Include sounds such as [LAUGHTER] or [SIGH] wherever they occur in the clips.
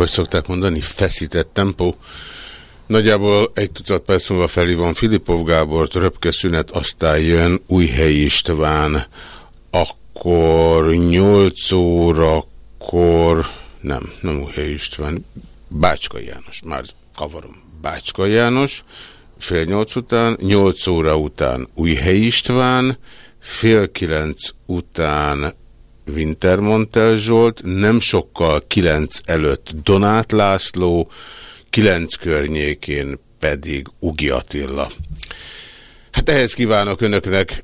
Hogy szokták mondani? Feszített tempó. Nagyjából egy tucat perc múlva felhívom Filipov Gábort, röpke szünet, aztán jön Újhelyi István, akkor 8 órakor, nem, nem Újhelyi István, Bácska János, már kavarom, Bácska János, fél nyolc után, nyolc óra után Újhelyi István, fél kilenc után Wintermontel Zsolt, nem sokkal kilenc előtt Donát László, kilenc környékén pedig Ugi Attila. Hát ehhez kívánok önöknek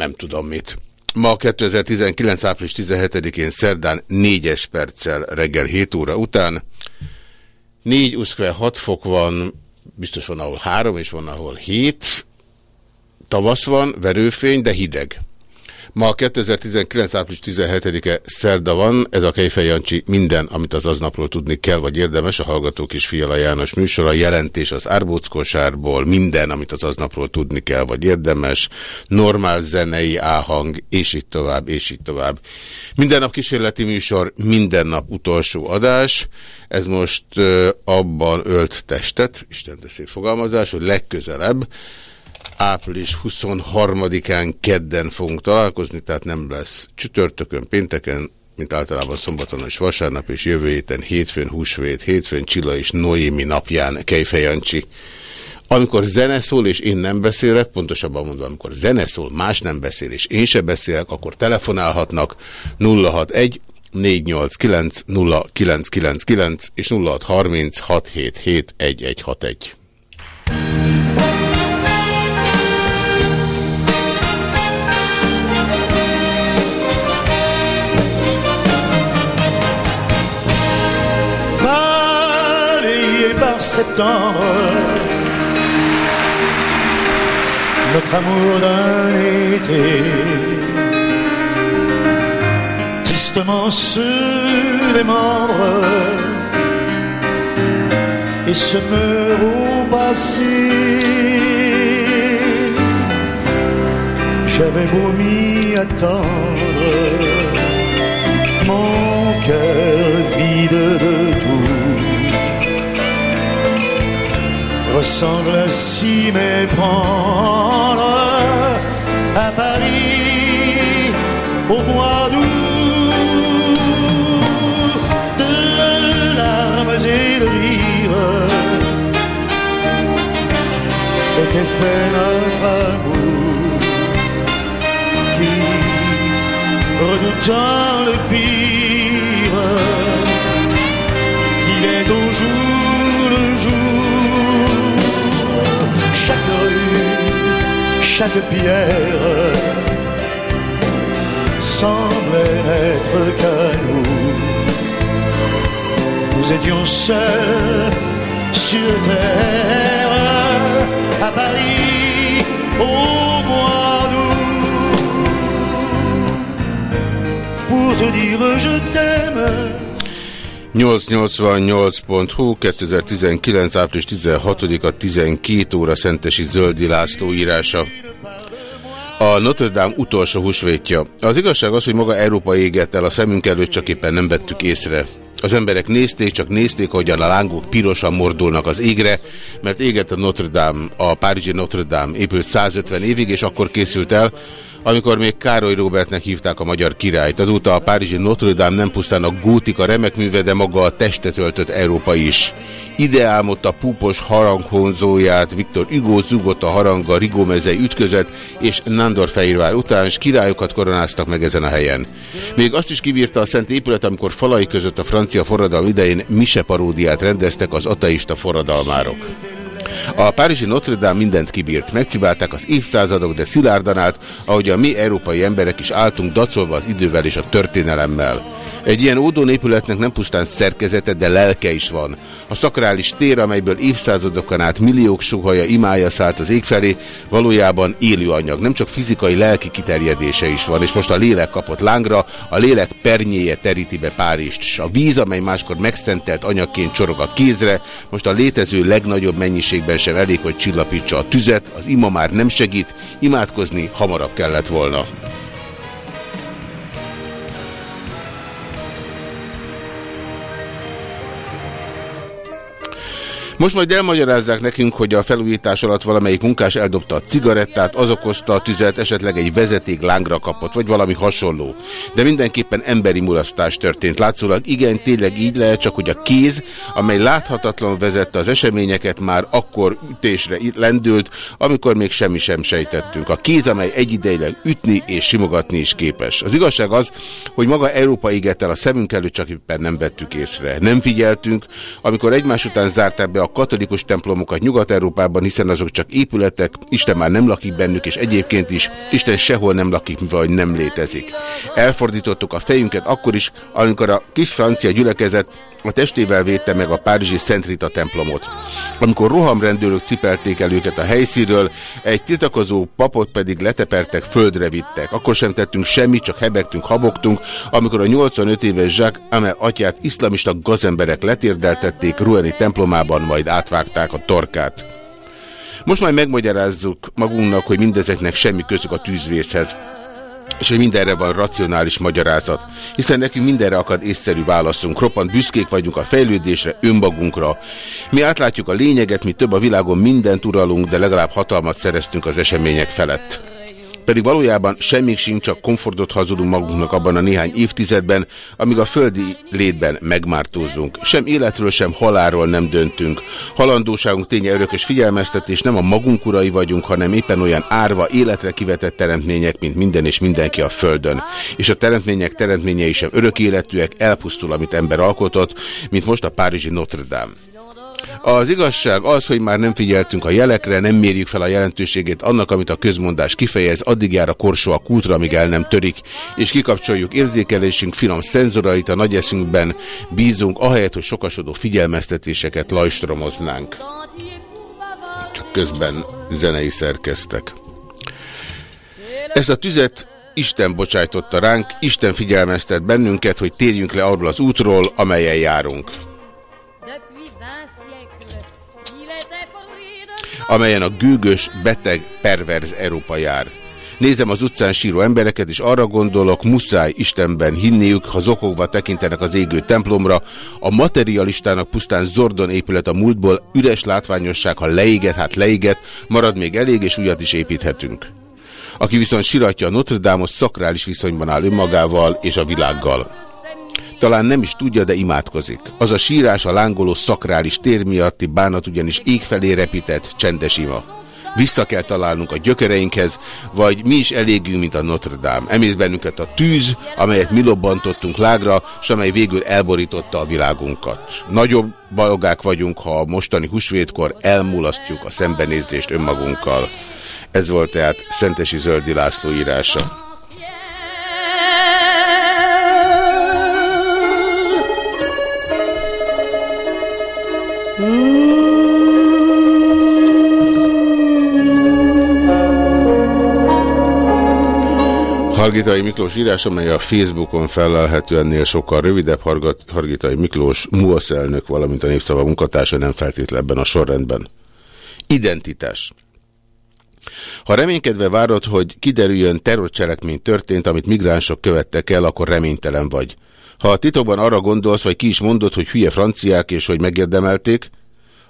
nem tudom mit. Ma 2019. április 17-én szerdán 4-es perccel reggel 7 óra után. 4 uszkve 6 fok van, biztos van ahol 3 és van ahol 7. Tavasz van, verőfény, de hideg. Ma 2019. április 17-e szerda van, ez a Kejfej Jancsi minden, amit az aznapról tudni kell, vagy érdemes, a Hallgatók és Fiala János műsor, a jelentés az árbóckosárból, minden, amit az aznapról tudni kell, vagy érdemes, normál zenei áhang, és így tovább, és így tovább. Minden nap kísérleti műsor, minden nap utolsó adás, ez most abban ölt testet, Isten de szép fogalmazás, hogy legközelebb, április 23-án kedden fogunk találkozni, tehát nem lesz csütörtökön, pénteken, mint általában szombaton és vasárnap, és jövő héten hétfőn, húsvét, hétfőn, Csilla és Noémi napján Kejfejancsi. Amikor zene szól, és én nem beszélek, pontosabban mondva, amikor zene szól, más nem beszél, és én se beszélek, akkor telefonálhatnak 061 489 0999 és 0630 677 1161. septembre, notre amour d'un été, tristement se démembre et se meurt au passé. J'avais beau m'y attendre, mon cœur vide de tout ressemble à s'y méprendre. À Paris au mois d'août de larmes et de rires. Était fait notre amour qui redoutant le pire. Vivait au jour le jour chaque rue, chaque pierre semblait n'être qu'à nous. Nous étions seuls sur terre, à Paris, au mois d'août. Pour te dire je t'aime. 888.hu 2019. április 16-a 12 óra Szentesi Zöldi László írása. A Notre Dame utolsó húsvétja. Az igazság az, hogy maga Európa égett el a szemünk előtt, csak éppen nem vettük észre. Az emberek nézték, csak nézték, hogyan a lángok pirosan mordulnak az égre, mert égett a Notre Dame, a Párizsi Notre Dame épült 150 évig, és akkor készült el, amikor még Károly Robertnek hívták a magyar királyt. Azóta a Párizsi Notre Dame nem pusztán a gótika remek műve, de maga a testet öltött Európa is. Ide álmodta púpos haranghonzóját, Viktor Hugo zugott a haranga Rigó mezei ütközet, és Nándor Fehérvár után, és királyokat koronáztak meg ezen a helyen. Még azt is kibírta a szent épület, amikor falai között a francia forradalom idején mise paródiát rendeztek az ateista forradalmárok. A Párizsi Notre Dame mindent kibírt, megcibálták az évszázadok, de szilárdan állt, ahogy a mi európai emberek is álltunk dacolva az idővel és a történelemmel. Egy ilyen ódon épületnek nem pusztán szerkezete, de lelke is van. A szakrális tér, amelyből évszázadokon át milliók suhaja imája szállt az ég felé, valójában élő anyag. Nem csak fizikai, lelki kiterjedése is van, és most a lélek kapott lángra, a lélek pernyéje teríti be Párizst. S a víz, amely máskor megszentelt anyagként csorog a kézre, most a létező legnagyobb mennyiségben sem elég, hogy csillapítsa a tüzet, az ima már nem segít, imádkozni hamarabb kellett volna. Most majd elmagyarázzák nekünk, hogy a felújítás alatt valamelyik munkás eldobta a cigarettát, az okozta a tüzet, esetleg egy vezeték lángra kapott, vagy valami hasonló. De mindenképpen emberi mulasztás történt. Látszólag igen, tényleg így lehet, csak hogy a kéz, amely láthatatlan vezette az eseményeket, már akkor ütésre lendült, amikor még semmi sem sejtettünk. A kéz, amely egyidejileg ütni és simogatni is képes. Az igazság az, hogy maga Európa égett el a szemünk előtt, csak éppen nem vettük észre. Nem figyeltünk, amikor egymás után zárták be a katolikus templomokat Nyugat-Európában, hiszen azok csak épületek, Isten már nem lakik bennük, és egyébként is Isten sehol nem lakik, vagy nem létezik. Elfordítottuk a fejünket akkor is, amikor a kis francia gyülekezet a testével védte meg a párizsi Szent Rita templomot. Amikor rohamrendőrök cipelték el őket a helyszíről, egy tiltakozó papot pedig letepertek, földre vittek. Akkor sem tettünk semmit, csak hebegtünk, habogtunk, amikor a 85 éves Jacques Amel atyát iszlamista gazemberek letérdeltették Rueni templomában, majd átvágták a torkát. Most majd megmagyarázzuk magunknak, hogy mindezeknek semmi közük a tűzvészhez és hogy mindenre van racionális magyarázat, hiszen nekünk mindenre akad észszerű válaszunk, roppant büszkék vagyunk a fejlődésre, önmagunkra. Mi átlátjuk a lényeget, mi több a világon mindent uralunk, de legalább hatalmat szereztünk az események felett. Pedig valójában semmik sincs, csak komfortot hazudunk magunknak abban a néhány évtizedben, amíg a földi létben megmártózunk. Sem életről, sem halálról nem döntünk. Halandóságunk ténye örökös figyelmeztetés, nem a magunk urai vagyunk, hanem éppen olyan árva, életre kivetett teremtmények, mint minden és mindenki a földön. És a teremtmények teremtményei sem örök életűek, elpusztul, amit ember alkotott, mint most a Párizsi Notre Dame. Az igazság az, hogy már nem figyeltünk a jelekre, nem mérjük fel a jelentőségét annak, amit a közmondás kifejez, addig jár a korsó a kútra, amíg el nem törik, és kikapcsoljuk érzékelésünk finom szenzorait a nagy eszünkben, bízunk, ahelyett, hogy sokasodó figyelmeztetéseket lajstromoznánk. Csak közben zenei szerkeztek. Ezt a tüzet Isten bocsájtotta ránk, Isten figyelmeztet bennünket, hogy térjünk le arról az útról, amelyen járunk. Amelyen a gőgös, beteg, perverz Európa jár. Nézem az utcán síró embereket, és arra gondolok, muszáj Istenben hinniük, ha zokogva tekintenek az égő templomra. A materialistának pusztán Zordon épület a múltból, üres látványosság, ha leéget, hát leéget, marad még elég, és újat is építhetünk. Aki viszont siratja a Notre Dame-ot, szakrális viszonyban áll önmagával és a világgal. Talán nem is tudja, de imádkozik. Az a sírás a lángoló szakrális tér miatti bánat ugyanis ég felé repített, csendes ima. Vissza kell találnunk a gyökereinkhez, vagy mi is elégünk, mint a Notre Dame. Emész bennünket a tűz, amelyet mi lobbantottunk lágra, és amely végül elborította a világunkat. Nagyobb balogák vagyunk, ha a mostani húsvétkor elmulasztjuk a szembenézést önmagunkkal. Ez volt tehát Szentesi Zöldi László írása. Hargitai Miklós írás, amely a Facebookon felelhető ennél sokkal rövidebb. Hargitai Miklós MUASZ elnök, valamint a népszava munkatársa nem feltétlenül ebben a sorrendben. Identitás. Ha reménykedve várod, hogy kiderüljön terrorcselekmény történt, amit migránsok követtek el, akkor reménytelen vagy. Ha a titokban arra gondolsz, vagy ki is mondod, hogy hülye franciák és hogy megérdemelték,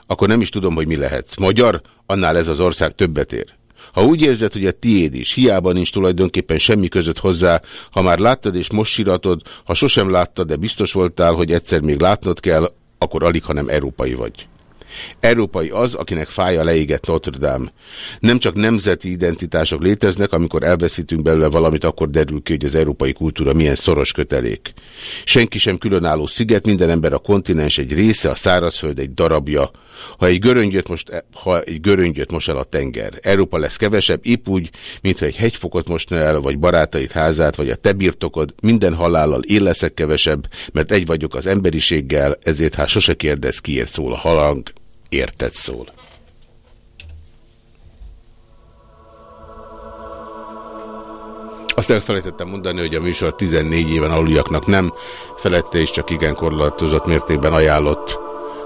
akkor nem is tudom, hogy mi lehetsz. Magyar? Annál ez az ország többet ér. Ha úgy érzed, hogy a tiéd is, hiába nincs tulajdonképpen semmi között hozzá, ha már láttad és most síratod, ha sosem láttad, de biztos voltál, hogy egyszer még látnod kell, akkor alig, hanem európai vagy. Európai az, akinek fáj a leégett Notre Dame. Nem csak nemzeti identitások léteznek, amikor elveszítünk belőle valamit, akkor derül ki, hogy az európai kultúra milyen szoros kötelék. Senki sem különálló sziget, minden ember a kontinens egy része, a szárazföld egy darabja. Ha egy göröngyöt most, ha egy göröngyöt most el a tenger, Európa lesz kevesebb, épp úgy, mintha egy hegyfokot most el, vagy barátait házát, vagy a te birtokod, minden halállal én leszek kevesebb, mert egy vagyok az emberiséggel, ezért hát sose kérdez, kiért szól a halang, érted szól. Azt elfelejtettem mondani, hogy a műsor 14 éven aluljaknak nem, felette és csak igen korlátozott mértékben ajánlott.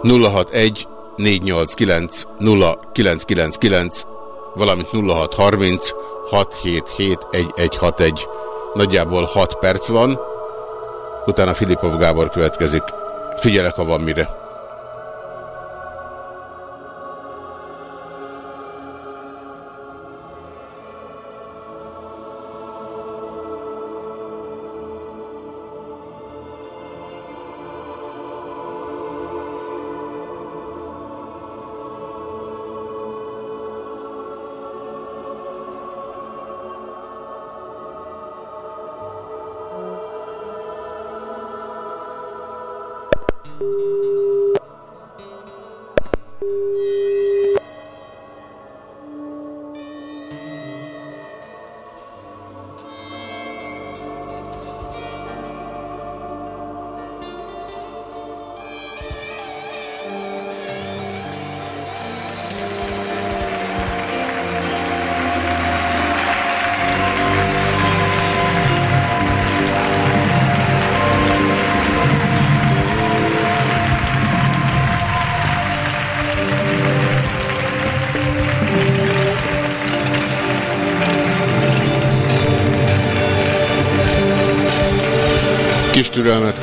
061 489 0999 valamint 0630 677 1161. Nagyjából 6 perc van, utána Filipov Gábor következik. Figyelek, ha van mire.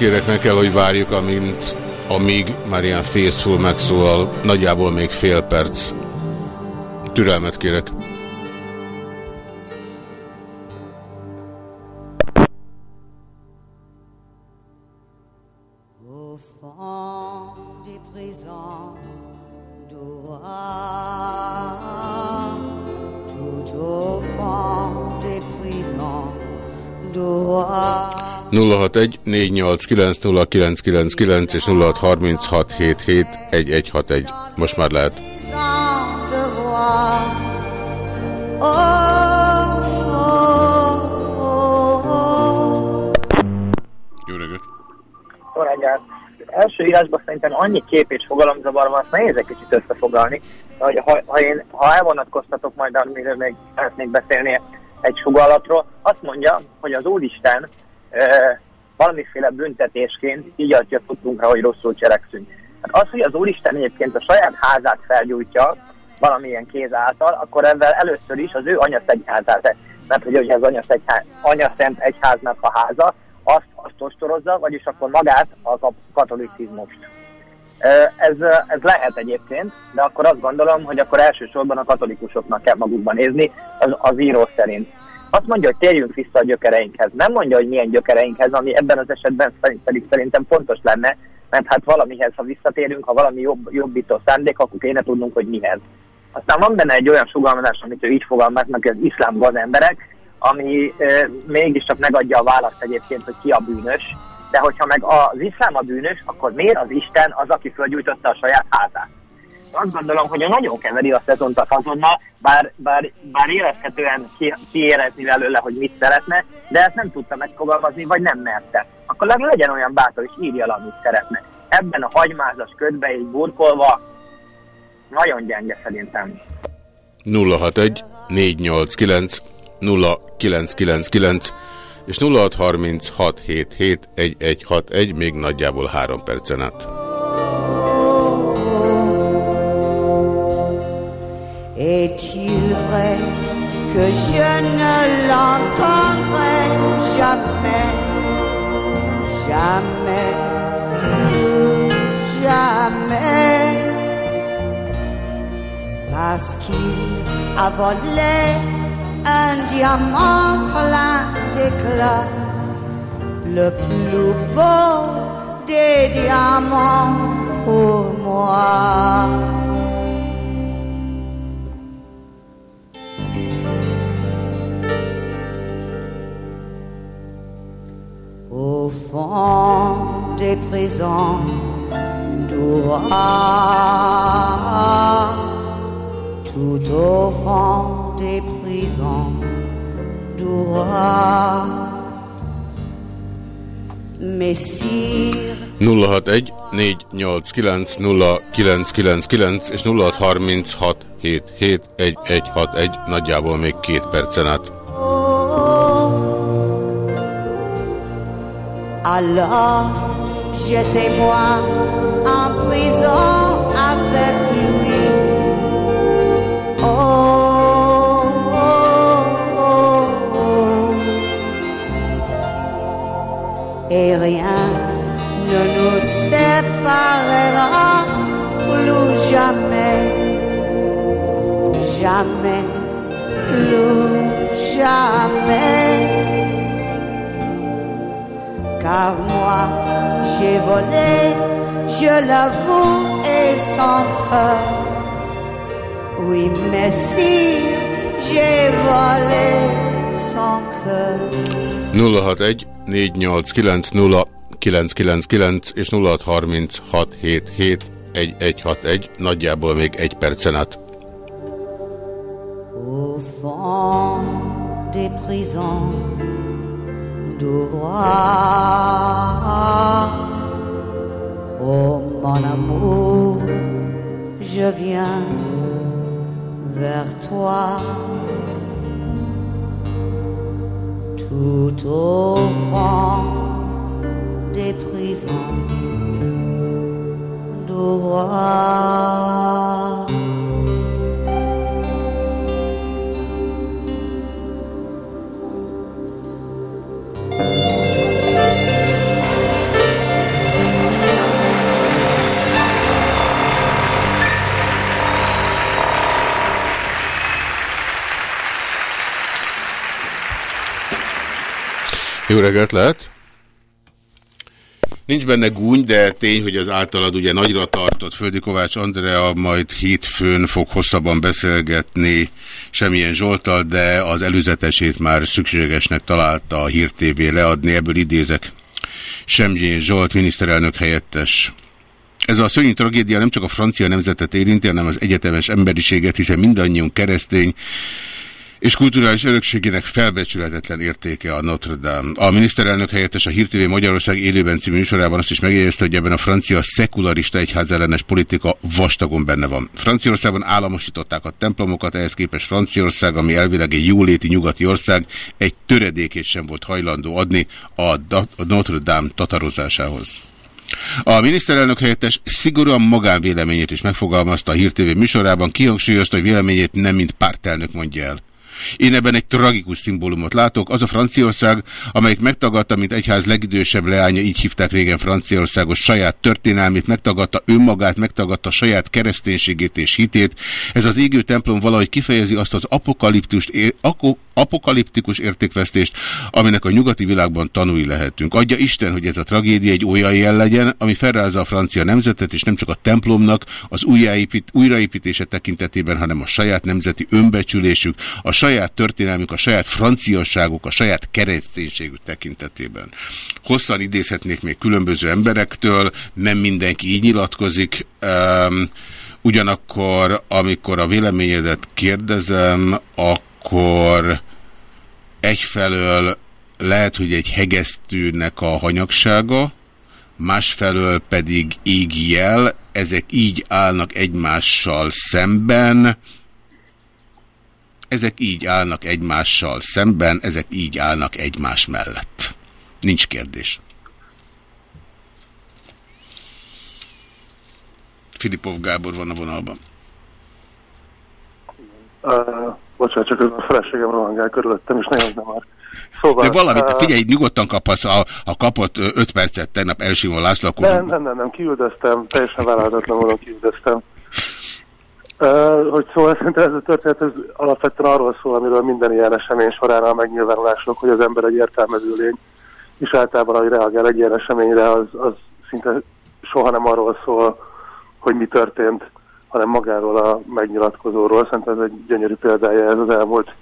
Kérek, meg kell, hogy várjuk, amint, amíg már ilyen faithful megszólal, nagyjából még fél perc. Türelmet kérek. És 0636771161. Most már lehet. Jó reggelt! Jó reggelt! Első írásban szerintem annyi kép és fogalomzavar van, azt nehéz egy kicsit összefoglalni, hogy ha, ha, én, ha elvonatkoztatok majd, amiről még szeretnék beszélni egy sugallatról, azt mondja, hogy az Úristen valamiféle büntetésként így adja tudtunkra, hogy rosszul cselekszünk. Hát az, hogy az Úristen egyébként a saját házát felgyújtja valamilyen kéz által, akkor ezzel először is az ő anyaszegyházát, mert hogy az anyaszent egyháznak a háza, azt, azt ostorozza, vagyis akkor magát az a katolicizmust. Ez, ez lehet egyébként, de akkor azt gondolom, hogy akkor elsősorban a katolikusoknak kell magukban nézni, az, az író szerint. Azt mondja, hogy térjünk vissza a gyökereinkhez. Nem mondja, hogy milyen gyökereinkhez, ami ebben az esetben pedig szerintem fontos lenne, mert hát valamihez, ha visszatérünk, ha valami jobb, jobbító szándék, akkor kéne tudnunk, hogy mihez. Aztán van benne egy olyan sugalmazás, amit ő így fogalmaz meg, az iszlám gazemberek, ami e, mégiscsak megadja a választ egyébként, hogy ki a bűnös, de hogyha meg az iszlám a bűnös, akkor miért az Isten az, aki fölgyújtotta a saját házát? Azt gondolom, hogy a nagyon keveri a szezont a bár, bár, bár érezhetően ki, kiérezni belőle, hogy mit szeretne, de ezt nem tudta megfogalmazni, vagy nem merte. Akkor legyen olyan bátor, és írja le, amit szeretne. Ebben a hagymázas ködbe így burkolva nagyon gyenge szerintem. 061 489 0999 és 0636771161 még nagyjából három percen át. Est-il vrai que je ne l'entendrai jamais, jamais, jamais, parce qu'il a volé un diamant plein d'éclat, le plus beau des diamants pour moi. Présents du roi, tout au fond des prisons du roi. Messire 061 489 0999 és 0636 771161 nagyjából még két percen át. Alors jetez-moi en prison avec lui. Oh, oh, oh, oh. Et rien ne nous séparera plus jamais, jamais, plus jamais car moi j'ai volé, je l'avoue, et sans peur. Oui, mais si j'ai volé sans cœur. 061 489 0999 és 0636771161 nagyjából még egy percen át. Au fond des prisons du roi. Oh mon amour, je viens vers toi. Tout au fond des prisons roi. Jó reggelt lehet! Nincs benne gúny, de tény, hogy az általad ugye nagyra tartott Földi Kovács Andrea majd hétfőn fog hosszabban beszélgetni semmilyen Zsoltal, de az előzetesét már szükségesnek találta a Hír TV leadni, ebből idézek. Semjén Zsolt, miniszterelnök helyettes. Ez a szörnyű tragédia nem csak a francia nemzetet érinti, hanem az egyetemes emberiséget, hiszen mindannyiunk keresztény, és kulturális örökségének felbecsületetlen értéke a Notre Dame. A miniszterelnök helyettes a Hír TV Magyarország élőben című műsorában azt is megjegyezte, hogy ebben a francia szekularista egyházellenes politika vastagon benne van. Franciaországban államosították a templomokat, ehhez képest Franciaország, ami elvileg egy jóléti nyugati ország, egy töredékét sem volt hajlandó adni a Notre Dame tatarozásához. A miniszterelnök helyettes szigorúan magánvéleményét is megfogalmazta a Hír TV műsorában, kihangsúlyozta, hogy véleményét nem mint pártelnök mondja el. Én ebben egy tragikus szimbólumot látok. Az a Franciaország, amelyik megtagadta, mint egyház legidősebb leánya, így hívták régen Franciaországos saját történelmét, megtagadta önmagát, megtagadta saját kereszténységét és hitét. Ez az égő templom valahogy kifejezi azt az apokaliptikus értékvesztést, aminek a nyugati világban tanulni lehetünk. Adja Isten, hogy ez a tragédia egy olyan jel legyen, ami felrázza a francia nemzetet, és nem csak a templomnak az újraépítése tekintetében, hanem a saját nemzeti önbecsülésük, a saját történelmük, a saját franciasságuk, a saját kereszténységük tekintetében. Hosszan idézhetnék még különböző emberektől, nem mindenki így nyilatkozik, um, ugyanakkor, amikor a véleményedet kérdezem, akkor egyfelől lehet, hogy egy hegesztőnek a hanyagsága, másfelől pedig jel, ezek így állnak egymással szemben, ezek így állnak egymással szemben, ezek így állnak egymás mellett. Nincs kérdés. Filipov Gábor van a vonalban. Uh, bocsánat, csak a feleségem rohangál körülöttem, és nagyon nem már. Szóval, De valamit, uh, figyelj, nyugodtan kaphatsz, a, a kapott 5 percet tegnap Elsimon László, akkor... Nem, nem, nem, nem, kiüldöztem, teljesen vállalhatatlan módon kiüldöztem. Uh, hogy szóval szerintem ez a történet ez alapvetően arról szól, amiről minden ilyen esemény során a megnyilvánulások, hogy az ember egy értelmező lény, és általában, ahogy reagál egy ilyen eseményre, az, az szinte soha nem arról szól, hogy mi történt, hanem magáról a megnyilatkozóról. Szerintem ez egy gyönyörű példája ez az elmúlt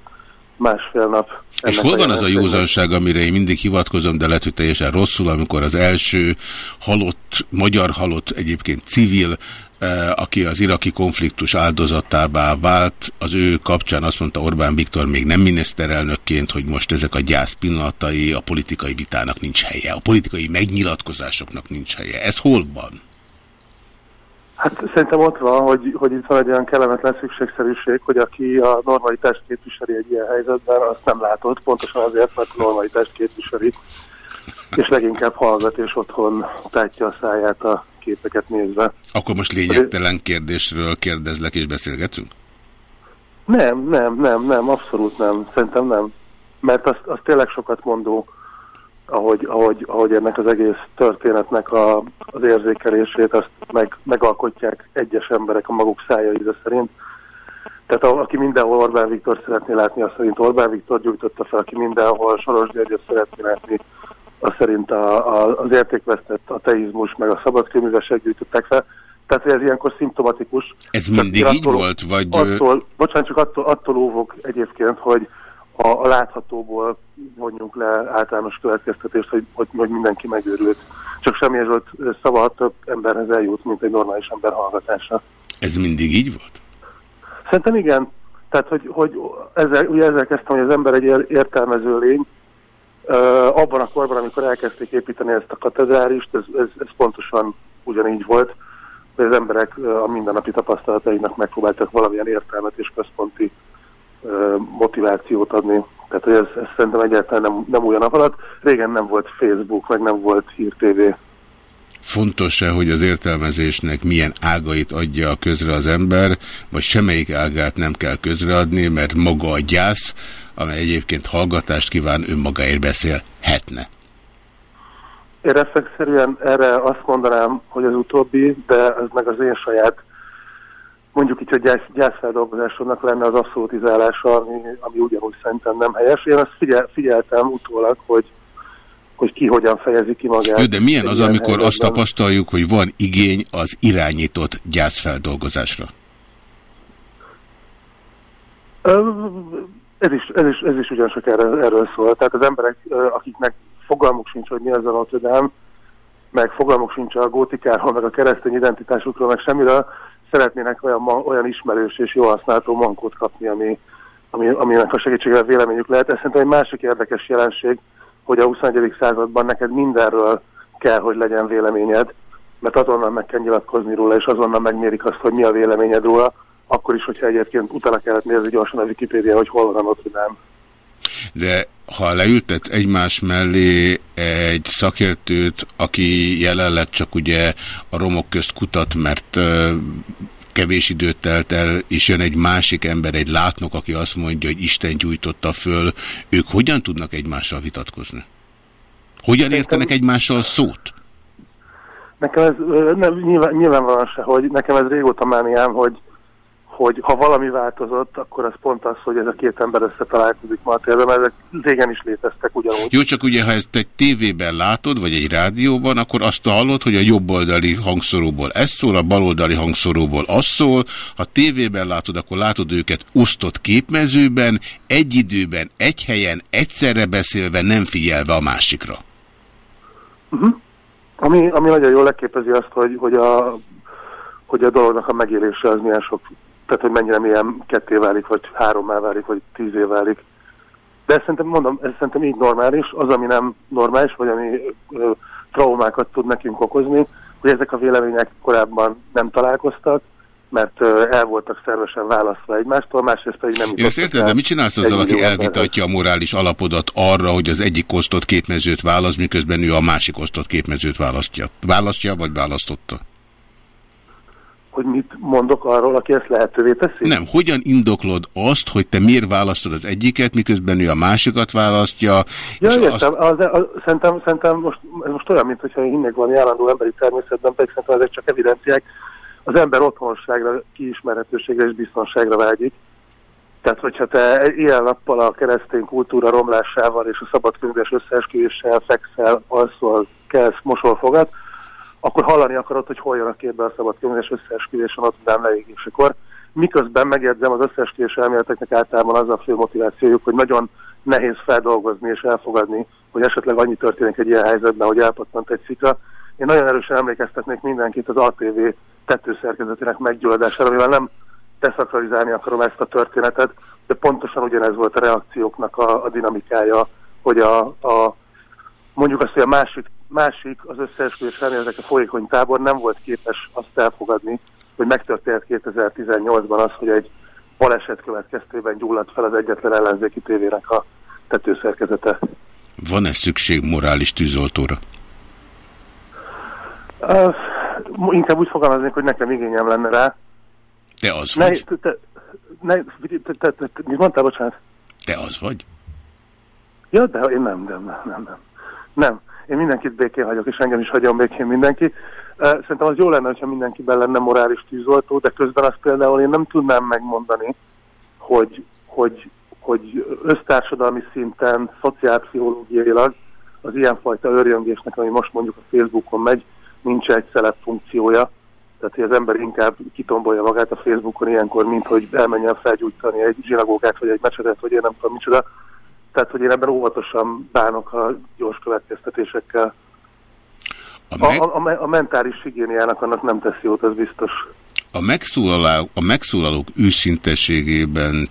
másfél nap. És hol van az a józanság, amire én mindig hivatkozom, de lehet, hogy teljesen rosszul, amikor az első halott, magyar halott egyébként civil, eh, aki az iraki konfliktus áldozatává vált, az ő kapcsán azt mondta Orbán Viktor még nem miniszterelnökként, hogy most ezek a gyász pillanatai, a politikai vitának nincs helye, a politikai megnyilatkozásoknak nincs helye. Ez hol van? Hát szerintem ott van, hogy, hogy itt van egy olyan kellemetlen szükségszerűség, hogy aki a normalitást képviseli egy ilyen helyzetben, azt nem látott, pontosan azért, mert a normalitást képviseli, és leginkább hallgat, és otthon tátja a száját a képeket nézve. Akkor most lényegtelen kérdésről kérdezlek és beszélgetünk? Nem, nem, nem, nem, abszolút nem. Szerintem nem. Mert az, az tényleg sokat mondó, ahogy, ahogy, ahogy ennek az egész történetnek a, az érzékelését, azt meg, megalkotják egyes emberek a maguk szája íze szerint. Tehát a, aki mindenhol Orbán Viktor szeretné látni, az szerint Orbán Viktor gyújtotta fel, aki mindenhol Soros Györgyöt szeretné látni, az szerint a, a, az értékvesztett ateizmus, meg a szabadkőművesek gyűjtöttek fel. Tehát ez ilyenkor szimptomatikus. Ez mindig én így volt, vagy... Attól, bocsánat, csak attól, attól óvok egyébként, hogy a, a láthatóból vonjunk le általános következtetést, hogy, hogy, hogy mindenki megőrült. Csak semmi Zsolt szava több emberhez eljut, mint egy normális ember hallgatása. Ez mindig így volt? Szerintem igen. Tehát, hogy, hogy ezzel, ugye ezzel kezdtem, hogy az ember egy ér- értelmező lény. Abban a korban, amikor elkezdték építeni ezt a katedrálist, ez, ez, ez pontosan ugyanígy volt, hogy az emberek a mindennapi tapasztalatainak megpróbáltak valamilyen értelmet és központi motivációt adni. Tehát, hogy ez, ez szerintem egyáltalán nem, nem új a nap alatt. Régen nem volt Facebook, meg nem volt Hír TV. Fontos-e, hogy az értelmezésnek milyen ágait adja közre az ember, vagy semmelyik ágát nem kell közreadni, mert maga a gyász, amely egyébként hallgatást kíván, önmagáért beszélhetne. Én reflexzerűen erre azt mondanám, hogy az utóbbi, de ez meg az én saját, mondjuk így, hogy gyász, gyászfeldolgozásomnak lenne az abszolutizálása, ami, ami ugyanúgy szerintem nem helyes. Én azt figyel, figyeltem utólag, hogy, hogy ki hogyan fejezi ki magát. Jó, de milyen az, amikor azt helyzetben. tapasztaljuk, hogy van igény az irányított gyászfeldolgozásra? Ez is, ez is, ez is ugyancsak erről, erről szól. Tehát az emberek, akiknek fogalmuk sincs, hogy mi az a Dame, meg fogalmuk sincs a gótikáról, meg a keresztény identitásukról, meg semmiről, szeretnének olyan, olyan ismerős és jól használható mankót kapni, ami, ami, aminek a segítségével véleményük lehet. Ez szerintem egy másik érdekes jelenség, hogy a 21. században neked mindenről kell, hogy legyen véleményed, mert azonnal meg kell nyilatkozni róla, és azonnal megmérik azt, hogy mi a véleményed róla, akkor is, hogyha egyébként utána kellett nézni gyorsan a Wikipédia, hogy hol van a Notre Dame. De ha leültetsz egymás mellé egy szakértőt, aki jelenleg csak ugye a romok közt kutat, mert kevés időt telt el, és jön egy másik ember, egy látnok, aki azt mondja, hogy Isten gyújtotta föl, ők hogyan tudnak egymással vitatkozni? Hogyan értenek egymással szót? Nekem ez nem, nyilván, nyilvánvalóan se, hogy nekem ez régóta mániám, hogy, hogy ha valami változott, akkor az pont az, hogy ez a két ember összetalálkozik ma a térben, mert ezek régen is léteztek ugyanúgy. Jó, csak ugye, ha ezt egy tévében látod, vagy egy rádióban, akkor azt hallod, hogy a jobboldali hangszoróból ez szól, a baloldali hangszoróból az szól. Ha tévében látod, akkor látod őket osztott képmezőben, egy időben, egy helyen, egyszerre beszélve, nem figyelve a másikra. Uh-huh. Ami, ami nagyon jól leképezi azt, hogy, hogy, a, hogy a dolognak a megélése az milyen sok, tehát hogy mennyire milyen ketté válik, vagy hárommá válik, vagy tíz év válik. De ezt szerintem, mondom, ez szerintem így normális, az, ami nem normális, vagy ami ö, traumákat tud nekünk okozni, hogy ezek a vélemények korábban nem találkoztak, mert el voltak szervesen választva egymástól, másrészt pedig nem Én ezt értem, de mit csinálsz azzal, aki elvitatja a morális alapodat arra, hogy az egyik osztott képmezőt választ, miközben ő a másik osztott képmezőt választja? Választja, vagy választotta? Hogy mit mondok arról, aki ezt lehetővé teszi? Nem, hogyan indoklod azt, hogy te miért választod az egyiket, miközben ő a másikat választja, Ja, és értem, azt... az, az, szerintem, szerintem most, ez most olyan, mintha én hinnék valami állandó emberi természetben, pedig szerintem ezek csak evidenciák. Az ember otthonosságra, kiismerhetőségre és biztonságra vágyik. Tehát, hogyha te ilyen nappal a keresztény kultúra romlásával és a szabadkönyves összeesküvéssel fekszel, alszol, kelsz, mosol fogad, akkor hallani akarod, hogy hol jön a képbe a szabadkönyves összeesküvés a Notre leégésekor. miközben megjegyzem, az összeesküvés elméleteknek általában az a fő motivációjuk, hogy nagyon nehéz feldolgozni és elfogadni, hogy esetleg annyi történik egy ilyen helyzetben, hogy elpattant egy szikra. Én nagyon erősen emlékeztetnék mindenkit az ATV tetőszerkezetének meggyulladására, mivel nem deszakralizálni akarom ezt a történetet, de pontosan ugyanez volt a reakcióknak a, a dinamikája, hogy a, a mondjuk azt, hogy a másik, másik az összeesküvés elméletek a folyékony tábor nem volt képes azt elfogadni, hogy megtörtént 2018-ban az, hogy egy baleset következtében gyulladt fel az egyetlen ellenzéki tévének a tetőszerkezete. Van-e szükség morális tűzoltóra? Uh, inkább úgy fogalmaznék, hogy nekem igényem lenne rá. Te az ne, vagy? Te, te, ne, te, te, te, mit mondtál, bocsánat? Te az vagy? Ja, de én nem, nem, nem, nem. Nem, nem. Én mindenkit békén hagyok, és engem is hagyom békén mindenki. Szerintem az jó lenne, hogyha mindenkiben lenne morális tűzoltó, de közben azt például én nem tudnám megmondani, hogy, hogy, hogy össztársadalmi szinten, szociálpszichológiailag az ilyenfajta örjöngésnek, ami most mondjuk a Facebookon megy, nincs egy szelep funkciója, tehát hogy az ember inkább kitombolja magát a Facebookon ilyenkor, mint hogy elmenjen felgyújtani egy zsinagógát, vagy egy mecsetet, vagy én nem tudom micsoda. Tehát, hogy én ebben óvatosan bánok a gyors következtetésekkel. A, meg... a, a, a mentális higiéniának annak nem tesz jót, ez biztos. A, megszólaló, a megszólalók őszintességében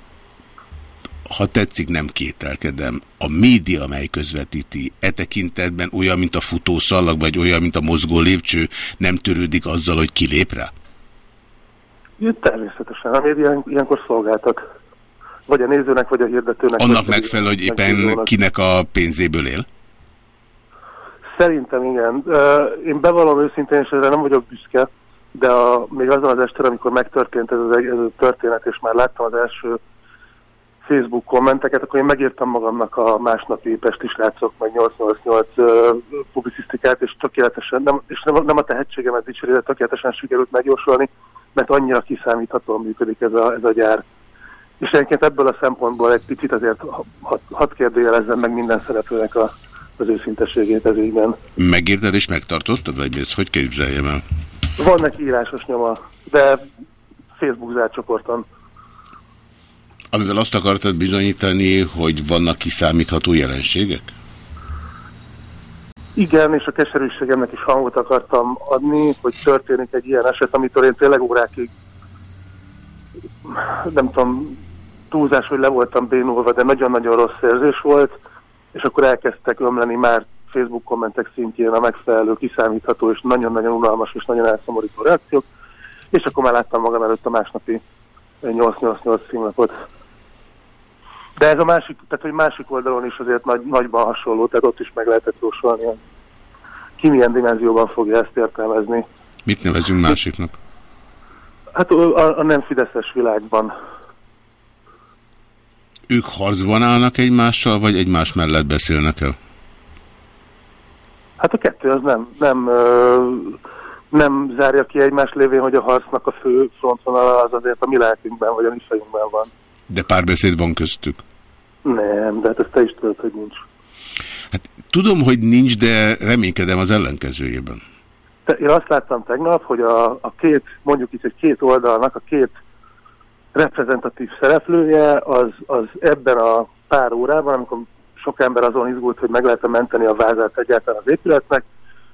ha tetszik, nem kételkedem. A média, amely közvetíti, e tekintetben olyan, mint a futószalag, vagy olyan, mint a mozgó lépcső, nem törődik azzal, hogy kilép rá? Ja, természetesen. A média ilyenkor szolgáltat. Vagy a nézőnek, vagy a hirdetőnek. Annak megfelelő, hogy éppen kinek a pénzéből él? Szerintem igen. Én bevallom őszintén, és erre nem vagyok büszke, de a, még azon az este, amikor megtörtént ez, az, ez a történet, és már láttam az első Facebook kommenteket, akkor én megírtam magamnak a másnapi Pesti srácok, meg 888 uh, publicisztikát, és tökéletesen, nem, és nem, nem a tehetségemet dicséri, de tökéletesen sikerült megjósolni, mert annyira kiszámíthatóan működik ez a, ez a gyár. És egyébként ebből a szempontból egy picit azért hat, hat kérdőjelezzem meg minden szereplőnek a, az őszintességét ez ígyben. Megírtad és megtartottad, vagy ez hogy képzeljem el? Van neki írásos nyoma, de Facebook zárt csoporton. Amivel azt akartad bizonyítani, hogy vannak kiszámítható jelenségek? Igen, és a keserűségemnek is hangot akartam adni, hogy történik egy ilyen eset, amitől én tényleg órákig nem tudom, túlzás, hogy le voltam bénulva, de nagyon-nagyon rossz érzés volt, és akkor elkezdtek ömleni már Facebook kommentek szintjén a megfelelő, kiszámítható és nagyon-nagyon unalmas és nagyon elszomorító reakciók, és akkor már láttam magam előtt a másnapi 888 címlapot. De ez a másik, tehát hogy másik oldalon is azért nagy, nagyban hasonló, tehát ott is meg lehetett jósolni, ki milyen dimenzióban fogja ezt értelmezni. Mit nevezünk másiknak? Hát a, a nem fideszes világban. Ők harcban állnak egymással, vagy egymás mellett beszélnek el? Hát a kettő az nem, nem, nem zárja ki egymás lévén, hogy a harcnak a fő frontvonala az azért a mi lelkünkben, vagy a mi fejünkben van. De párbeszéd van köztük? Nem, de hát ezt te is tudod, hogy nincs. Hát tudom, hogy nincs, de reménykedem az ellenkezőjében. Én azt láttam tegnap, hogy a, a két, mondjuk itt egy két oldalnak a két reprezentatív szereplője az, az ebben a pár órában, amikor sok ember azon izgult, hogy meg lehet -e menteni a vázát egyáltalán az épületnek,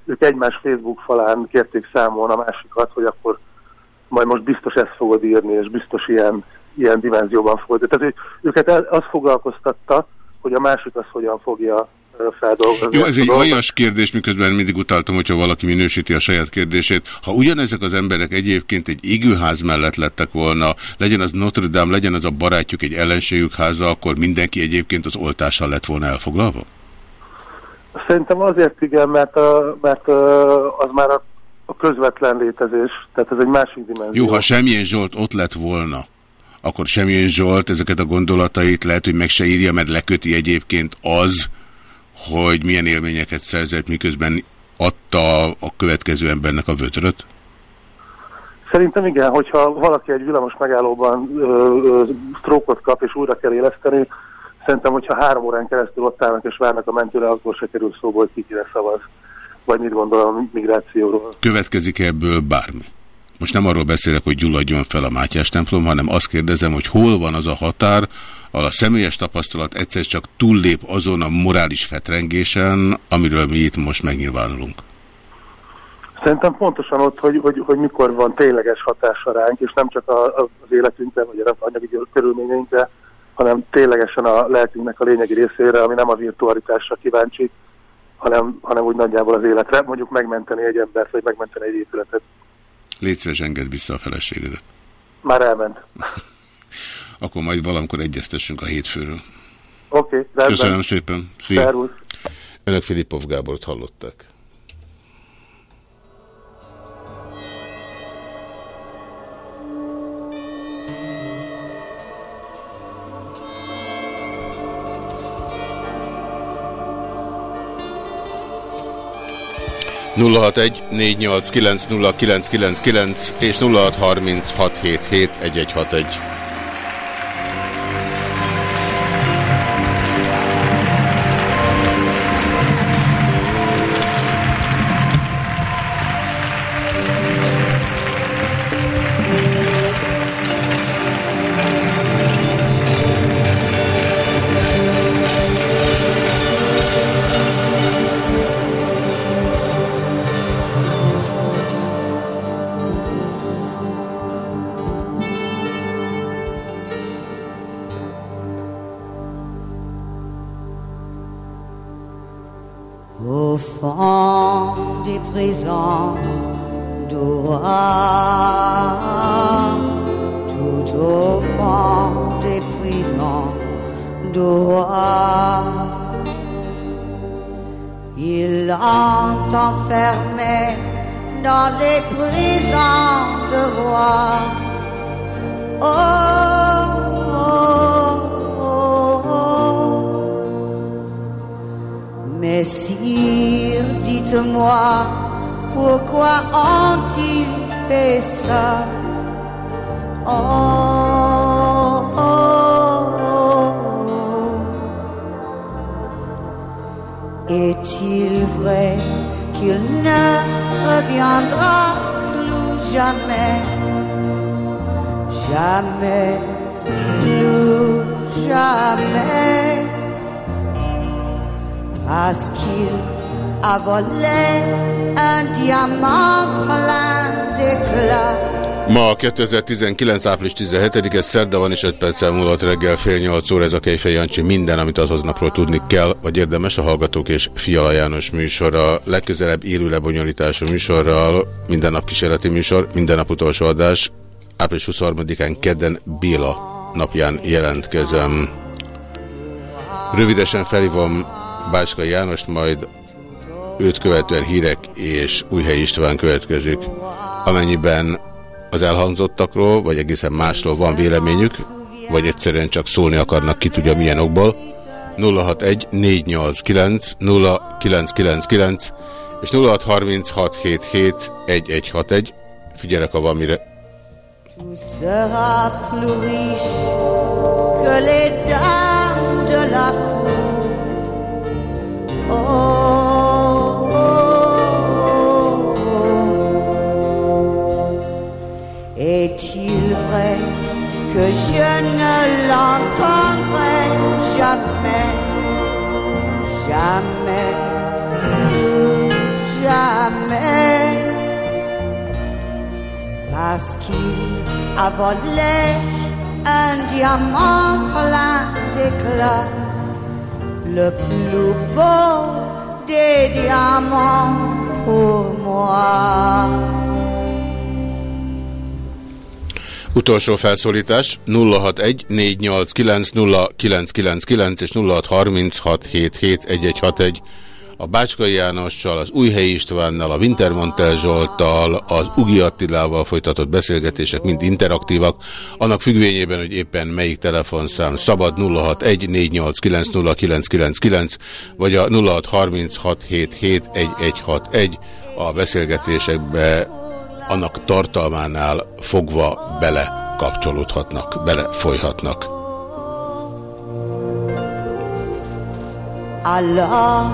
ők egymás Facebook falán kérték számon a másikat, hogy akkor majd most biztos ezt fogod írni, és biztos ilyen ilyen dimenzióban fogod. Tehát őket az foglalkoztatta, hogy a másik az hogyan fogja feldolgozni. Jó, ez egy aljas kérdés, miközben mindig utaltam, hogyha valaki minősíti a saját kérdését. Ha ugyanezek az emberek egyébként egy égőház mellett lettek volna, legyen az Notre Dame, legyen az a barátjuk egy ellenségük háza, akkor mindenki egyébként az oltással lett volna elfoglalva? Szerintem azért igen, mert, a, mert a, az már a, a közvetlen létezés, tehát ez egy másik dimenzió. Jó, ha semmilyen Zsolt ott lett volna, akkor semmilyen Zsolt ezeket a gondolatait lehet, hogy meg se írja, mert leköti egyébként az, hogy milyen élményeket szerzett, miközben adta a következő embernek a vödröt? Szerintem igen, hogyha valaki egy villamos megállóban sztrókot kap és újra kell éleszteni, szerintem, hogyha három órán keresztül ott állnak és várnak a mentőre, akkor se kerül szóba, hogy ki kire szavaz. Vagy mit gondol a migrációról. Következik ebből bármi? Most nem arról beszélek, hogy gyulladjon fel a Mátyás templom, hanem azt kérdezem, hogy hol van az a határ, ahol a személyes tapasztalat egyszer csak túllép azon a morális fetrengésen, amiről mi itt most megnyilvánulunk. Szerintem pontosan ott, hogy, hogy, hogy mikor van tényleges hatása ránk, és nem csak a, az életünkre, vagy az anyagi körülményeinkre, hanem ténylegesen a lelkünknek a lényegi részére, ami nem a virtualitásra kíváncsi, hanem, hanem úgy nagyjából az életre, mondjuk megmenteni egy embert, vagy megmenteni egy épületet. Légy szíves, engedd vissza a feleségedet. Már elment. [LAUGHS] Akkor majd valamikor egyeztessünk a hétfőről. Oké, okay, Köszönöm szépen. Szia. Szervusz. Önök Filipov Gábort hallották. 061 és 0636771161. Prisons d'Aurore, tout au fond des prisons d'Aurore, ils l'ont enfermé dans les prisons de roi. Oh, oh, oh, oh. Mais sire, dites-moi, pourquoi ont-ils fait ça? Oh, oh, oh. Est-il vrai qu'il ne reviendra plus jamais? Jamais, plus jamais. Parce qu'il a volé Ma 2019. április 17-e szerda van, és 5 perccel múlott reggel fél 8 óra ez a Kejfej Jancsi. Minden, amit azaz napról tudni kell, vagy érdemes a Hallgatók és Fiala János műsora. Legközelebb élő lebonyolítású műsorral, minden nap kísérleti műsor, minden nap utolsó adás. Április 23-án kedden Béla napján jelentkezem. Rövidesen felhívom Bácskai Jánost, majd őt követően hírek és Újhely István következik. Amennyiben az elhangzottakról, vagy egészen másról van véleményük, vagy egyszerűen csak szólni akarnak ki tudja milyen okból, 061 489 0999 és 0636771161. Figyelek, ha van mire. Tu seras plus riche que les dames de la cour. Oh, Est-il vrai que je ne l'entendrai jamais, jamais, jamais, parce qu'il a volé un diamant plein d'éclat le plus beau des diamants pour moi. Utolsó felszólítás 061 489 és 0636771161. A Bácskai Jánossal, az Újhelyi Istvánnal, a Wintermantel Zsolttal, az Ugi Attilával folytatott beszélgetések mind interaktívak, annak függvényében, hogy éppen melyik telefonszám szabad 061-489-0999 vagy a 0636771161 a beszélgetésekbe annak tartalmánál fogva bele kapcsolódhatnak, bele folyhatnak. Alors,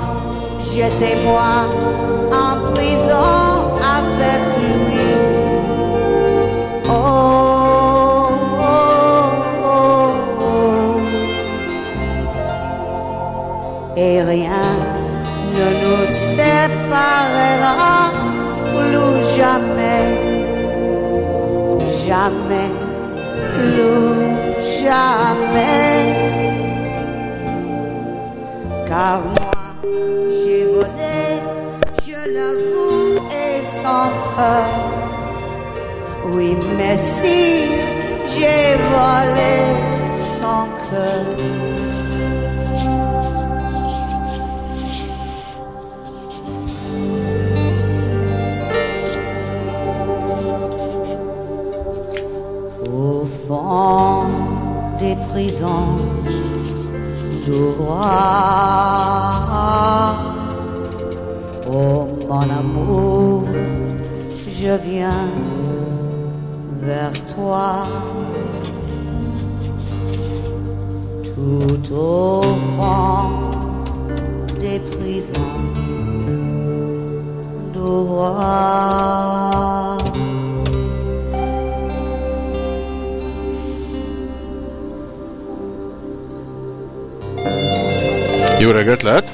j'étais moi en prison avec lui. Oh. oh, oh, oh. et rien ne nous séparera. jamais, jamais, plus jamais. Car moi, j'ai volé, je l'avoue, et sans peur. Oui, mais si j'ai volé sans cœur. Fond des prisons du roi, oh mon amour, je viens vers toi. Tout au fond des prisons du Jó reggelt lehet?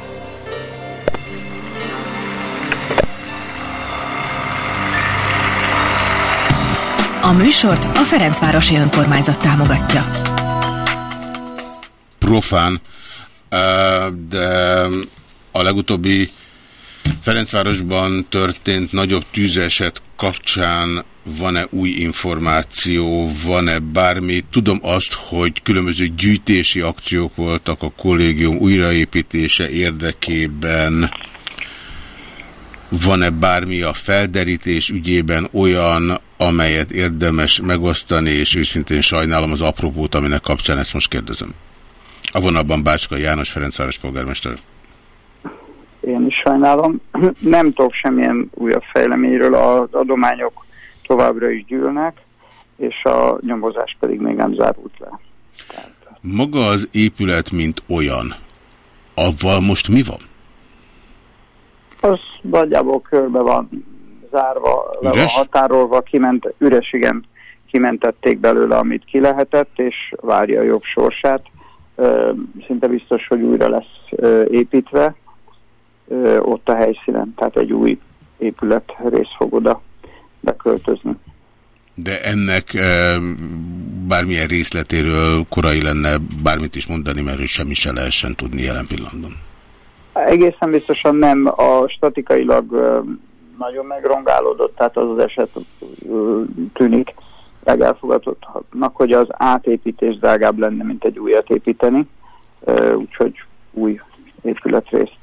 A műsort a Ferencvárosi Önkormányzat támogatja. Profán, ö, de a legutóbbi Ferencvárosban történt nagyobb tűzeset kapcsán van-e új információ, van-e bármi? Tudom azt, hogy különböző gyűjtési akciók voltak a kollégium újraépítése érdekében. Van-e bármi a felderítés ügyében olyan, amelyet érdemes megosztani, és őszintén sajnálom az apropót, aminek kapcsán ezt most kérdezem. A vonalban Bácska János Ferencváros polgármester. Én is sajnálom. Nem tudok semmilyen újabb fejleményről, az adományok továbbra is gyűlnek, és a nyomozás pedig még nem zárult le. Maga az épület, mint olyan, avval most mi van? Az nagyjából körbe van zárva, le van Üres? határolva, kiment, üres igen, kimentették belőle, amit ki lehetett, és várja a jobb sorsát. Szinte biztos, hogy újra lesz építve ott a helyszínen, tehát egy új épület rész fog oda beköltözni. De ennek e, bármilyen részletéről korai lenne bármit is mondani, mert ő semmi se lehessen tudni jelen pillanatban. Egészen biztosan nem, a statikailag ö, nagyon megrongálódott, tehát az az eset ö, tűnik legelfogadottnak, hogy az átépítés drágább lenne, mint egy újat építeni, úgyhogy új épületrészt.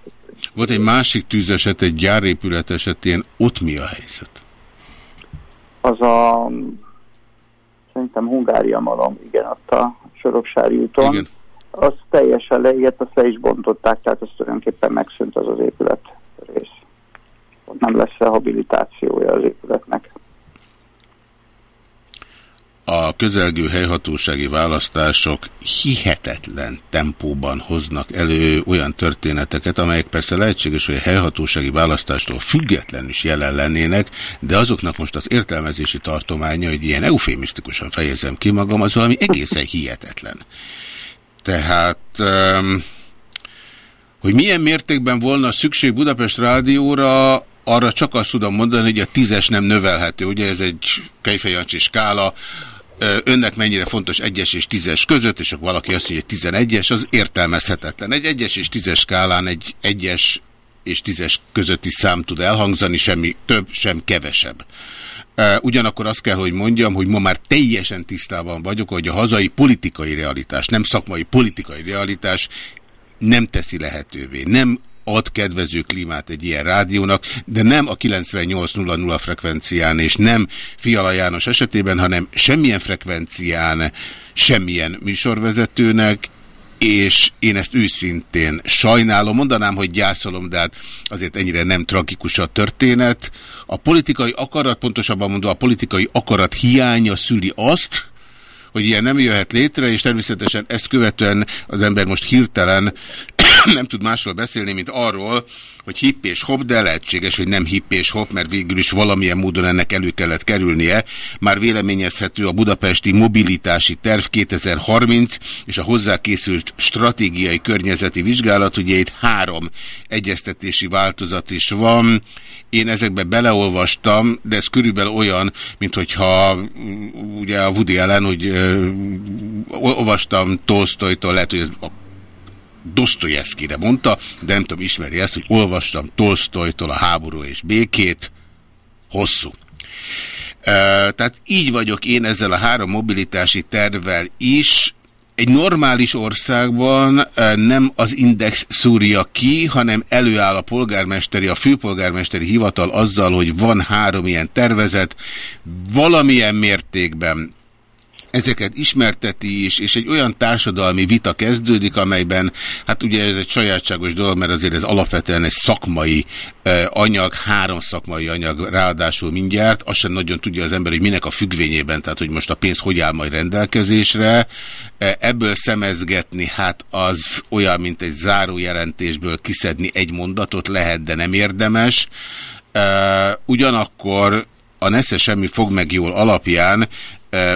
Volt egy másik tűzeset, egy gyárépület esetén, ott mi a helyzet? Az a szerintem Hungária malom, igen, ott a Soroksári úton. Igen. Az teljesen leégett, azt le is bontották, tehát az tulajdonképpen megszűnt az az épület rész. Ott nem lesz rehabilitációja az épületnek. A közelgő helyhatósági választások hihetetlen tempóban hoznak elő olyan történeteket, amelyek persze lehetséges, hogy a helyhatósági választástól független is jelen lennének, de azoknak most az értelmezési tartománya, hogy ilyen eufémisztikusan fejezem ki magam, az valami egészen hihetetlen. Tehát... Um, hogy milyen mértékben volna szükség Budapest Rádióra, arra csak azt tudom mondani, hogy a tízes nem növelhető. Ugye ez egy kejfejancsi skála, önnek mennyire fontos egyes és tízes között, és akkor valaki azt mondja, hogy tizenegyes, az értelmezhetetlen. Egy egyes és tízes skálán egy egyes és tízes közötti szám tud elhangzani, semmi több, sem kevesebb. Ugyanakkor azt kell, hogy mondjam, hogy ma már teljesen tisztában vagyok, hogy a hazai politikai realitás, nem szakmai politikai realitás nem teszi lehetővé, nem ad kedvező klímát egy ilyen rádiónak, de nem a 98.00 frekvencián, és nem Fiala János esetében, hanem semmilyen frekvencián, semmilyen műsorvezetőnek, és én ezt őszintén sajnálom, mondanám, hogy gyászolom, de hát azért ennyire nem tragikus a történet. A politikai akarat, pontosabban mondva a politikai akarat hiánya szüli azt, hogy ilyen nem jöhet létre, és természetesen ezt követően az ember most hirtelen [COUGHS] nem tud másról beszélni, mint arról, hogy hipp és hop, de lehetséges, hogy nem hipp és hop, mert végül is valamilyen módon ennek elő kellett kerülnie. Már véleményezhető a budapesti mobilitási terv 2030 és a hozzá készült stratégiai környezeti vizsgálat, ugye itt három egyeztetési változat is van. Én ezekbe beleolvastam, de ez körülbelül olyan, mint hogyha ugye a Woody Allen, hogy ö, olvastam Tolstoytól, lehet, hogy ez a Dostoyevskire mondta, de nem tudom, ismeri ezt, hogy olvastam Tolstoytól a háború és békét, hosszú. Tehát így vagyok én ezzel a három mobilitási tervvel is, egy normális országban nem az index szúrja ki, hanem előáll a polgármesteri, a főpolgármesteri hivatal azzal, hogy van három ilyen tervezet, valamilyen mértékben ezeket ismerteti is, és egy olyan társadalmi vita kezdődik, amelyben, hát ugye ez egy sajátságos dolog, mert azért ez alapvetően egy szakmai anyag, három szakmai anyag ráadásul mindjárt, azt sem nagyon tudja az ember, hogy minek a függvényében, tehát hogy most a pénz hogy áll majd rendelkezésre. Ebből szemezgetni, hát az olyan, mint egy zárójelentésből kiszedni egy mondatot lehet, de nem érdemes. Ugyanakkor a Nesze Semmi Fog meg jól alapján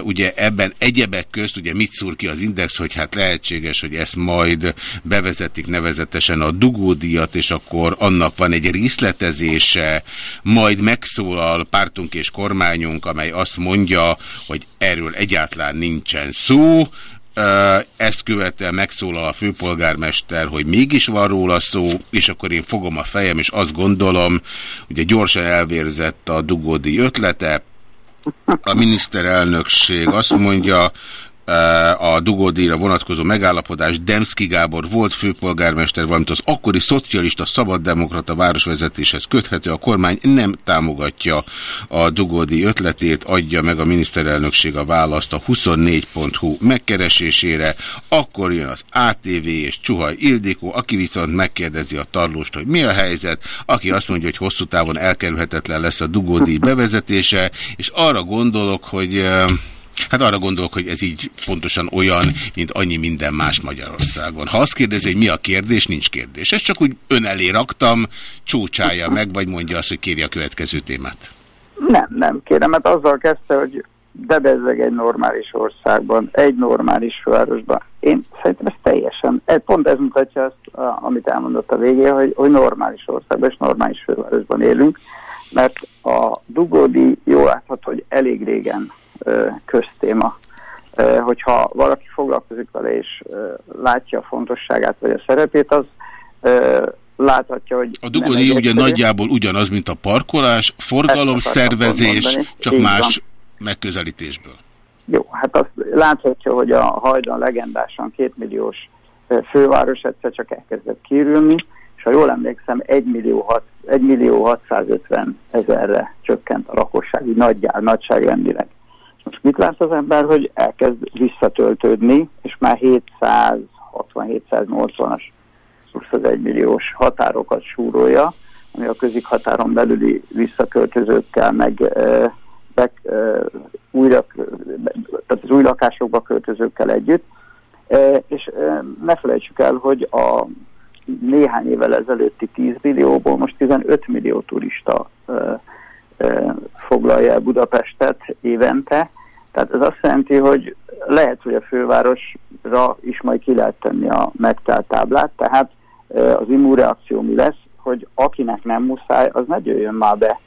ugye ebben egyebek közt, ugye mit szúr ki az index, hogy hát lehetséges, hogy ezt majd bevezetik nevezetesen a dugódíjat, és akkor annak van egy részletezése, majd megszólal pártunk és kormányunk, amely azt mondja, hogy erről egyáltalán nincsen szó, ezt követően megszólal a főpolgármester, hogy mégis van róla szó, és akkor én fogom a fejem, és azt gondolom, ugye gyorsan elvérzett a dugódi ötlete, a miniszterelnökség azt mondja, a dugódíjra vonatkozó megállapodás Demszki Gábor volt főpolgármester, valamint az akkori szocialista szabaddemokrata városvezetéshez köthető. A kormány nem támogatja a dugódíj ötletét, adja meg a miniszterelnökség a választ a 24.hu megkeresésére. Akkor jön az ATV és Csuhaj Ildikó, aki viszont megkérdezi a tarlóst, hogy mi a helyzet, aki azt mondja, hogy hosszú távon elkerülhetetlen lesz a dugódíj bevezetése, és arra gondolok, hogy... Hát arra gondolok, hogy ez így pontosan olyan, mint annyi minden más Magyarországon. Ha azt kérdezi, hogy mi a kérdés, nincs kérdés. Ezt csak úgy ön elé raktam, csúcsája meg, vagy mondja azt, hogy kéri a következő témát. Nem, nem kérem, mert azzal kezdte, hogy de bezzeg egy normális országban, egy normális fővárosban. Én szerintem ez teljesen, pont ez mutatja azt, amit elmondott a végén, hogy, hogy normális országban és normális fővárosban élünk, mert a dugódi jól látható, hogy elég régen köztéma. Hogyha valaki foglalkozik vele és látja a fontosságát vagy a szerepét, az láthatja, hogy... A dugódi ugye nagyjából ugyanaz, mint a parkolás, forgalomszervezés, csak Így más van. megközelítésből. Jó, hát azt láthatja, hogy a hajdan legendásan kétmilliós főváros egyszer csak elkezdett kírülni, és ha jól emlékszem, 1 millió, 6, 1 millió 650 ezerre csökkent a lakosság, így nagyjár, nagyságrendileg. Most mit lát az ember, hogy elkezd visszatöltődni, és már 760-780-as 21 milliós határokat súrolja, ami a közik határon belüli visszaköltözőkkel, meg be, újra, tehát az új lakásokba költözőkkel együtt. És e, ne felejtsük el, hogy a néhány évvel ezelőtti 10 millióból most 15 millió turista foglalja el Budapestet évente, tehát ez azt jelenti, hogy lehet, hogy a fővárosra is majd ki lehet tenni a megtelt táblát, tehát az immunreakció mi lesz, hogy akinek nem muszáj, az ne jöjjön már be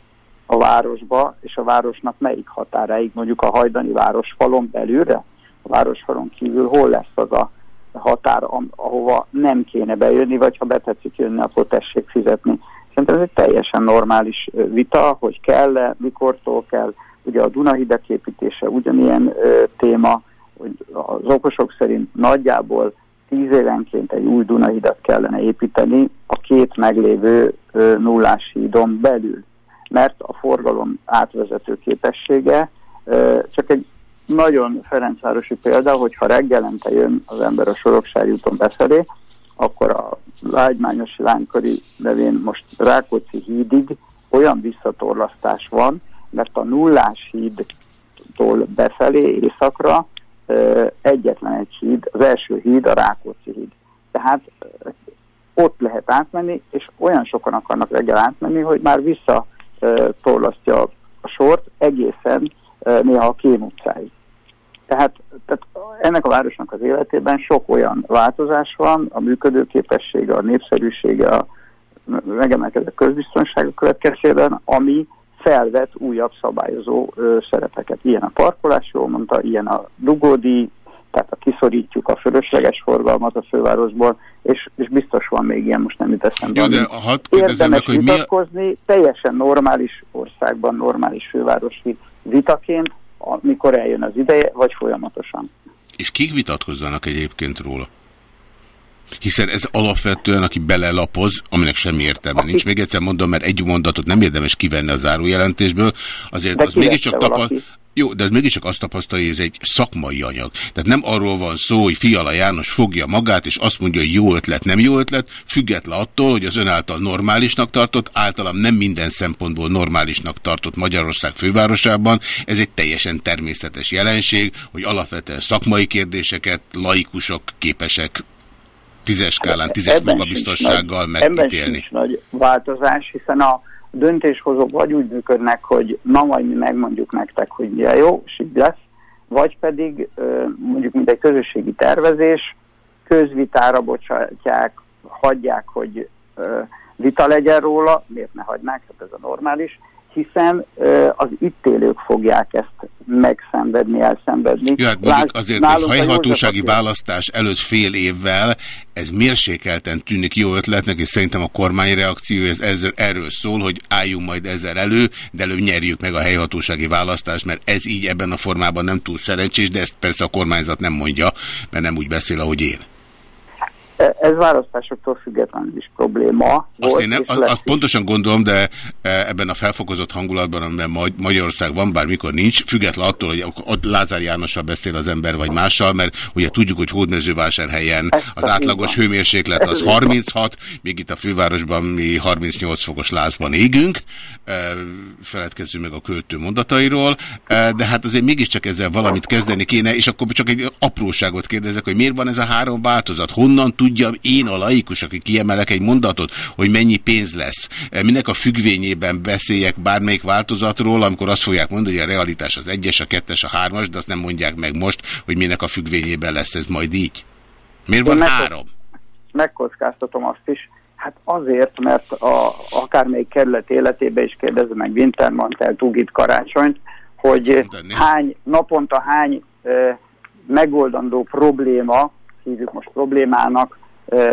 a városba, és a városnak melyik határáig, mondjuk a hajdani városfalon belülre, a városfalon kívül hol lesz az a határ, ahova nem kéne bejönni, vagy ha betetszik jönni, akkor tessék fizetni. Szerintem ez egy teljesen normális vita, hogy kell-e, mikortól kell, Ugye a Dunahidek építése ugyanilyen ö, téma, hogy az okosok szerint nagyjából tíz évenként egy új Dunahidat kellene építeni a két meglévő ö, nullás hídon belül, mert a forgalom átvezető képessége ö, csak egy nagyon Ferencvárosi példa, hogyha reggelente jön az ember a Soroksári úton befelé, akkor a lágymányosi lánykori nevén most Rákóczi hídig olyan visszatorlasztás van, mert a nullás hídtól befelé északra egyetlen egy híd, az első híd a Rákóczi híd. Tehát ott lehet átmenni, és olyan sokan akarnak reggel átmenni, hogy már visszatorlasztja a sort egészen néha a Kém utcáig. Tehát, tehát ennek a városnak az életében sok olyan változás van, a működőképessége, a népszerűsége, a megemelkedett közbiztonsága következtében, ami felvet újabb szabályozó ö, szerepeket. Ilyen a parkolás, jól mondta, ilyen a dugódi, tehát a kiszorítjuk a fölösleges forgalmat a fővárosból, és, és biztos van még ilyen, most nem jut eszembe. Jó, de hadd kérdezem meg, hogy vitatkozni, mi a... teljesen normális országban, normális fővárosi vitaként, amikor eljön az ideje, vagy folyamatosan. És kik vitatkozzanak egyébként róla? Hiszen ez alapvetően, aki belelapoz, aminek semmi értelme aki... nincs. Még egyszer mondom, mert egy mondatot nem érdemes kivenni a zárójelentésből, azért De az mégiscsak tapasztal... Jó, de ez mégiscsak azt tapasztalja, hogy ez egy szakmai anyag. Tehát nem arról van szó, hogy Fiala János fogja magát, és azt mondja, hogy jó ötlet, nem jó ötlet, független attól, hogy az ön által normálisnak tartott, általam nem minden szempontból normálisnak tartott Magyarország fővárosában. Ez egy teljesen természetes jelenség, hogy alapvetően szakmai kérdéseket laikusok képesek tízes skálán, tízes ebben magabiztossággal megítélni. Ebben nagy változás, hiszen a döntéshozók vagy úgy működnek, hogy na majd mi megmondjuk nektek, hogy milyen jó, és így lesz, vagy pedig mondjuk mint egy közösségi tervezés, közvitára bocsátják, hagyják, hogy vita legyen róla, miért ne hagynák, hát ez a normális, hiszen az itt élők fogják ezt megszenvedni, elszenvedni. Jó, hát mondjuk azért egy helyhatósági választás előtt fél évvel ez mérsékelten tűnik jó ötletnek, és szerintem a kormány reakció ez ezzel, erről szól, hogy álljunk majd ezzel elő, de előbb nyerjük meg a helyhatósági választást, mert ez így ebben a formában nem túl szerencsés, de ezt persze a kormányzat nem mondja, mert nem úgy beszél, ahogy én. E, ez választásoktól függetlenül is probléma. Azt, én nem, azt pontosan gondolom, de e, ebben a felfokozott hangulatban, amiben Magyarország van, bármikor nincs, független attól, hogy Lázár Jánossal beszél az ember, vagy mással, mert ugye tudjuk, hogy Hódmezővásárhelyen az átlagos hőmérséklet az 36, még itt a fővárosban mi 38 fokos lázban égünk, e, feledkezzünk meg a költő mondatairól, de hát azért mégiscsak ezzel valamit kezdeni kéne, és akkor csak egy apróságot kérdezek, hogy miért van ez a három változat, honnan tud tudjam én a laikus, aki kiemelek egy mondatot, hogy mennyi pénz lesz. Minek a függvényében beszéljek bármelyik változatról, amikor azt fogják mondani, hogy a realitás az egyes, a kettes, a hármas, de azt nem mondják meg most, hogy minek a függvényében lesz ez majd így. Miért van három? Megkockáztatom azt is. Hát azért, mert a, akármelyik kerület életébe is kérdezze meg Wintermantel, Tugit, Karácsonyt, hogy hány, naponta hány e, megoldandó probléma, hívjuk most problémának,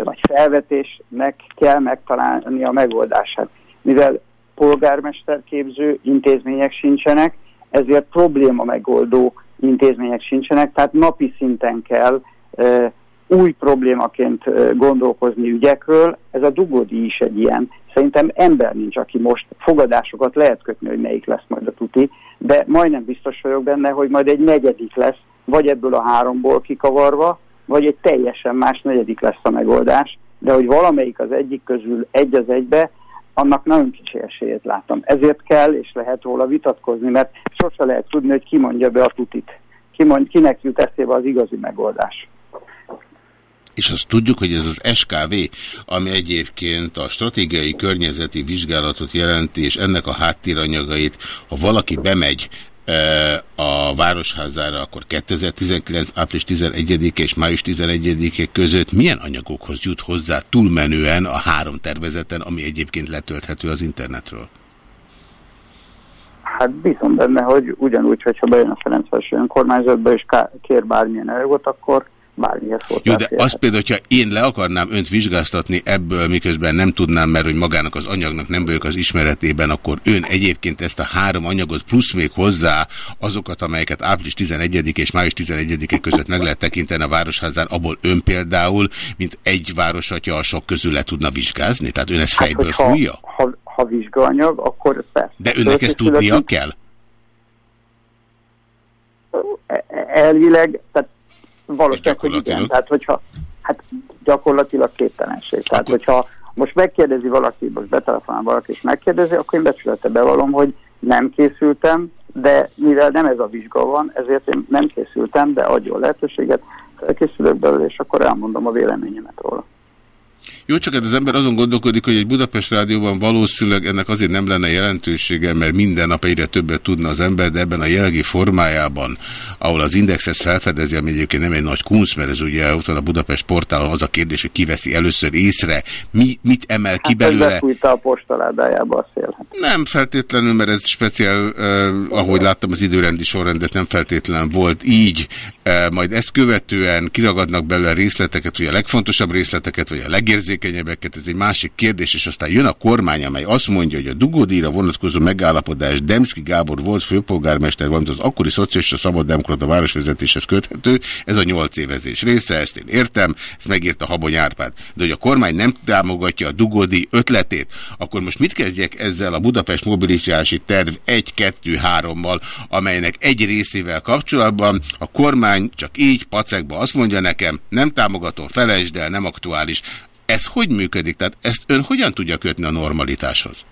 vagy felvetésnek kell megtalálni a megoldását. Mivel polgármesterképző intézmények sincsenek, ezért probléma megoldó intézmények sincsenek, tehát napi szinten kell új problémaként gondolkozni ügyekről. Ez a dugódi is egy ilyen. Szerintem ember nincs, aki most fogadásokat lehet kötni, hogy melyik lesz majd a tuti, de majdnem biztos vagyok benne, hogy majd egy negyedik lesz, vagy ebből a háromból kikavarva, vagy egy teljesen más negyedik lesz a megoldás, de hogy valamelyik az egyik közül egy az egybe, annak nagyon kicsi esélyét látom. Ezért kell és lehet róla vitatkozni, mert sose lehet tudni, hogy ki mondja be a tutit. Ki mond, kinek jut eszébe az igazi megoldás. És azt tudjuk, hogy ez az SKV, ami egyébként a stratégiai környezeti vizsgálatot jelenti, és ennek a háttéranyagait, ha valaki bemegy a Városházára, akkor 2019. április 11 és május 11 között milyen anyagokhoz jut hozzá túlmenően a három tervezeten, ami egyébként letölthető az internetről? Hát bízom benne, hogy ugyanúgy, hogyha bejön a Ferencvárosi önkormányzatba és kér bármilyen anyagot, akkor bármihez Jó, de azt például, hogyha én le akarnám önt vizsgáztatni ebből, miközben nem tudnám, mert hogy magának az anyagnak nem vagyok az ismeretében, akkor ön egyébként ezt a három anyagot plusz még hozzá azokat, amelyeket április 11 és május 11 között meg lehet tekinteni a Városházán, abból ön például, mint egy városatja a sok közül le tudna vizsgázni? Tehát ön ezt hát, fejből hát, fújja? Ha, ha, ha vizsgaanyag, akkor persze. De önnek ezt tudnia kell? E- e- elvileg, tehát Valószínűleg, hogy igen. Tehát, hogyha, hát gyakorlatilag képtelenség. Tehát, akkor... hogyha most megkérdezi valaki, most betelefonál valaki, és megkérdezi, akkor én becsülete bevallom, hogy nem készültem, de mivel nem ez a vizsga van, ezért én nem készültem, de adjon lehetőséget, felkészülök belőle, és akkor elmondom a véleményemet róla. Jó, csak hát az ember azon gondolkodik, hogy egy Budapest rádióban valószínűleg ennek azért nem lenne jelentősége, mert minden nap egyre többet tudna az ember, de ebben a jelgi formájában, ahol az Index ezt felfedezi, ami egyébként nem egy nagy kunsz, mert ez ugye ott van a Budapest portálon az a kérdés, hogy kiveszi először észre, mi, mit emel ki Hát belőle. ez a postaládájába a szél. Nem feltétlenül, mert ez speciál, eh, ahogy láttam az időrendi sorrendet, nem feltétlenül volt így. Eh, majd ezt követően kiragadnak belőle részleteket, vagy a legfontosabb részleteket, vagy a legérzékenyebbeket, ez egy másik kérdés, és aztán jön a kormány, amely azt mondja, hogy a dugódíjra vonatkozó megállapodás Demszki Gábor volt főpolgármester, valamint az akkori szocialista szabaddemokrata városvezetéshez köthető, ez a nyolc évezés része, ezt én értem, ezt megírta Habony Árpád. De hogy a kormány nem támogatja a dugódíj ötletét, akkor most mit kezdjek ezzel a Budapest mobilitási terv 1-2-3-mal, amelynek egy részével kapcsolatban a kormány csak így pacekba azt mondja nekem, nem támogatom, felejtsd el, nem aktuális. Ez hogy működik? Tehát ezt ön hogyan tudja kötni a normalitáshoz?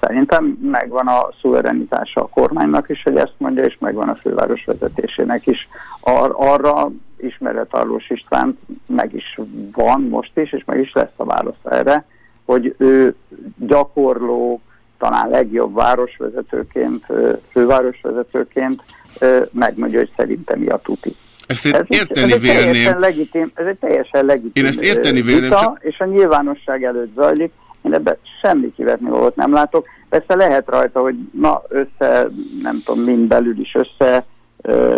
Szerintem megvan a szuverenitása a kormánynak is, hogy ezt mondja, és megvan a főváros vezetésének is. Ar- arra ismeret Arlós István meg is van most is, és meg is lesz a válasz erre, hogy ő gyakorló, talán legjobb városvezetőként, fővárosvezetőként megmondja, hogy szerintem mi a tuti. Ezt én Ez, érteni ez vélném. legitim, ez egy teljesen legitim Én ezt érteni vita, csak- és a nyilvánosság előtt zajlik. Én ebben semmi kivetni valót nem látok. Persze lehet rajta, hogy na össze, nem tudom, mind belül is össze.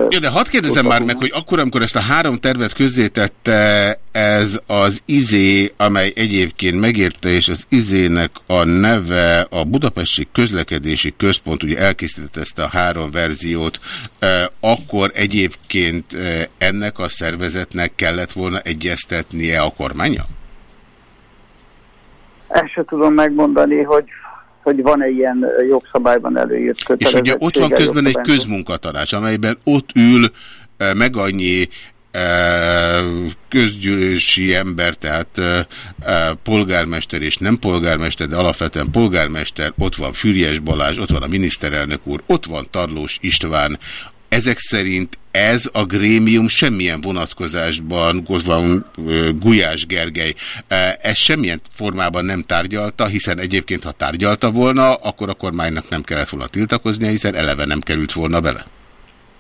Ja, de hadd kérdezem már meg, hogy akkor, amikor ezt a három tervet közzétette, ez az izé, amely egyébként megérte, és az izének a neve a Budapesti Közlekedési Központ, ugye elkészítette ezt a három verziót, akkor egyébként ennek a szervezetnek kellett volna egyeztetnie a kormánya? Ezt se tudom megmondani, hogy hogy van-e ilyen jogszabályban előírt És ugye ott van közben egy közmunkatanács, amelyben ott ül meg annyi közgyűlési ember, tehát eh, eh, polgármester és nem polgármester, de alapvetően polgármester, ott van Füriyes Balázs, ott van a miniszterelnök úr, ott van Tarlós István. Ezek szerint ez a grémium semmilyen vonatkozásban, van Gulyás Gergely, ez semmilyen formában nem tárgyalta, hiszen egyébként, ha tárgyalta volna, akkor a kormánynak nem kellett volna tiltakoznia, hiszen eleve nem került volna bele.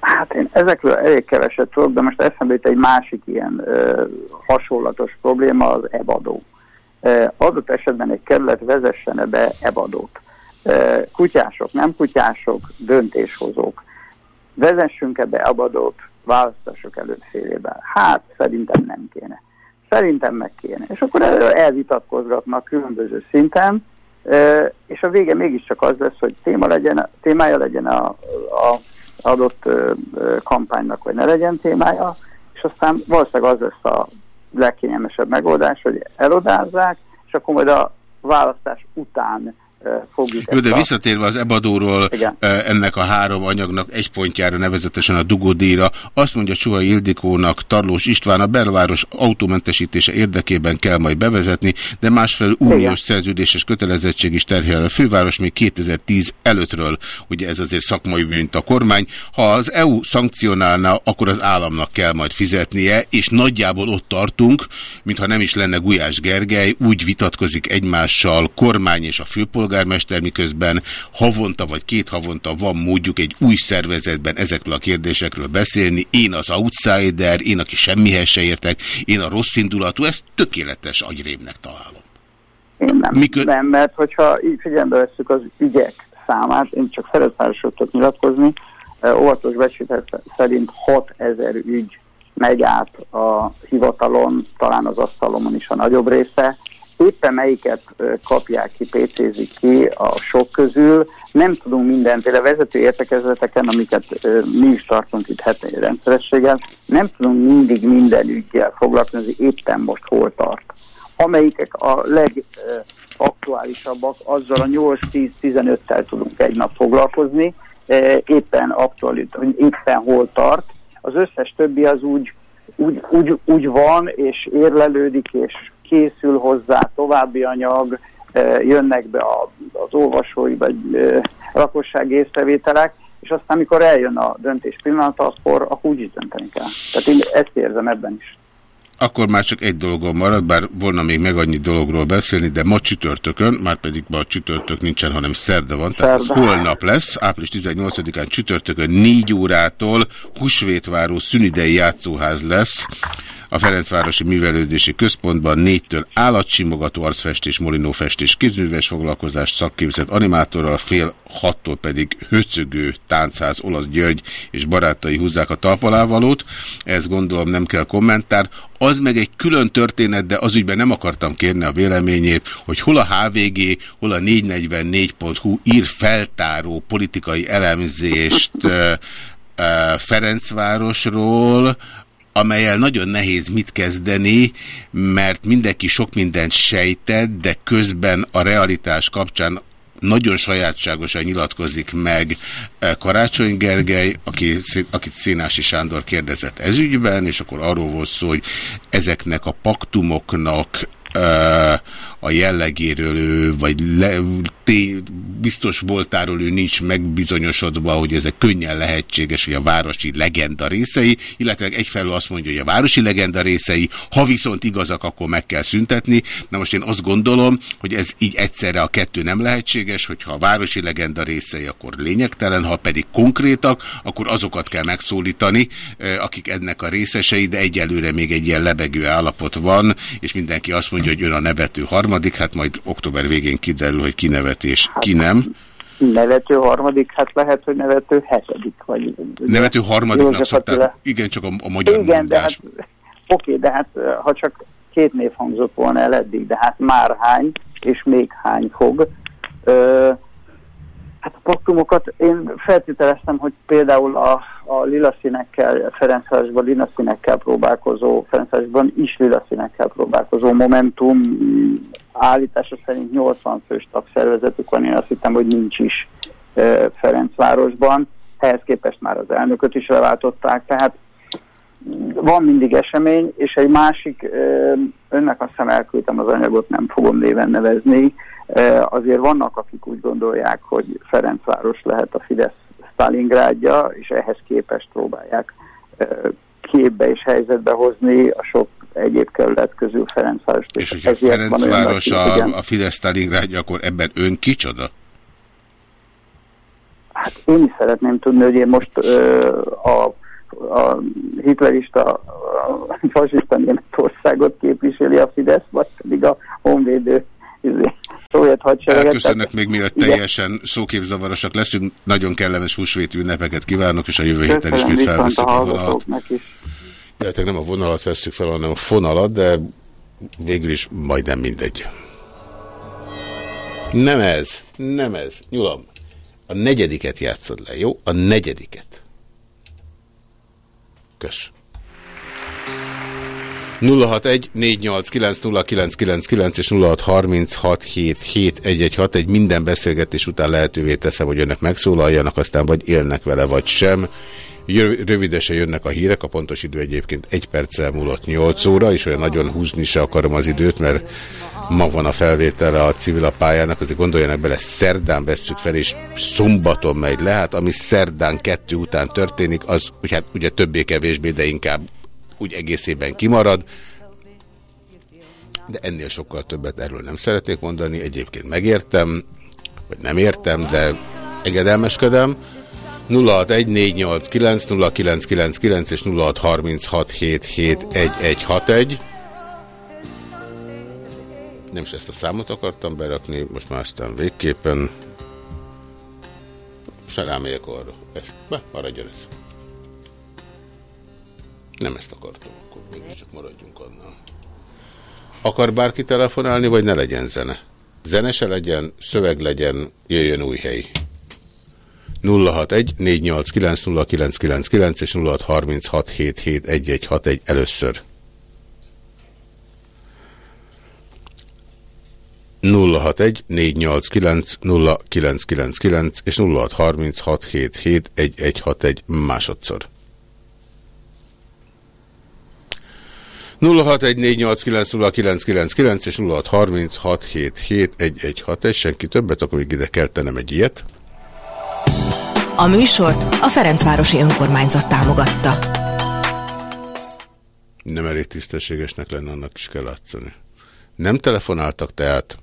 Hát én ezekről elég keveset tudok, de most eszembe jut egy másik ilyen ö, hasonlatos probléma, az ebadó. Ö, adott esetben egy kerület vezessen be ebadót. Ö, kutyások, nem kutyások, döntéshozók. Vezessünk ebbe ebadót választások előtt fél évvel. Hát szerintem nem kéne. Szerintem meg kéne. És akkor erről elvitatkozgatnak különböző szinten, és a vége mégiscsak az lesz, hogy téma legyen, témája legyen a, a adott kampánynak, vagy ne legyen témája, és aztán valószínűleg az lesz a legkényelmesebb megoldás, hogy elodázzák, és akkor majd a választás után fogjuk Jó, de visszatérve az ebadóról, Igen. eh, ennek a három anyagnak egy pontjára, nevezetesen a dugódíjra, azt mondja Csuhai Ildikónak Tarlós István, a belváros autómentesítése érdekében kell majd bevezetni, de másfelől uniós szerződéses kötelezettség is terhel a főváros még 2010 előttről, ugye ez azért szakmai bűnt a kormány. Ha az EU szankcionálna, akkor az államnak kell majd fizetnie, és nagyjából ott tartunk, mintha nem is lenne Gulyás Gergely, úgy vitatkozik egymással kormány és a főpolgármester, miközben havonta vagy két havonta van módjuk egy új szervezetben ezekről a kérdésekről beszélni. Én az outsider, én, aki semmihez se értek, én a rossz indulatú, ezt tökéletes agyrémnek találom. Én nem, Mikor- nem, mert hogyha így figyelembe veszük az ügyek számát, én csak Ferencvárosul tudok nyilatkozni, óvatos becsületek szerint 6000 ügy megy át a hivatalon, talán az asztalomon is a nagyobb része. Éppen melyiket kapják ki, PC-zik ki a sok közül, nem tudunk mindent, például a vezető értekezleteken, amiket mi is tartunk itt heti rendszerességgel, nem tudunk mindig minden ügyjel foglalkozni, éppen most hol tart amelyikek a legaktuálisabbak, azzal a 8-10-15-tel tudunk egy nap foglalkozni, éppen aktuális, hogy éppen hol tart. Az összes többi az úgy, úgy, úgy, úgy van, és érlelődik, és készül hozzá további anyag, eh, jönnek be az olvasói vagy eh, lakossági észrevételek, és aztán, amikor eljön a döntés pillanata, akkor, akkor úgy is dönteni kell. Tehát én ezt érzem ebben is. akkor már csak egy dologom marad, bár volna még meg annyi dologról beszélni, de ma csütörtökön, már pedig ma csütörtök nincsen, hanem szerda van, tehát ez holnap lesz, április 18-án csütörtökön 4 órától Husvétváró szünidei játszóház lesz, a Ferencvárosi Művelődési Központban négytől állatsimogató arcfestés, molinófestés, kézműves foglalkozás szakképzett animátorral, fél hattól pedig höcögő táncház Olasz György és barátai húzzák a talpalávalót. Ez gondolom nem kell kommentár. Az meg egy külön történet, de az ügyben nem akartam kérni a véleményét, hogy hol a HVG, hol a 444.hu ír feltáró politikai elemzést Ferencvárosról, amelyel nagyon nehéz mit kezdeni, mert mindenki sok mindent sejtett, de közben a realitás kapcsán nagyon sajátságosan nyilatkozik meg eh, Karácsony Gergely, aki, akit Szénási Sándor kérdezett ezügyben, és akkor arról volt szó, hogy ezeknek a paktumoknak uh, a jellegéről vagy le, té, biztos voltáról ő nincs megbizonyosodva, hogy ezek könnyen lehetséges, hogy a városi legenda részei, illetve egyfelől azt mondja, hogy a városi legenda részei, ha viszont igazak, akkor meg kell szüntetni. Na most én azt gondolom, hogy ez így egyszerre a kettő nem lehetséges, hogyha a városi legenda részei, akkor lényegtelen, ha pedig konkrétak, akkor azokat kell megszólítani, akik ennek a részesei, de egyelőre még egy ilyen lebegő állapot van, és mindenki azt mondja, hogy ön a nevető harmadik, harmadik, hát majd október végén kiderül, hogy ki nevet és ki nem. Nevető harmadik, hát lehet, hogy nevető hetedik. Vagy, nevető harmadiknak szokták, igen, csak a, a magyar igen, mondás. De hát, oké, de hát ha csak két név hangzott volna el eddig, de hát már hány, és még hány fog. Ö, Hát a paktumokat én feltételeztem, hogy például a, a lila színekkel, Ferencvárosban lila színekkel próbálkozó, Ferencvárosban is lila színekkel próbálkozó Momentum állítása szerint 80 fős tagszervezetük van, én azt hittem, hogy nincs is e, Ferencvárosban. Ehhez képest már az elnököt is leváltották, tehát van mindig esemény, és egy másik, önnek azt hiszem elküldtem az anyagot, nem fogom néven nevezni, azért vannak, akik úgy gondolják, hogy Ferencváros lehet a Fidesz Stalingrádja, és ehhez képest próbálják képbe és helyzetbe hozni a sok egyéb kerület közül Ferencváros. És hogyha Ferencváros a, a Fidesz Stalingrádja, akkor ebben ön kicsoda? Hát én is szeretném tudni, hogy én most ö, a a hitlerista, a fasiszta Németországot képviseli a Fidesz, vagy pedig a honvédő izé, szovjet hadsereget. Elköszönök még mielőtt teljesen szóképzavarosak leszünk. Nagyon kellemes húsvéti ünnepeket kívánok, és a jövő héten ismét felveszünk a, a vonalat. Illetve nem a vonalat veszük fel, hanem a fonalat, de végül is majdnem mindegy. Nem ez, nem ez. Nyulam, a negyediket játszod le, jó? A negyediket. Kösz. 061 489 és 0636771161 egy minden beszélgetés után lehetővé teszem, hogy önnek megszólaljanak, aztán vagy élnek vele, vagy sem. Rövidesen jönnek a hírek, a pontos idő egyébként egy perccel múlott 8 óra, és olyan nagyon húzni se akarom az időt, mert ma van a felvétele a civil a pályának, azért gondoljanak bele, szerdán veszük fel, és szombaton megy le, hát ami szerdán kettő után történik, az ugye, hát, ugye többé-kevésbé, de inkább úgy egészében kimarad, de ennél sokkal többet erről nem szeretnék mondani, egyébként megértem, vagy nem értem, de engedelmeskedem. 061489 0999 és 0636771161 nem is ezt a számot akartam berakni, most már aztán végképpen se rámegyek arra. Ezt, be, maradjon ez. Nem ezt akartam, akkor csak maradjunk annál. Akar bárki telefonálni, vagy ne legyen zene? Zene se legyen, szöveg legyen, jöjjön új hely. 061 489 0999 és 0636771161 először. 061 489 0999 és 0636771161 másodszor. 0614890999 és 0636771161 senki többet, akkor még ide kell tennem egy ilyet. A műsort a Ferencvárosi Önkormányzat támogatta. Nem elég tisztességesnek lenne, annak is kell látszani. Nem telefonáltak tehát.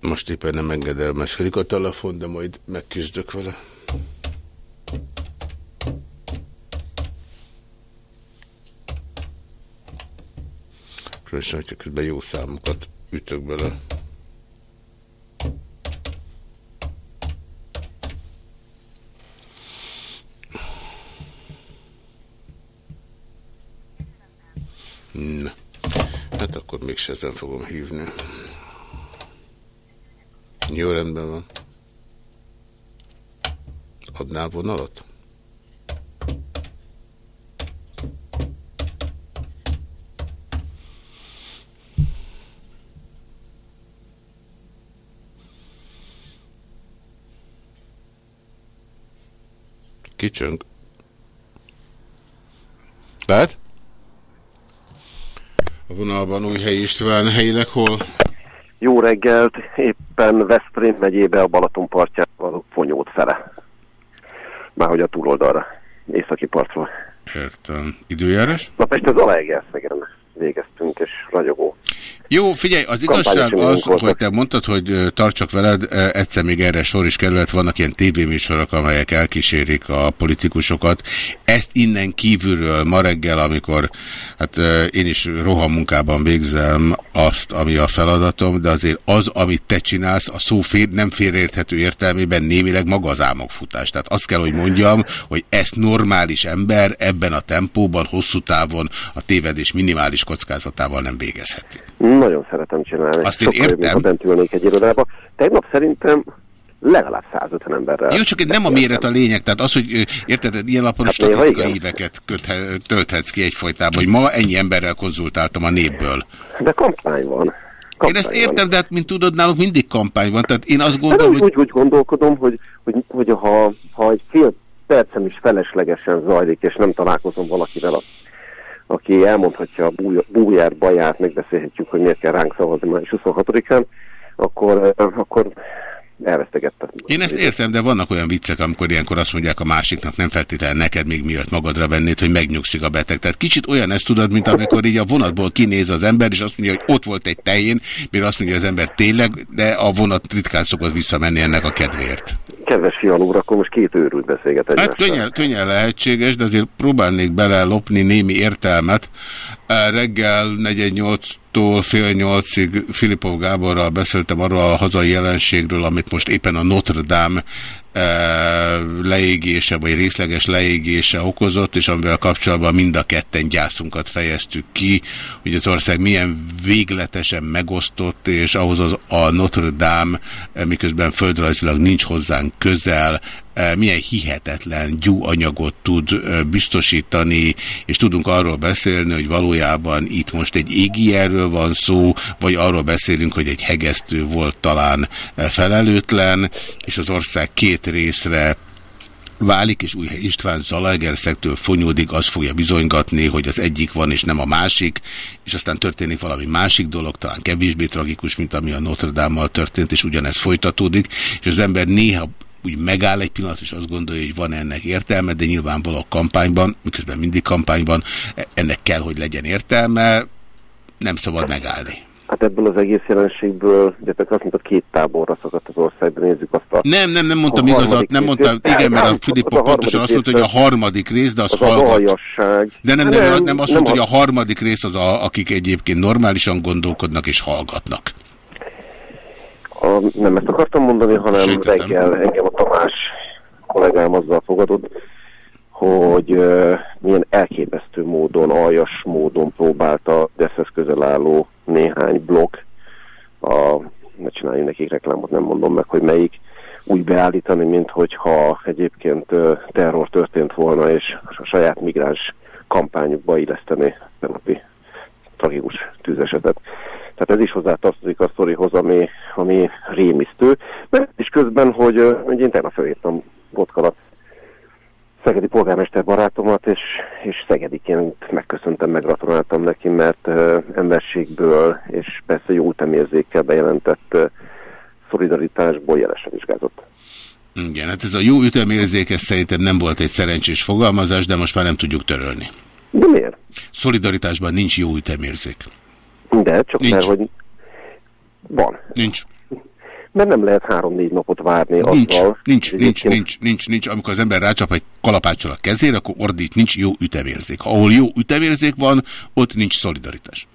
Most éppen nem engedelmesedik a telefon, de majd megküzdök vele. Különösen, hogyha közben jó számokat ütök bele. Na, hát akkor mégse ezen fogom hívni. Jó rendben van. Adnál vonalat? Kicsöng. Lehet? A vonalban Újhely István helyileg hol? Jó reggelt, éppen Veszprém megyébe a Balaton partján való Fonyót fele. Márhogy a túloldalra, északi partról. Értem. Időjárás? Na Pest az Zalaegerszegen végeztünk, és ragyogó. Jó, figyelj, az igazság az, hogy te mondtad, hogy tartsak veled, egyszer még erre sor is került, vannak ilyen tévéműsorok, amelyek elkísérik a politikusokat. Ezt innen kívülről ma reggel, amikor hát én is rohamunkában végzem azt, ami a feladatom, de azért az, amit te csinálsz, a szó fér, nem félreérthető értelmében némileg maga az álmokfutás. Tehát azt kell, hogy mondjam, hogy ezt normális ember ebben a tempóban, hosszú távon a tévedés minimális kockázatával nem végezheti. Nagyon szeretem csinálni. Azt én értem. Jobb, ülnék egy irodába. Tegnap szerintem legalább 150 emberrel. Jó, csak nem a méret a lényeg, tehát az, hogy érted, ilyen napon hát statisztikai éveket köthe, tölthetsz ki egyfolytában, hogy ma ennyi emberrel konzultáltam a népből. De kampány van. Kampány én ezt értem, van. de hát, mint tudod, nálunk mindig kampány van, tehát én azt hát gondolom, hogy... Úgy, úgy gondolkodom, hogy, hogy, hogy ha, ha egy fél percem is feleslegesen zajlik, és nem találkozom valakivel, a aki elmondhatja a bújár baját, megbeszélhetjük, hogy miért kell ránk szavazni május 26-án, akkor, akkor elvesztegette. Én ezt értem, de vannak olyan viccek, amikor ilyenkor azt mondják a másiknak, nem feltétlenül neked még miatt magadra vennéd, hogy megnyugszik a beteg. Tehát kicsit olyan ezt tudod, mint amikor így a vonatból kinéz az ember, és azt mondja, hogy ott volt egy tehén, mire azt mondja az ember tényleg, de a vonat ritkán szokott visszamenni ennek a kedvéért. Kedves fiam úr, akkor most két őrült beszélget egymással. Hát könnyen, könnyen lehetséges, de azért próbálnék bele lopni némi értelmet. Reggel 418-tól fél nyolcig Filipov Gáborral beszéltem arról a hazai jelenségről, amit most éppen a Notre Dame leégése, vagy részleges leégése okozott, és amivel kapcsolatban mind a ketten gyászunkat fejeztük ki, hogy az ország milyen végletesen megosztott, és ahhoz az, a Notre Dame, miközben földrajzilag nincs hozzánk közel, milyen hihetetlen gyúanyagot tud biztosítani, és tudunk arról beszélni, hogy valójában itt most egy égierről van szó, vagy arról beszélünk, hogy egy hegesztő volt talán felelőtlen, és az ország két részre válik, és Újhely István Zalaegerszektől fonyódik, az fogja bizonygatni, hogy az egyik van, és nem a másik, és aztán történik valami másik dolog, talán kevésbé tragikus, mint ami a Notre Dame-mal történt, és ugyanez folytatódik, és az ember néha úgy megáll egy pillanat, és azt gondolja, hogy van ennek értelme, de nyilvánvalóan kampányban, miközben mindig kampányban, ennek kell, hogy legyen értelme, nem szabad megállni. Hát ebből az egész jelenségből, de te azt mondtad, két táborra szakadt az országban, nézzük azt a... Nem, nem, nem mondtam igazat, nem mondtam, igen, mert a Filippo pontosan azt mondta, hogy a harmadik rész, de az, az hallgat. De nem, nem, nem, nem azt mondta, hogy a harmadik rész az, a, akik egyébként normálisan gondolkodnak és hallgatnak. A, nem ezt akartam mondani, hanem Sejtetem. reggel engem a Tamás kollégám azzal fogadott, hogy uh, milyen elképesztő módon, aljas módon próbálta Deszhez közel álló néhány blokk, a, ne csináljunk nekik reklámot, nem mondom meg, hogy melyik, úgy beállítani, mint hogyha egyébként uh, terror történt volna, és a saját migráns kampányukba illeszteni a napi tragikus tűzesetet. Tehát ez is hozzá tartozik a sztorihoz, ami, ami rémisztő. Mert is közben, hogy, hogy én tegnap felírtam Botkalat szegedi polgármester barátomat, és, és szegediként megköszöntem, meggratuláltam neki, mert uh, emberségből és persze jó temérzékkel bejelentett uh, szolidaritásból jelesen vizsgázott. Igen, hát ez a jó ütemérzék, ez szerintem nem volt egy szerencsés fogalmazás, de most már nem tudjuk törölni. De miért? Szolidaritásban nincs jó ütemérzék. De, csak Nincs. mert, hogy van. Nincs. Mert nem lehet három-négy napot várni Nincs, azzal. nincs, nincs, nincs, nincs, nincs. Amikor az ember rácsap egy kalapáccsal a kezére, akkor ordít, nincs jó ütemérzék. Ha ahol jó ütemérzék van, ott nincs szolidaritás.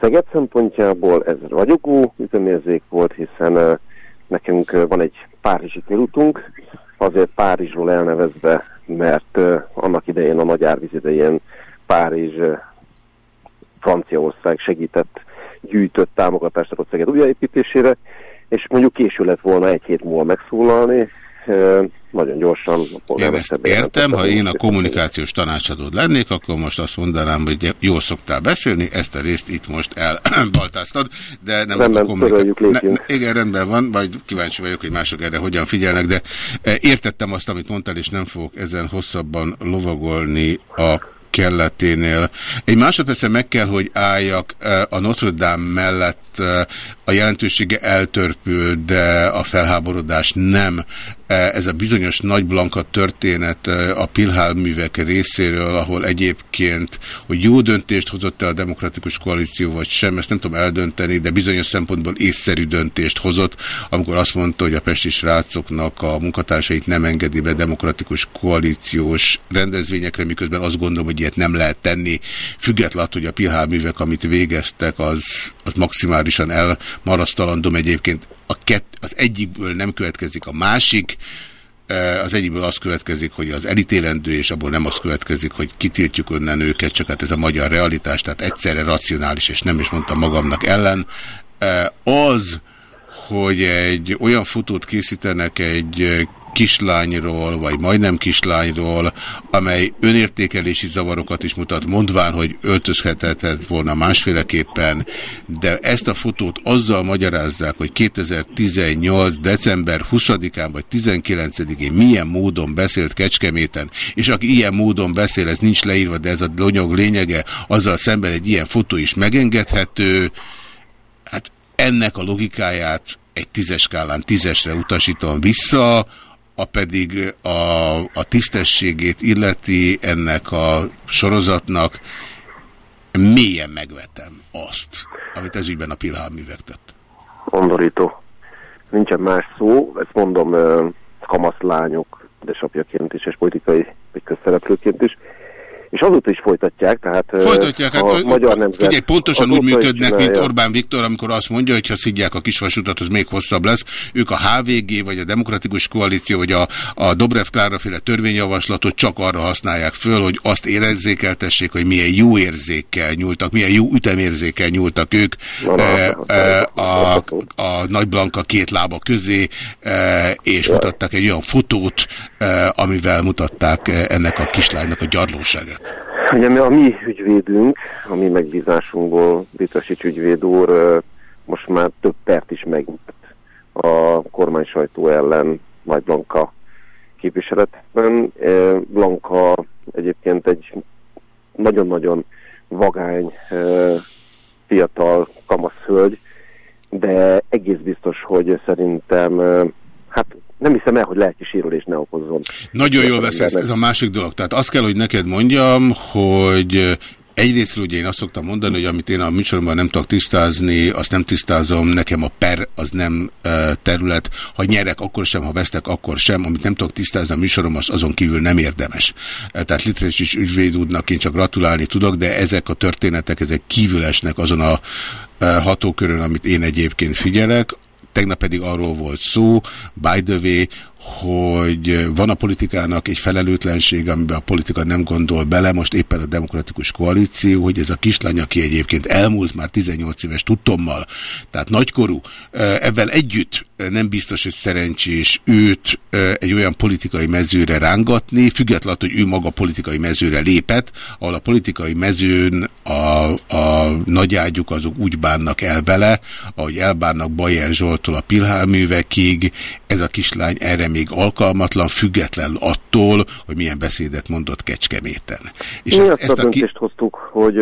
Szeged szempontjából ez ragyogó ütemérzék volt, hiszen uh, nekünk uh, van egy párizsi körútunk, azért Párizsról elnevezve, mert uh, annak idején, a nagy árvíz idején Párizs, Franciaország segített, gyűjtött támogatást adott Szeged újjáépítésére, és mondjuk késő lett volna egy hét múlva megszólalni, nagyon gyorsan. a Én ezt értem, ha én a kommunikációs tanácsadód lennék, akkor most azt mondanám, hogy jól szoktál beszélni, ezt a részt itt most elbaltáztad, [CLEARS THROAT] de nem Rendben, a kommunikáció. lépjünk. igen, rendben van, majd kíváncsi vagyok, hogy mások erre hogyan figyelnek, de eh, értettem azt, amit mondtál, és nem fogok ezen hosszabban lovagolni a kelleténél. Egy másodpercen meg kell, hogy álljak eh, a Notre Dame mellett eh, a jelentősége eltörpül, de a felháborodás nem. Eh, Ez a bizonyos Nagy Blanka történet eh, a Pilhál művek részéről, ahol egyébként, hogy jó döntést hozott-e a demokratikus koalíció, vagy sem, ezt nem tudom eldönteni, de bizonyos szempontból észszerű döntést hozott, amikor azt mondta, hogy a pesti srácoknak a munkatársait nem engedi be demokratikus koalíciós rendezvényekre, miközben azt gondolom, hogy ilyet nem lehet tenni, függetlenül, hogy a Pilhál művek, amit végeztek, az, az maximálisan elmarasztalandom egyébként. A kett, az egyikből nem következik a másik, az egyikből az következik, hogy az elítélendő, és abból nem az következik, hogy kitiltjuk önnen őket, csak hát ez a magyar realitás, tehát egyszerre racionális, és nem is mondtam magamnak ellen. Az, hogy egy olyan fotót készítenek egy kislányról, vagy majdnem kislányról, amely önértékelési zavarokat is mutat, mondván, hogy öltözhetett volna másféleképpen, de ezt a fotót azzal magyarázzák, hogy 2018. december 20-án vagy 19-én milyen módon beszélt Kecskeméten, és aki ilyen módon beszél, ez nincs leírva, de ez a lonyog lényege, azzal szemben egy ilyen fotó is megengedhető, hát ennek a logikáját egy tízes skálán tízesre utasítom vissza, a pedig a, a tisztességét illeti ennek a sorozatnak, mélyen megvetem azt, amit ez ügyben a Pilhál művek tett. Undorító. Nincsen más szó, ezt mondom kamaszlányok édesapjaként is, és politikai vagy közszereplőként is. És azóta is folytatják, tehát Folytatják, hát, a ö, magyar nemzet figyelj, pontosan úgy működnek, mint. Orbán Viktor, amikor azt mondja, hogy ha szidják a kisvasutat, az még hosszabb lesz. Ők a HVG, vagy a Demokratikus Koalíció, vagy a, a Dobrev Klára féle törvényjavaslatot csak arra használják föl, hogy azt érzékeltessék, hogy milyen jó érzékkel nyúltak, milyen jó ütemérzékkel nyúltak ők eh, eh, a, a Nagy Blanka két lába közé, eh, és mutattak egy olyan fotót, eh, amivel mutatták eh, ennek a kislánynak a gyarlóságát. Ugye mi a mi ügyvédünk, a mi megbízásunkból Vitasics ügyvéd úr most már több pert is megnyert a kormány sajtó ellen Nagy Blanka képviseletben. Blanka egyébként egy nagyon-nagyon vagány, fiatal kamasz hölgy, de egész biztos, hogy szerintem, hát nem hiszem el, hogy lelki sérülést ne okozzon. Nagyon jól beszélsz, ez a másik dolog. Tehát azt kell, hogy neked mondjam, hogy Egyrésztről ugye én azt szoktam mondani, hogy amit én a műsoromban nem tudok tisztázni, azt nem tisztázom, nekem a per az nem e, terület. Ha nyerek, akkor sem, ha vesztek, akkor sem. Amit nem tudok tisztázni a műsorom, az azon kívül nem érdemes. E, tehát Litrés ügyvéd úrnak én csak gratulálni tudok, de ezek a történetek, ezek kívül esnek azon a e, hatókörön, amit én egyébként figyelek. Tegnap pedig arról volt szó, by the way, hogy van a politikának egy felelőtlenség, amiben a politika nem gondol bele, most éppen a demokratikus koalíció, hogy ez a kislány, aki egyébként elmúlt már 18 éves tudtommal, tehát nagykorú, ebben együtt nem biztos, hogy szerencsés őt egy olyan politikai mezőre rángatni, függetlenül, hogy ő maga politikai mezőre lépett, ahol a politikai mezőn a, a nagyágyuk azok úgy bánnak el vele, ahogy elbánnak Bajer Zsoltól a Pilhál művekig, ez a kislány erre még alkalmatlan, független attól, hogy milyen beszédet mondott Kecskeméten. És Mi ezt, ezt a döntést ki... hoztuk, hogy...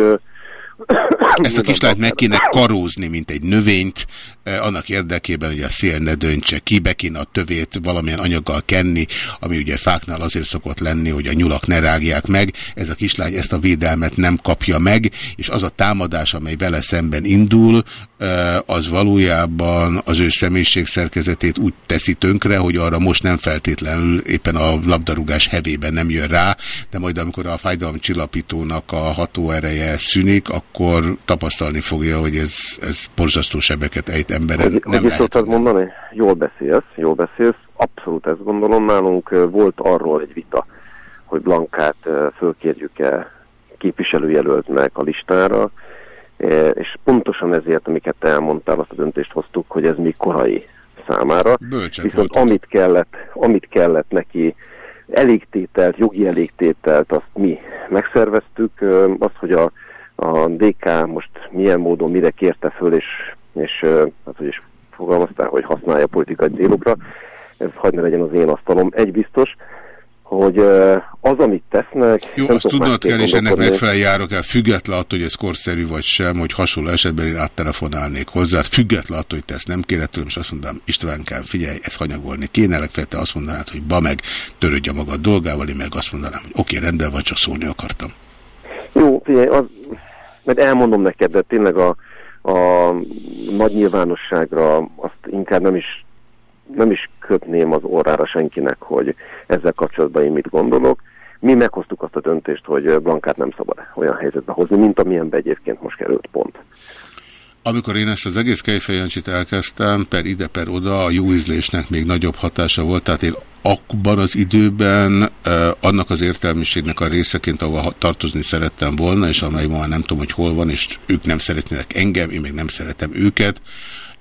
Ezt a [COUGHS] kislányt meg kéne karózni, mint egy növényt, annak érdekében, hogy a szél ne döntse ki, be a tövét valamilyen anyaggal kenni, ami ugye fáknál azért szokott lenni, hogy a nyulak ne rágják meg. Ez a kislány ezt a védelmet nem kapja meg, és az a támadás, amely vele szemben indul, eh, az valójában az ő személyiség szerkezetét úgy teszi tönkre, hogy arra most nem feltétlenül éppen a labdarúgás hevében nem jön rá, de majd amikor a fájdalomcsillapítónak a hatóereje szűnik, akkor tapasztalni fogja, hogy ez, ez borzasztó sebeket ejt emberen. Hogy, nem hogy lehet. mondani? Jól beszélsz, jól beszélsz. Abszolút ezt gondolom. Nálunk volt arról egy vita, hogy Blankát fölkérjük-e képviselőjelöltnek a listára, és pontosan ezért, amiket te elmondtál, azt a döntést hoztuk, hogy ez még korai számára. Bölcsek Viszont voltak. amit kellett, amit kellett neki elégtételt, jogi elégtételt, azt mi megszerveztük. Ö, Az, hogy a, a DK most milyen módon mire kérte föl, és, és hát, hogy is fogalmaztál, hogy használja politikai célokra, ez hagyd ne legyen az én asztalom. Egy biztos, hogy az, amit tesznek... Jó, azt tudnod kell, és ennek megfelelően járok el, független attól, hogy ez korszerű vagy sem, hogy hasonló esetben én áttelefonálnék hozzá, független attól, hogy te ezt nem kéred tőlem, és azt mondom, Istvánkám, figyelj, ezt hanyagolni kéne, legfeljebb te azt mondanád, hogy ba meg, törődj a magad dolgával, én meg azt mondanám, hogy oké, rendben van, csak szólni akartam. Jó, figyelj, az, mert elmondom neked, de tényleg a, a nagy nyilvánosságra azt inkább nem is, nem is kötném az orrára senkinek, hogy ezzel kapcsolatban én mit gondolok. Mi meghoztuk azt a döntést, hogy Blankát nem szabad olyan helyzetbe hozni, mint amilyenben egyébként most került pont. Amikor én ezt az egész kejfejancsit elkezdtem, per ide, per oda, a jó ízlésnek még nagyobb hatása volt, tehát én abban az időben eh, annak az értelmiségnek a részeként, ha- tartozni szerettem volna, és amely ma nem tudom, hogy hol van, és ők nem szeretnének engem, én még nem szeretem őket,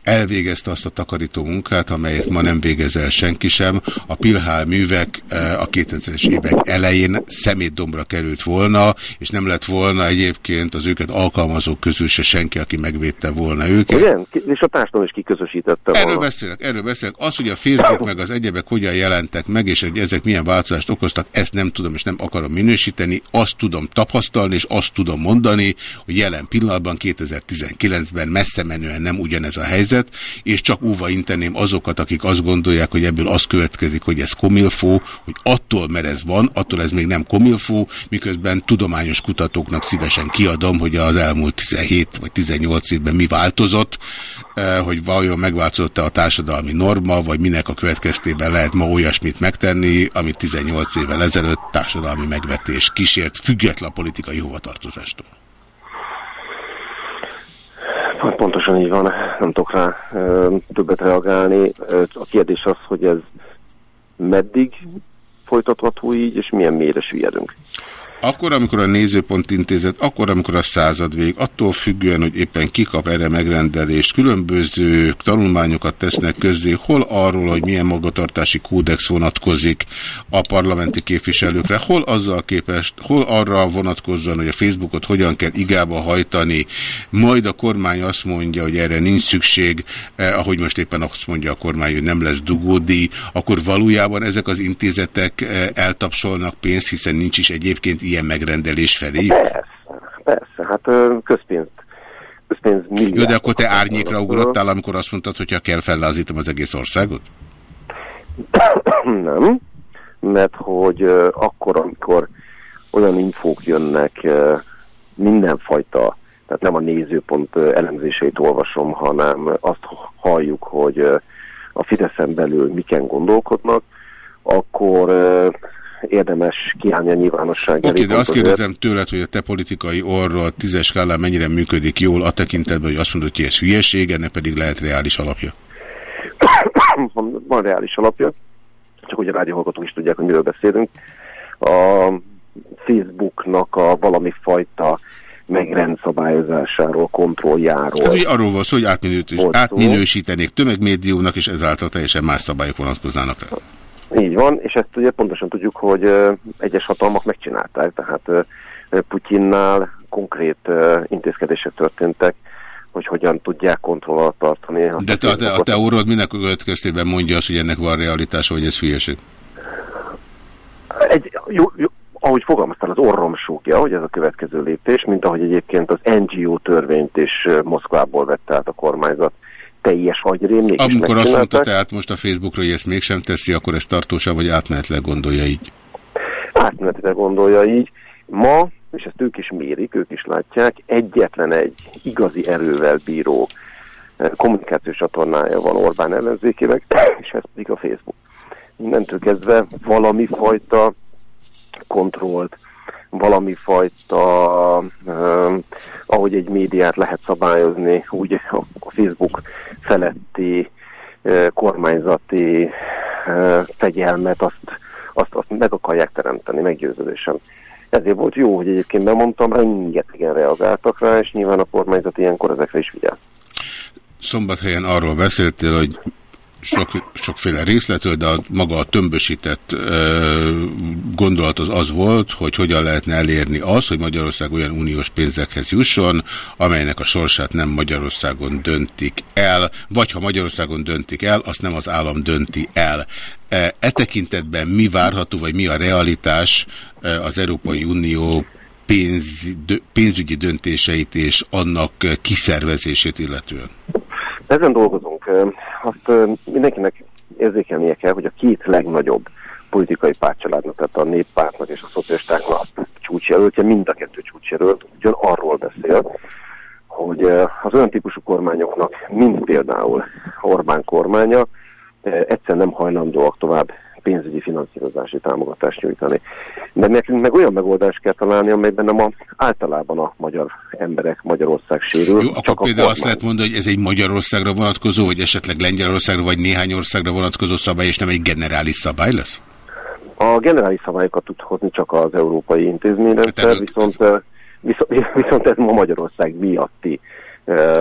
elvégezte azt a takarító munkát, amelyet ma nem végez el senki sem. A Pilhál művek eh, a 2000-es évek elején szemétdombra került volna, és nem lett volna egyébként az őket alkalmazók közül se senki, aki megvédte volna őket. Ki- És a társadalom is kiközösítette Erről volna. beszélek, erről beszélek. Az, hogy a Facebook meg az egyebek hogyan jelentek meg, és hogy ezek milyen változást okoztak, ezt nem tudom és nem akarom minősíteni. Azt tudom tapasztalni, és azt tudom mondani, hogy jelen pillanatban 2019-ben messze menően nem ugyanez a helyzet, és csak óva inteném azokat, akik azt gondolják, hogy ebből az következik, hogy ez komilfó, hogy attól, mert ez van, attól ez még nem komilfó, miközben tudományos kutatóknak szívesen kiadom, hogy az elmúlt 17 vagy 18 évben mi változott, eh, hogy vajon megváltozott-e a társadalmi norma, vagy minek a következtében lehet ma olyasmit megtenni, amit 18 évvel ezelőtt társadalmi megvetés kísért, független politikai hovatartozástól. Hát Pontosan így van, nem tudok rá ö, többet reagálni. A kérdés az, hogy ez meddig folytatható így, és milyen mélyre süllyedünk. Akkor, amikor a nézőpont intézet, akkor, amikor a század vég, attól függően, hogy éppen kikap erre megrendelést, különböző tanulmányokat tesznek közzé, hol arról, hogy milyen magatartási kódex vonatkozik a parlamenti képviselőkre, hol azzal képest, hol arra vonatkozzon, hogy a Facebookot hogyan kell igába hajtani, majd a kormány azt mondja, hogy erre nincs szükség, eh, ahogy most éppen azt mondja a kormány, hogy nem lesz dugódi, akkor valójában ezek az intézetek eh, eltapsolnak pénzt, hiszen nincs is egyébként ilyen megrendelés felé. Persze, persze, hát közpénzt, közpénz milliárd. Jó, de akkor te árnyékra ugrottál, amikor azt mondtad, hogy ha kell, fellázítom az egész országot? Nem, mert hogy akkor, amikor olyan infók jönnek, mindenfajta, tehát nem a nézőpont elemzéseit olvasom, hanem azt halljuk, hogy a Fideszen belül miken gondolkodnak, akkor érdemes kiállni a nyilvánosság Oké, okay, de azt azért. kérdezem tőled, hogy a te politikai orról tízes skálán mennyire működik jól a tekintetben, hogy azt mondod, hogy ez hülyeség, ennek pedig lehet reális alapja. van, [COUGHS] van reális alapja, csak hogy a rádióhallgatók is tudják, hogy miről beszélünk. A Facebooknak a valami fajta megrendszabályozásáról, kontrolljáról. Ugye arról volt szó, hogy átminősítenék tömegmédiumnak, és ezáltal teljesen más szabályok vonatkoznának rá. Így van, és ezt ugye pontosan tudjuk, hogy egyes hatalmak megcsinálták, tehát Putyinnál konkrét intézkedések történtek, hogy hogyan tudják kontroll alatt tartani. De te, a, te, a te orrod minek következtében mondja azt, hogy ennek van realitása, hogy ez hülyeség? Egy, jó, jó, ahogy fogalmaztál, az orrom súgja, hogy ez a következő lépés, mint ahogy egyébként az NGO törvényt is Moszkvából vette át a kormányzat teljes agyrém. Amikor azt mondta tehát most a Facebookra, hogy ezt mégsem teszi, akkor ezt tartósan vagy átmenetleg gondolja így? Átmenetleg gondolja így. Ma, és ezt ők is mérik, ők is látják, egyetlen egy igazi erővel bíró eh, kommunikációs csatornája van Orbán ellenzékének, [CLEARS THROAT] és ez pedig a Facebook. Innentől kezdve valami fajta kontrollt, valami fajta, ahogy egy médiát lehet szabályozni, úgy a Facebook feletti kormányzati uh, fegyelmet, azt, azt, azt meg akarják teremteni, meggyőződésem. Ezért volt jó, hogy egyébként bemondtam, rengetegen reagáltak rá, és nyilván a kormányzat ilyenkor ezekre is figyel. Szombathelyen arról beszéltél, hogy sok, sokféle részletről, de a, maga a tömbösített ö, gondolat az az volt, hogy hogyan lehetne elérni azt, hogy Magyarország olyan uniós pénzekhez jusson, amelynek a sorsát nem Magyarországon döntik el, vagy ha Magyarországon döntik el, azt nem az állam dönti el. E, e tekintetben mi várható, vagy mi a realitás az Európai Unió pénz, pénzügyi döntéseit és annak kiszervezését illetően? Ezen dolgozunk. Azt mindenkinek érzékelnie kell, hogy a két legnagyobb politikai pártcsaládnak, tehát a néppártnak és a szocialistáknak csúcsjelöltje, mind a kettő csúcsjelölt, ugyan arról beszél, hogy az olyan típusú kormányoknak, mint például Orbán kormánya, egyszer nem hajlandóak tovább pénzügyi finanszírozási támogatást nyújtani. De nekünk meg olyan megoldást kell találni, amelyben nem a, általában a magyar emberek Magyarország sérül. Jó, akkor például azt lehet mondani, hogy ez egy Magyarországra vonatkozó, vagy esetleg Lengyelországra, vagy néhány országra vonatkozó szabály, és nem egy generális szabály lesz? A generális szabályokat tud hozni csak az európai intézményrendszer, hát viszont, viszont, [LAUGHS] viszont ez ma Magyarország miatti.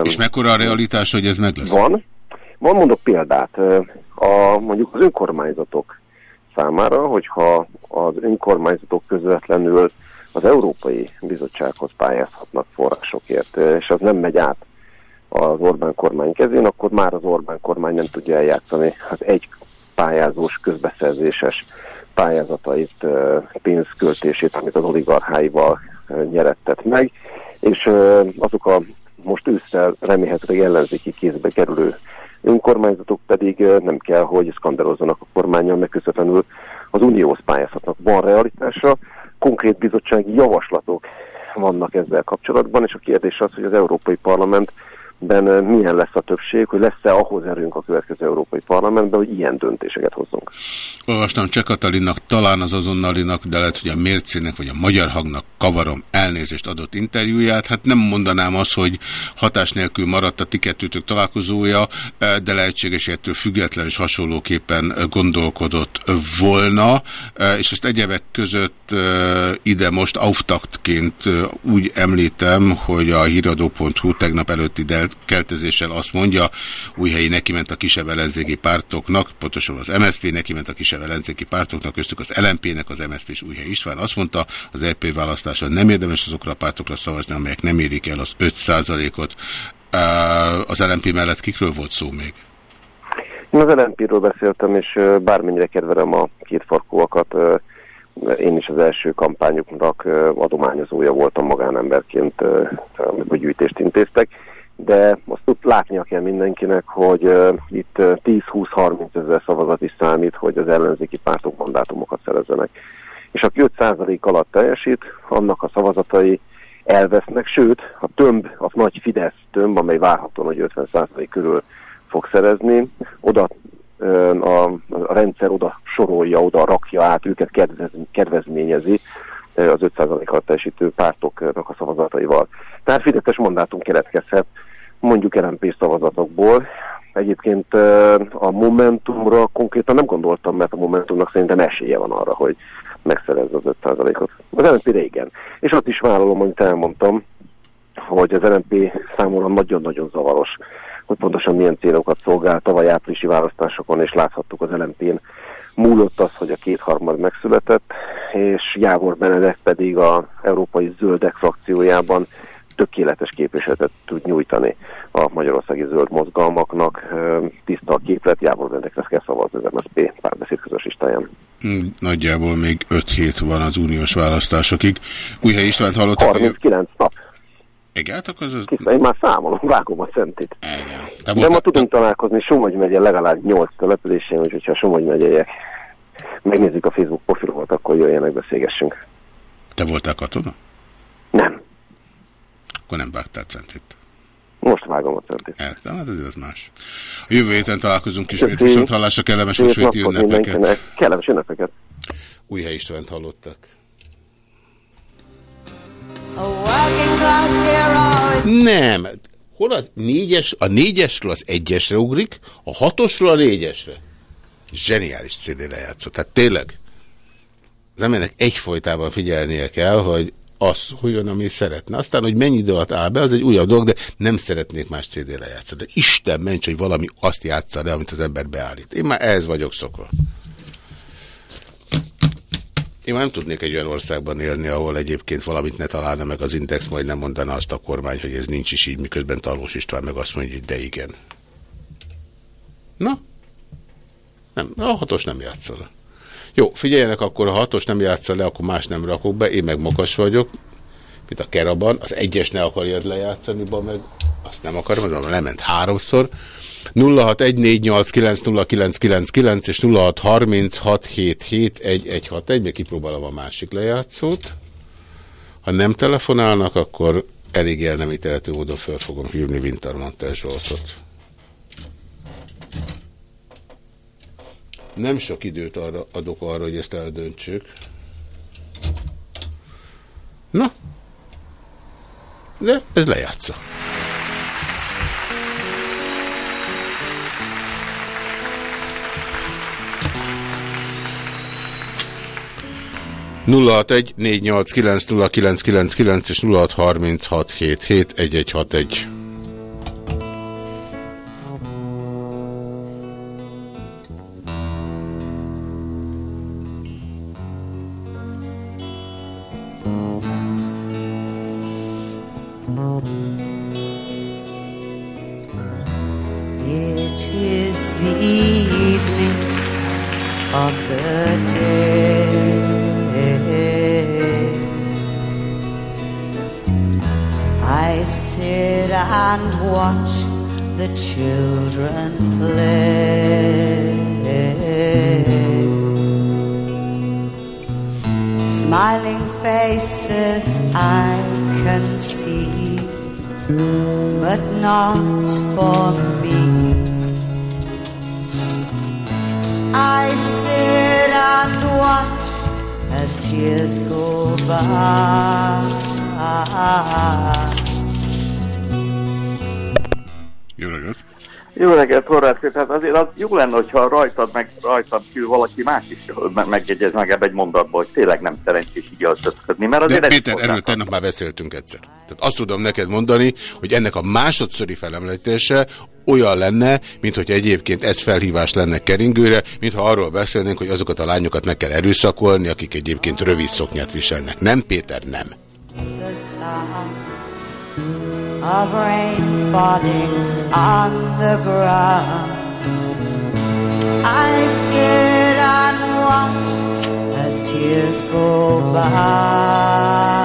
És mekkora a realitás, hogy ez meg lesz? Van. Van mondok példát. A, mondjuk az önkormányzatok számára, hogyha az önkormányzatok közvetlenül az Európai Bizottsághoz pályázhatnak forrásokért, és az nem megy át az Orbán kormány kezén, akkor már az Orbán kormány nem tudja eljátszani az egy pályázós közbeszerzéses pályázatait, pénzköltését, amit az oligarcháival nyerettet meg, és azok a most ősszel remélhetőleg ellenzéki kézbe kerülő önkormányzatok pedig nem kell, hogy skandalozzanak a kormányon, meg közvetlenül az unióhoz pályázhatnak. Van realitása, konkrét bizottsági javaslatok vannak ezzel kapcsolatban, és a kérdés az, hogy az Európai Parlament ben milyen lesz a többség, hogy lesz-e ahhoz erőnk a következő Európai Parlamentben, hogy ilyen döntéseket hozzunk. Olvastam Cseh Katalinnak, talán az azonnalinak, de lehet, hogy a mércének vagy a magyar hangnak kavarom elnézést adott interjúját. Hát nem mondanám azt, hogy hatás nélkül maradt a ti kettőtök találkozója, de lehetséges ettől független és hasonlóképpen gondolkodott volna, és ezt egyebek között ide most auftaktként úgy említem, hogy a híradó.hu tegnap előtti keltezéssel azt mondja, Újhelyi neki ment a kisebb ellenzéki pártoknak, pontosan az MSZP neki ment a kisebb ellenzéki pártoknak, köztük az LMP-nek, az MSZP és Újhelyi István azt mondta, az EP választáson nem érdemes azokra a pártokra szavazni, amelyek nem érik el az 5%-ot. Az LMP mellett kikről volt szó még? Én az LMP-ről beszéltem, és bármennyire kedvelem a két farkúakat, én is az első kampányuknak adományozója voltam magánemberként, amikor gyűjtést intéztek de most tud látnia kell mindenkinek, hogy uh, itt 10-20-30 ezer szavazat is számít, hogy az ellenzéki pártok mandátumokat szerezzenek. És aki 5% alatt teljesít, annak a szavazatai elvesznek, sőt, a tömb, a nagy Fidesz tömb, amely várhatóan, hogy 50% körül fog szerezni, oda a, a rendszer oda sorolja, oda rakja át, őket kedvez, kedvezményezi az 5% alatt teljesítő pártoknak a szavazataival. Tehát Fideszes mandátum keletkezhet mondjuk LMP szavazatokból. Egyébként a Momentumra konkrétan nem gondoltam, mert a Momentumnak szerintem esélye van arra, hogy megszerezze az 5%-ot. Az LMP régen. És azt is vállalom, amit elmondtam, hogy az LMP számomra nagyon-nagyon zavaros, hogy pontosan milyen célokat szolgál tavaly áprilisi választásokon, és láthattuk az LMP-n múlott az, hogy a kétharmad megszületett, és Jávor Benedek pedig a Európai Zöldek frakciójában tökéletes képviseletet tud nyújtani a magyarországi zöld mozgalmaknak. Tiszta a képlet, Jávor Benedekre kell szavazni az MSZP párbeszéd közös listáján. Mm, nagyjából még 5 hét van az uniós választásokig. Újhely Istvánt hallottak? 39 nap. Igen, akkor az... Kis, én már számolom, vágom a centit. Igen. De, De ma tudunk találkozni Somogy megye legalább 8 településén, úgyhogy ha Somogy megyeiek megnézzük a Facebook profilomat, akkor jöjjenek, beszélgessünk. Te voltál katona? Nem. Akkor nem vágtál centit. Most vágom a centit. Értem, hát ez az más. A jövő héten találkozunk ismét, viszont hallásra kellemes húsvéti ünnepeket. Kellemes ünnepeket. Újhely Istvánt hallottak. Nem. Hol a négyes, a négyesről az egyesre ugrik, a hatosról a négyesre. Zseniális CD lejátszó. Tehát tényleg az embernek egyfolytában figyelnie kell, hogy az, hogy jön, ami szeretne. Aztán, hogy mennyi idő alatt áll be, az egy újabb dolog, de nem szeretnék más CD lejátszani. De Isten ments, hogy valami azt játsza le, amit az ember beállít. Én már ehhez vagyok szokva. Én már nem tudnék egy olyan országban élni, ahol egyébként valamit ne találna meg az Index, majd nem mondaná azt a kormány, hogy ez nincs is így, miközben Talós István meg azt mondja, hogy de igen. Na? Nem, a hatos nem játszol. Jó, figyeljenek, akkor a hatos nem játszol le, akkor más nem rakok be, én meg makas vagyok, mint a keraban, az egyes ne akarjad lejátszani, meg azt nem akarom, az lement háromszor. 0614890999 és 0636771161, még kipróbálom a másik lejátszót. Ha nem telefonálnak, akkor elég el nem ítéletű módon fel fogom hívni Wintermantel Zsoltot. Nem sok időt arra adok arra, hogy ezt eldöntsük. Na, de ez lejátsza. 061 489 és 0636771161. It Horváth Tehát azért az jó lenne, hogyha rajtad meg rajtad kívül valaki más is meg, megjegyez meg ebbe egy mondatba, hogy tényleg nem szerencsés így öltözködni. Mert azért De Péter, erről tegnap már beszéltünk egyszer. Tehát azt tudom neked mondani, hogy ennek a másodszori felemlítése olyan lenne, mint hogy egyébként ez felhívás lenne keringőre, mintha arról beszélnénk, hogy azokat a lányokat meg kell erőszakolni, akik egyébként rövid szoknyát viselnek. Nem, Péter, nem. Of rain falling on the ground. I sit and watch as tears go by.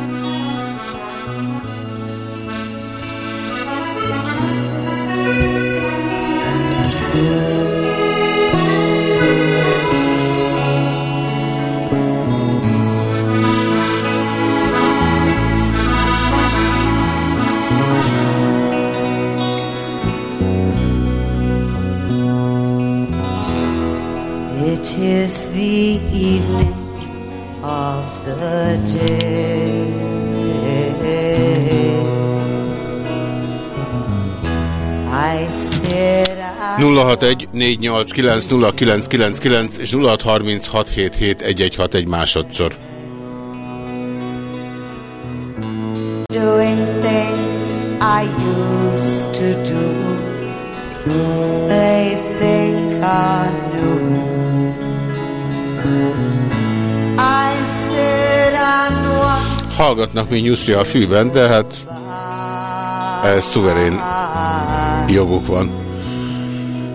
061 és 0636771161 másodszor. Doing things I used to do They think I knew I sit and watch Hallgatnak mi nyuszi a fűben, de hát ez szuverén joguk van.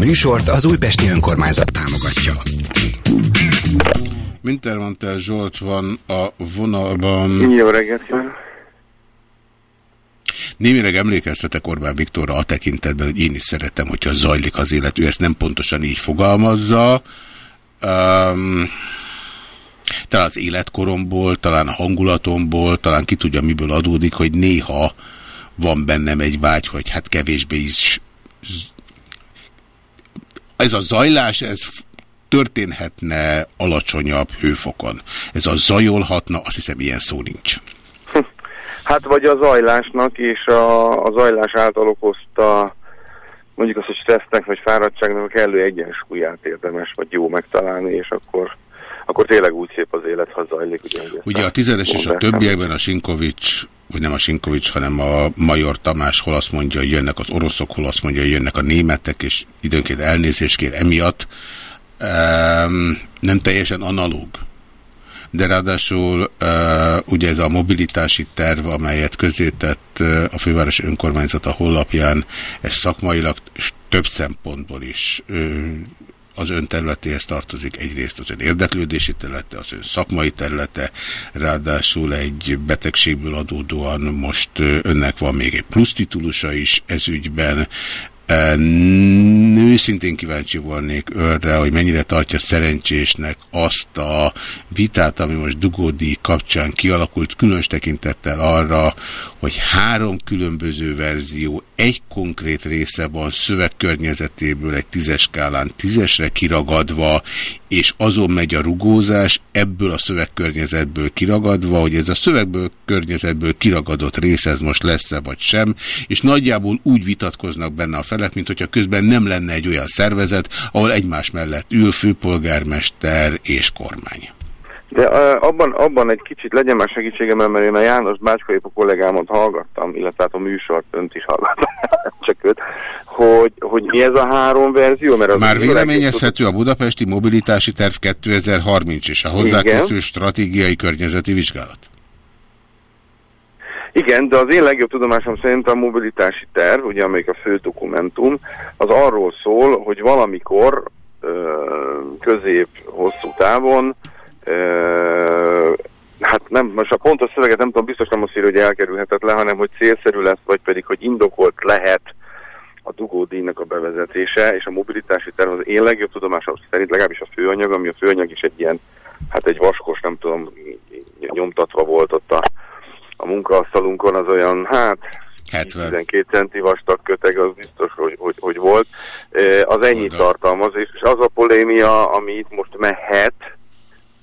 Műsort az Újpesti Önkormányzat támogatja. Mintermantel Zsolt van a vonalban. Jó reggelt Némileg emlékeztetek Orbán Viktorra a tekintetben, hogy én is szeretem, hogyha zajlik az élet. Ő ezt nem pontosan így fogalmazza. Um, talán az életkoromból, talán a hangulatomból, talán ki tudja miből adódik, hogy néha van bennem egy vágy, hogy hát kevésbé is ez a zajlás, ez történhetne alacsonyabb hőfokon. Ez a zajolhatna, azt hiszem ilyen szó nincs. [LAUGHS] Hát vagy a zajlásnak és a, a zajlás által okozta mondjuk azt, hogy stressznek vagy fáradtságnak a kellő egyensúlyát érdemes vagy jó megtalálni, és akkor, akkor tényleg úgy szép az élet, ha zajlik. Ugye, ugye a tizedes és a többiekben a Sinkovics vagy nem a Sinkovics, hanem a Major Tamás hol azt mondja, hogy jönnek az oroszok, hol azt mondja, hogy jönnek a németek, és időnként elnézést kér emiatt. Um, nem teljesen analóg. De ráadásul uh, ugye ez a mobilitási terv, amelyet közzétett uh, a főváros önkormányzata honlapján, ez szakmailag több szempontból is uh, az ön területéhez tartozik egyrészt az ön érdeklődési területe, az ön szakmai területe, ráadásul egy betegségből adódóan most önnek van még egy plusz titulusa is ez ügyben, Őszintén kíváncsi volnék őrre, hogy mennyire tartja szerencsésnek azt a vitát, ami most Dugódi kapcsán kialakult, különös tekintettel arra, hogy három különböző verzió, egy konkrét része van szövegkörnyezetéből egy tízes skálán tízesre kiragadva, és azon megy a rugózás, ebből a szövegkörnyezetből kiragadva, hogy ez a szövegből környezetből kiragadott rész ez most lesz-e vagy sem, és nagyjából úgy vitatkoznak benne a felek, mint hogyha közben nem lenne egy olyan szervezet, ahol egymás mellett ül főpolgármester és kormány. De uh, abban, abban egy kicsit legyen már segítségem, mert én a János Bácskai kollégámot hallgattam, illetve hát a műsort önt is hallgattam, [LAUGHS] csak őt, hogy, hogy mi ez a három verzió? Mert az már véleményezhető a Budapesti Mobilitási Terv 2030 és a hozzákészül stratégiai környezeti vizsgálat. Igen, de az én legjobb tudomásom szerint a mobilitási terv, ugye amelyik a fő dokumentum, az arról szól, hogy valamikor közép-hosszú távon hát nem, most a pontos szöveget nem tudom, biztos nem azt írja, hogy elkerülhetetlen, hanem hogy célszerű lesz, vagy pedig, hogy indokolt lehet a dugódíjnak a bevezetése, és a mobilitási terv. Az én legjobb tudomásom szerint legalábbis a főanyag, ami a főanyag is egy ilyen, hát egy vaskos, nem tudom, nyomtatva volt ott a, a munkaasztalunkon, az olyan, hát 12 centi vastag köteg, az biztos, hogy, hogy, hogy volt. Az ennyit tartalmaz, és az a polémia, ami itt most mehet,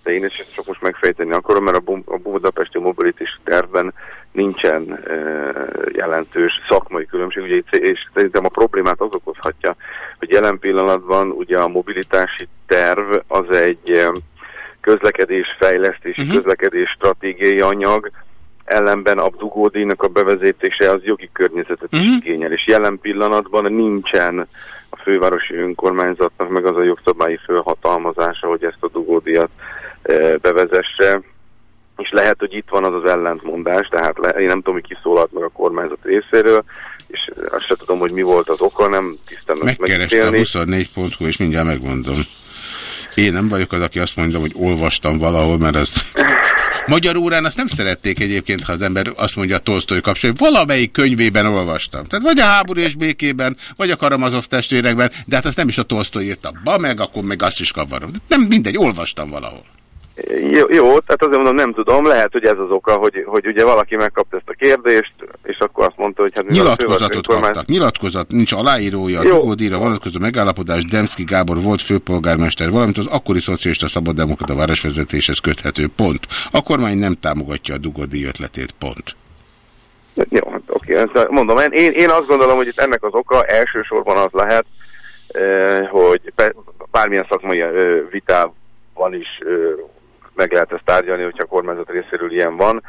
de én is csak most megfejteni akarom, mert a, budapesti mobilitis tervben nincsen e, jelentős szakmai különbség, ugye, és szerintem a problémát az okozhatja, hogy jelen pillanatban ugye a mobilitási terv az egy közlekedésfejlesztési, uh -huh. közlekedés stratégiai anyag, ellenben a dugódíjnak a bevezetése az jogi környezetet uh -huh. is mhm. igényel, és jelen pillanatban nincsen a fővárosi önkormányzatnak meg az a jogszabályi fölhatalmazása, hogy ezt a dugódíjat bevezesse, és lehet, hogy itt van az az ellentmondás, tehát le, én nem tudom, hogy kiszólalt meg a kormányzat részéről, és azt sem tudom, hogy mi volt az oka, nem tisztem Megkereste a 24.hu, és mindjárt megmondom. Én nem vagyok az, aki azt mondom, hogy olvastam valahol, mert az... [LAUGHS] Magyar órán azt nem szerették egyébként, ha az ember azt mondja a Tolstoy kapcsolatban, hogy valamelyik könyvében olvastam. Tehát vagy a háború és békében, vagy a Karamazov testvérekben, de hát azt nem is a Tolstoy írta. Ba meg, akkor meg azt is kavarom. Nem mindegy, olvastam valahol. Jó, jó, tehát azért mondom, nem tudom, lehet, hogy ez az oka, hogy, hogy ugye valaki megkapta ezt a kérdést, és akkor azt mondta, hogy hát... Nyilatkozatot kormány... kaptak, nyilatkozat, nincs aláírója, dugódíjra vonatkozó megállapodás, Demszki Gábor volt főpolgármester, valamint az akkori szocialista szabaddemokrata városvezetéshez köthető pont. A kormány nem támogatja a dugódíj ötletét, pont. Jó, hát oké, ezt mondom, én, én azt gondolom, hogy itt ennek az oka elsősorban az lehet, eh, hogy bármilyen szakmai eh, vitában is eh, meg lehet ezt tárgyalni, hogyha a kormányzat részéről ilyen van,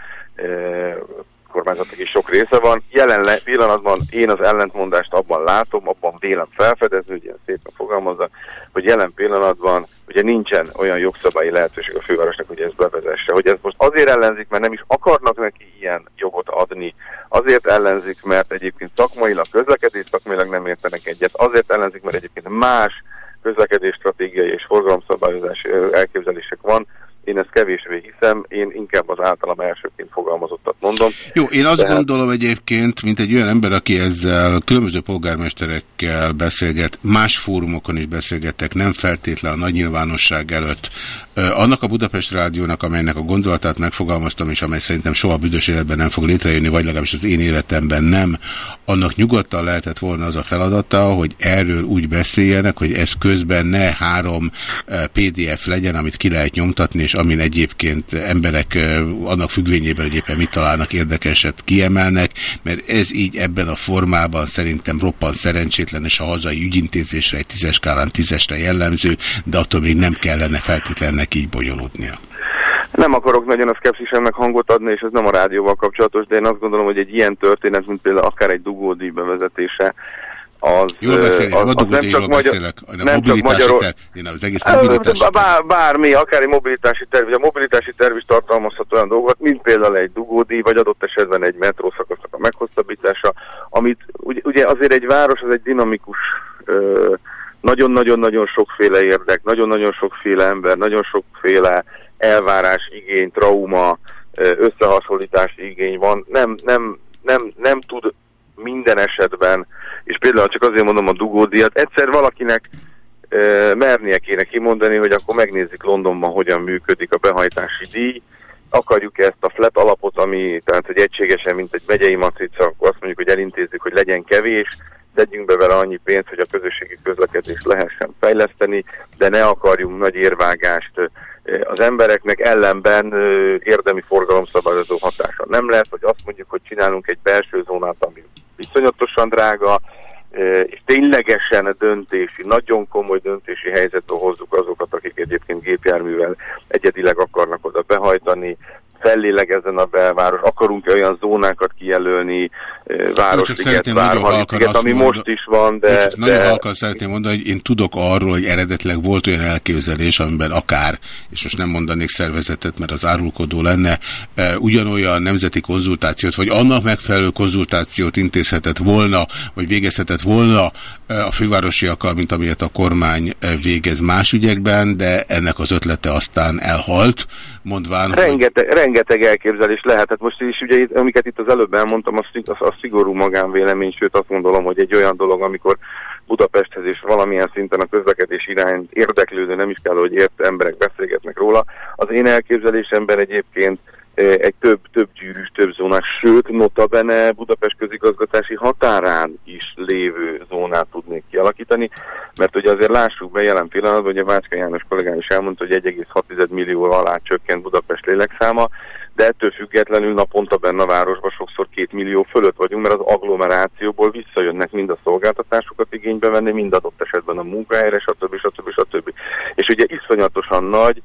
kormányzatnak is sok része van. Jelen pillanatban én az ellentmondást abban látom, abban vélem felfedezni, ugye szépen fogalmazza, hogy jelen pillanatban ugye nincsen olyan jogszabályi lehetőség a fővárosnak, hogy ezt bevezesse. Hogy ez most azért ellenzik, mert nem is akarnak neki ilyen jogot adni, azért ellenzik, mert egyébként szakmailag, közlekedés szakmailag nem értenek egyet, azért ellenzik, mert egyébként más közlekedés stratégiai és forgalomszabályozás elképzelések van, én ezt kevésbé hiszem, én inkább az általam elsőként fogalmazottat mondom. Jó, én azt Tehát... gondolom egyébként, mint egy olyan ember, aki ezzel különböző polgármesterekkel beszélget, más fórumokon is beszélgetek, nem feltétlen a nagy nyilvánosság előtt. Annak a Budapest Rádiónak, amelynek a gondolatát megfogalmaztam, és amely szerintem soha büdös életben nem fog létrejönni, vagy legalábbis az én életemben nem, annak nyugodtan lehetett volna az a feladata, hogy erről úgy beszéljenek, hogy ez közben ne három PDF legyen, amit ki lehet nyomtatni, és amin egyébként emberek annak függvényében, hogy éppen mit találnak érdekeset kiemelnek, mert ez így ebben a formában szerintem roppant szerencsétlen, és a hazai ügyintézésre egy tízes skálán tízesre jellemző, de attól még nem kellene feltétlennek így bonyolódnia. Nem akarok nagyon a szkepszisemnek hangot adni, és ez nem a rádióval kapcsolatos, de én azt gondolom, hogy egy ilyen történet, mint például akár egy dugódíj bevezetése, az, Jól beszélni, az, az nem csak magyar, beszélek, hanem nem mobilitási csak terv, én az egész mobilitási terv. Bár, bármi, akár egy mobilitási terv, a mobilitási terv is tartalmazhat olyan dolgokat, mint például egy dugódi, vagy adott esetben egy metrószakasznak a meghosszabbítása, amit ugye, ugye azért egy város az egy dinamikus nagyon-nagyon-nagyon sokféle érdek, nagyon-nagyon sokféle ember, nagyon sokféle elvárás, igény, trauma, összehasonlítás igény van. Nem, nem, nem, nem tud minden esetben, és például csak azért mondom a dugódiat, egyszer valakinek e, mernie kéne kimondani, hogy akkor megnézzük Londonban, hogyan működik a behajtási díj, akarjuk ezt a flat alapot, ami tehát hogy egységesen, mint egy megyei matrica, akkor azt mondjuk, hogy elintézzük, hogy legyen kevés, tegyünk be vele annyi pénzt, hogy a közösségi közlekedést lehessen fejleszteni, de ne akarjunk nagy érvágást az embereknek ellenben érdemi forgalomszabályozó hatása nem lesz, vagy azt mondjuk, hogy csinálunk egy belső zónát, ami viszonyatosan drága, és ténylegesen döntési, nagyon komoly döntési helyzetől hozzuk azokat, akik egyébként gépjárművel egyedileg akarnak oda behajtani, fellélegezzen a belváros, akarunk-e olyan zónákat kijelölni, Városliget, Városliget, ami mondani, most is van, de... Most nagyon de... halkan szeretném mondani, hogy én tudok arról, hogy eredetleg volt olyan elképzelés, amiben akár, és most nem mondanék szervezetet, mert az árulkodó lenne, ugyanolyan nemzeti konzultációt, vagy annak megfelelő konzultációt intézhetett volna, vagy végezhetett volna a fővárosiakkal, mint amilyet a kormány végez más ügyekben, de ennek az ötlete aztán elhalt, mondván... Rengeteg, hogy... rengeteg elképzelés lehetett. Most is ugye, amiket itt az előbb elmondtam, az, az, az szigorú magánvélemény, sőt azt gondolom, hogy egy olyan dolog, amikor Budapesthez és valamilyen szinten a közlekedés irány érdeklődő, nem is kell, hogy ért emberek beszélgetnek róla. Az én elképzelésemben egyébként egy több, több gyűrűs, több zónás, sőt, notabene Budapest közigazgatási határán is lévő zónát tudnék kialakítani, mert ugye azért lássuk be jelen pillanatban, hogy a Vácska János kollégám is elmondta, hogy 1,6 millió alá csökkent Budapest lélekszáma, de ettől függetlenül naponta benne a városban sokszor két millió fölött vagyunk, mert az agglomerációból visszajönnek mind a szolgáltatásokat igénybe venni, mind adott esetben a munkahelyre, stb. stb. stb. És ugye iszonyatosan nagy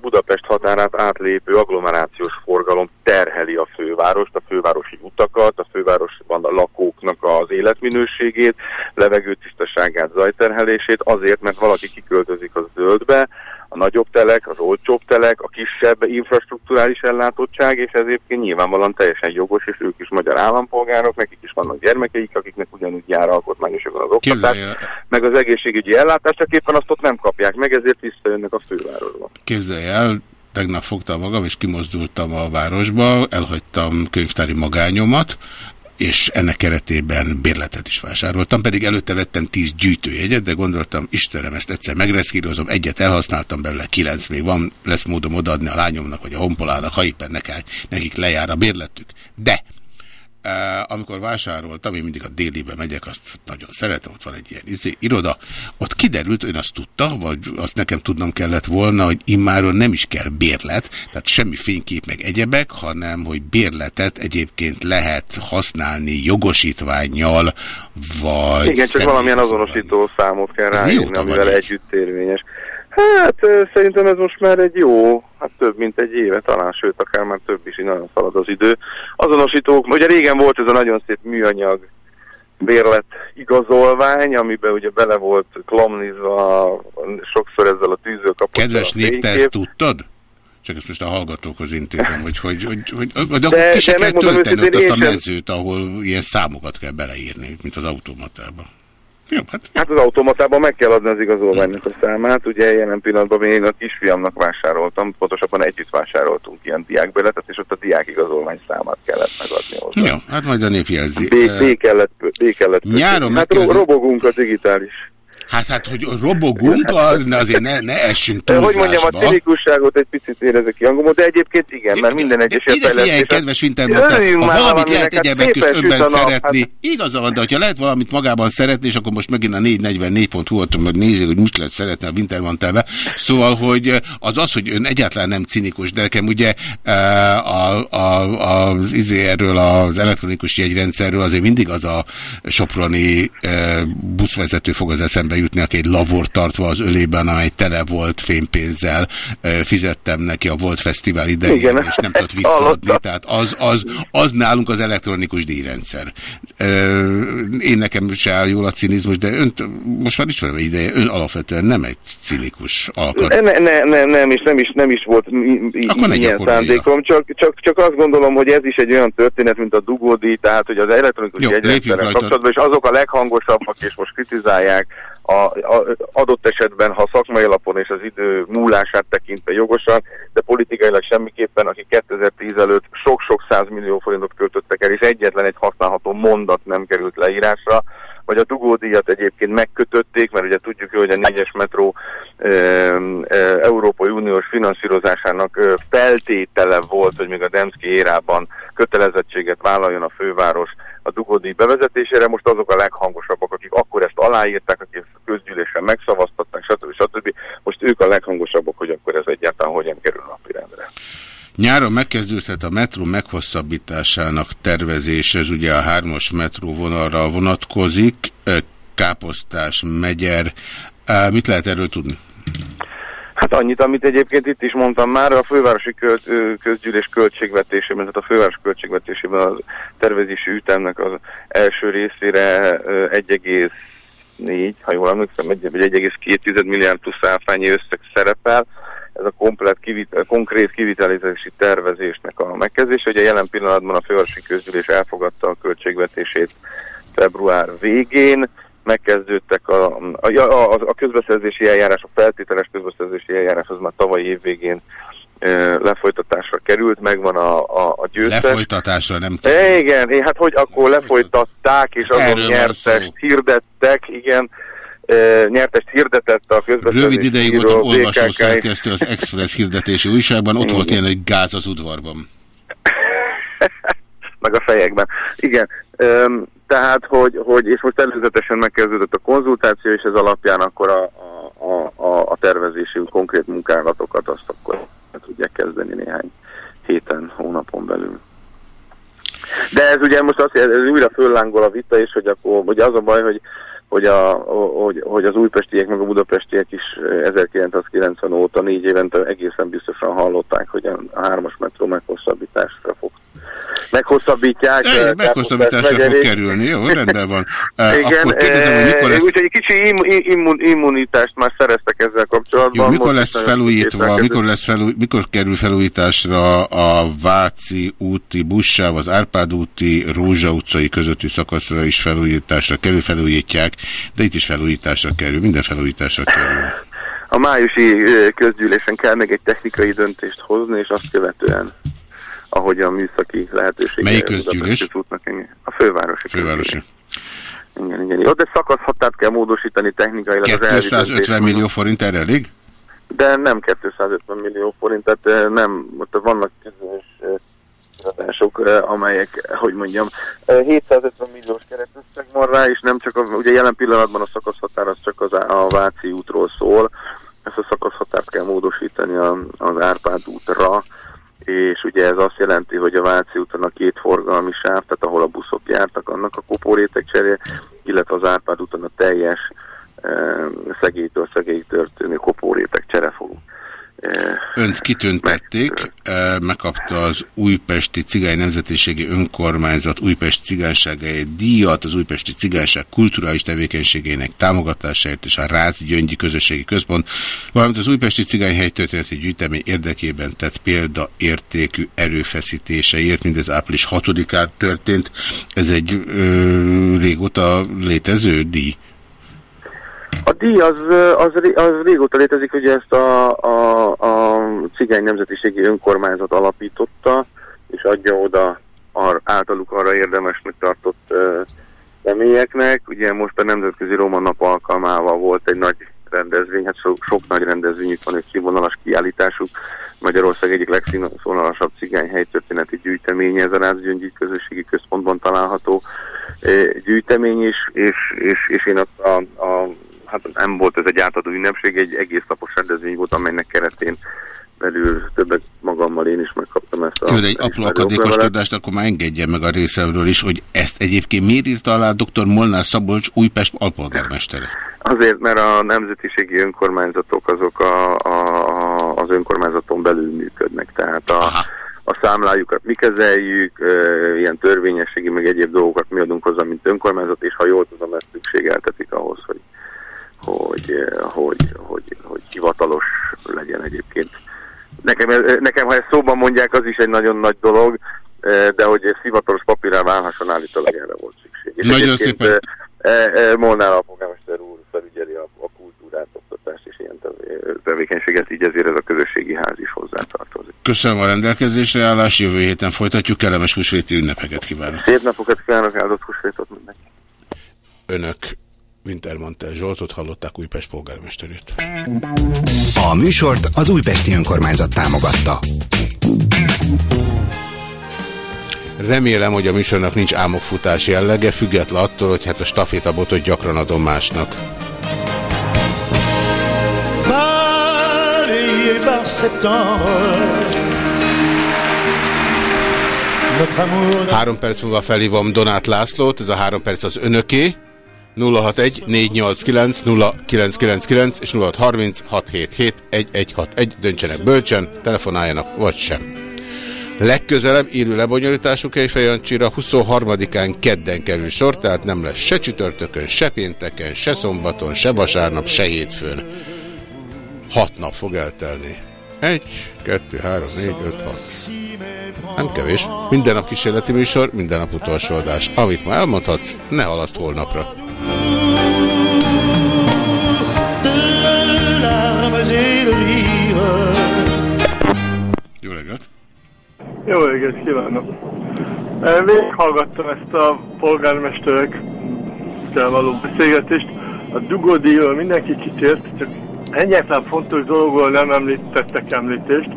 Budapest határát átlépő agglomerációs forgalom terheli a fővárost, a fővárosi utakat, a fővárosban a lakóknak az életminőségét, levegőtisztaságát, zajterhelését, azért, mert valaki kiköltözik a zöldbe, a nagyobb telek, az olcsóbb telek, a kisebb infrastruktúrális ellátottság, és ezért nyilvánvalóan teljesen jogos, és ők is magyar állampolgárok, nekik is vannak gyermekeik, akiknek ugyanúgy jár alkotmányosan az oktatás, Képzelje. meg az egészségügyi ellátás, csak éppen azt ott nem kapják meg, ezért visszajönnek a fővárosba. Képzelj el, tegnap fogtam magam, és kimozdultam a városba, elhagytam könyvtári magányomat, és ennek keretében bérletet is vásároltam, pedig előtte vettem 10 gyűjtőjegyet, de gondoltam, Istenem, ezt egyszer megreszkírozom, egyet elhasználtam belőle, kilenc még van, lesz módom odaadni a lányomnak, vagy a honpolának, ha éppen nekik lejár a bérletük. De amikor vásároltam, én mindig a délibe megyek, azt nagyon szeretem, ott van egy ilyen izé, iroda, ott kiderült, ön azt tudta, vagy azt nekem tudnom kellett volna, hogy immáron nem is kell bérlet, tehát semmi fénykép meg egyebek, hanem, hogy bérletet egyébként lehet használni jogosítványjal, vagy... Igen, csak valamilyen azonosító számot kell ráírni, amivel együtt érvényes. Hát szerintem ez most már egy jó, hát több mint egy éve talán, sőt akár már több is, így nagyon szalad az idő. Azonosítók, ugye régen volt ez a nagyon szép műanyag bérlet igazolvány, amiben ugye bele volt klamnizva sokszor ezzel a tűző kapott. Kedves nép, te ezt tudtad? Csak ezt most a hallgatókhoz intézem, hogy, hogy, hogy, hogy, de, de, ki se kell tölteni ott azt a mezőt, ahol ilyen számokat kell beleírni, mint az automatában. Jó, hát. hát az automatában meg kell adni az igazolványnak a számát. Ugye jelen pillanatban még én a kisfiamnak vásároltam, pontosabban együtt vásároltunk ilyen diákbeletet, és ott a diák igazolvány számát kellett megadni hozzá. Jó, hát majd a nép jelzi. B, B kellett, B kellett. Nyáron hát robogunk a digitális. Hát, hát, hogy robogunk, azért ne, ne essünk túlzásba. Hogy mondjam, a cinikusságot egy picit érezek ki hangomot, de egyébként igen, mert minden egyes Ide figyelj, kedves Wintermantel, ha valamit lehet egyebek közt önben szeretni, hát... igaza van, de hogyha lehet valamit magában szeretni, és akkor most megint a 444.hu ott meg nézzük, hogy most lehet szeretni a Wintermantelbe. Szóval, hogy az az, hogy ön egyáltalán nem cinikus, de nekem ugye a, a, az izé erről az elektronikus jegyrendszerről azért mindig az a soproni buszvezető fog az eszembe jutni, aki egy lavor tartva az ölében, amely tele volt fénypénzzel, fizettem neki a Volt Fesztivál idején, Igen. és nem tudott visszaadni. Tehát az, az, az nálunk az elektronikus díjrendszer. Én nekem se áll jól a cinizmus, de önt most már ismerem ideje, ön alapvetően nem egy cinikus alkat. Ne, ne, ne, nem, és nem is, nem is volt ilyen szándékom, csak, csak, csak azt gondolom, hogy ez is egy olyan történet, mint a dugódi, tehát hogy az elektronikus jegyrendszerrel kapcsolatban, és azok a leghangosabbak, és most kritizálják a, a, adott esetben, ha szakmai alapon és az idő múlását tekintve jogosan, de politikailag semmiképpen, akik 2010 előtt sok-sok millió forintot költöttek el, és egyetlen egy használható mondat nem került leírásra, vagy a dugódíjat egyébként megkötötték, mert ugye tudjuk, hogy a négyes metró e, e, Európai Uniós finanszírozásának e, feltétele volt, hogy még a Demszki érában kötelezettséget vállaljon a főváros a dugódíj bevezetésére. Most azok a leghangosabbak, akik akkor ezt aláírták, akik ezt a közgyűlésen megszavaztatták, stb. stb. Most ők a leghangosabbak, hogy akkor ez egyáltalán hogyan kerül napirendre. Nyáron megkezdődhet a metró meghosszabbításának tervezése, ez ugye a hármas metró vonalra vonatkozik, Káposztás, Megyer. Mit lehet erről tudni? Hát annyit, amit egyébként itt is mondtam már, a fővárosi költ, közgyűlés költségvetésében, tehát a főváros költségvetésében a tervezési ütemnek az első részére 1,4, ha jól emlékszem, 1,2 milliárd plusz áfányi összeg szerepel, ez a komplet kivit, konkrét kivitalizási tervezésnek a megkezdése. Ugye jelen pillanatban a fővárosi közgyűlés elfogadta a költségvetését február végén, megkezdődtek a, a, a, a közbeszerzési eljárás, a feltételes közbeszerzési eljárás az már tavaly év végén e, lefolytatásra került, megvan a, a, a győztes. Lefolytatásra nem került. E, igen, hát hogy akkor lefolytatták, és azon nyertest hirdettek, igen, nyertest hirdetett a közbeszerzési Rövid ideig voltam olvasószerkesztő az Express hirdetési újságban, ott volt ilyen egy gáz az udvarban. [LAUGHS] Meg a fejekben. Igen. Tehát, hogy, hogy, és most előzetesen megkezdődött a konzultáció, és ez alapján akkor a, a, a, a tervezési konkrét munkálatokat azt akkor tudják kezdeni néhány héten, hónapon belül. De ez ugye most azt, ez újra föllángol a vita, és hogy akkor, ugye az a baj, hogy hogy, a, hogy, hogy az újpestiek meg a budapestiek is 1990 óta négy évente egészen biztosan hallották, hogy a hármas metró meghosszabbításra fog meghosszabbítják. Egy meghosszabbításra fog kerülni, jó, rendben van. [LAUGHS] Igen, Akkor kérdezem, hogy mikor lesz... Úgyhogy egy kicsi im, immun, immunitást már szereztek ezzel kapcsolatban. Jó, mikor lesz felújítva, mikor, lesz felúj, mikor kerül felújításra a Váci úti buszsáv, az Árpád úti, Rózsa utcai közötti szakaszra is felújításra kerül, felújítják, de itt is felújításra kerül, minden felújításra kerül. A májusi közgyűlésen kell még egy technikai döntést hozni, és azt követően ahogy a műszaki lehetőség. Melyik közgyűlés? A fővárosi. Fővárosi. Igen, igen. Ott egy szakaszhatárt kell módosítani technikailag. 250 millió forint erre elég? De nem 250 millió forint, tehát nem, ott vannak közös kiadások, amelyek, hogy mondjam, 750 milliós keretösszeg van rá, és nem csak, a, ugye jelen pillanatban a szakaszhatár az csak az, a Váci útról szól, ezt a szakaszhatárt kell módosítani az Árpád útra, és ugye ez azt jelenti, hogy a Váci úton a két forgalmi sáv, tehát ahol a buszok jártak, annak a kopórétek cseré, illetve az Árpád úton a teljes szegélytől szegélyig történő kopórétek csere fogunk. Önt kitüntették, megkapta az Újpesti Cigány Nemzetiségi Önkormányzat Újpest cigányságáért díjat, az Újpesti Cigányság kulturális tevékenységének támogatásáért és a Ráz Gyöngyi Közösségi Központ, valamint az Újpesti Cigány Helytörténeti Gyűjtemény érdekében tett példaértékű erőfeszítéseért, mindez április 6-án történt. Ez egy ö, régóta létező díj? A díj az, az, az régóta létezik, hogy ezt a, a, a cigány nemzetiségi önkormányzat alapította, és adja oda ar, általuk arra érdemesnek tartott uh, személyeknek. Ugye most a Nemzetközi Róma Nap alkalmával volt egy nagy rendezvény, hát sok, sok nagy rendezvényük van, egy színvonalas kiállításuk. Magyarország egyik legszínvonalasabb cigány helytörténeti gyűjteménye, ez a Rászgyöngyi Közösségi Központban található gyűjtemény is, és, és, és én a, a, a hát nem volt ez egy átadó ünnepség, egy egész napos rendezvény volt, amelynek keretén belül többet magammal én is megkaptam ezt a... Jó, de egy apró akadékos tudást, akkor már engedjen meg a részemről is, hogy ezt egyébként miért írta alá dr. Molnár Szabolcs Újpest alpolgármestere? Azért, mert a nemzetiségi önkormányzatok azok a, a, az önkormányzaton belül működnek, tehát a, a számlájukat mi kezeljük, e, ilyen törvényességi, meg egyéb dolgokat mi adunk hozzá, mint önkormányzat, és ha jól tudom, ezt szükségeltetik ahhoz, hogy hogy, eh, hogy, hogy, hogy hivatalos legyen egyébként. Nekem, eh, nekem, ha ezt szóban mondják, az is egy nagyon nagy dolog, eh, de hogy ez hivatalos papírán válhasson, állítólag erre volt szükség. És nagyon szépen. Molnár alpolgármester úr felügyeli a, a kultúrát, oktatást és ilyen tevékenységet, így ezért ez a közösségi ház is hozzátartozik. Köszönöm a rendelkezésre állás, jövő héten folytatjuk, kellemes húsvéti ünnepeket kívánok. Szép napokat kívánok, áldott húsvétot mindenki. Önök Wintermantel Zsoltot hallották Újpest polgármesterét. A műsort az Újpesti Önkormányzat támogatta. Remélem, hogy a műsornak nincs álmokfutás jellege, független attól, hogy hát a stafétabotot gyakran adom másnak. Három perc múlva felhívom Donát Lászlót, ez a három perc az önöké. 061 489 0999 és 0630 677 1161 döntsenek bölcsen, telefonáljanak vagy sem. Legközelebb írő lebonyolítású Kejfejancsira 23-án kedden kerül sor, tehát nem lesz se csütörtökön, se pénteken, se szombaton, se vasárnap, se hétfőn. Hat nap fog eltelni. Egy, kettő, három, négy, öt, hat. Nem kevés. Minden nap kísérleti műsor, minden nap utolsó adás. Amit ma elmondhatsz, ne halaszt holnapra. Jó reggelt! Jó reggelt kívánok! Végighallgattam ezt a polgármesterekkel való beszélgetést. A dugódíjról mindenki kitért, csak egyetlen fontos dologról nem említettek említést,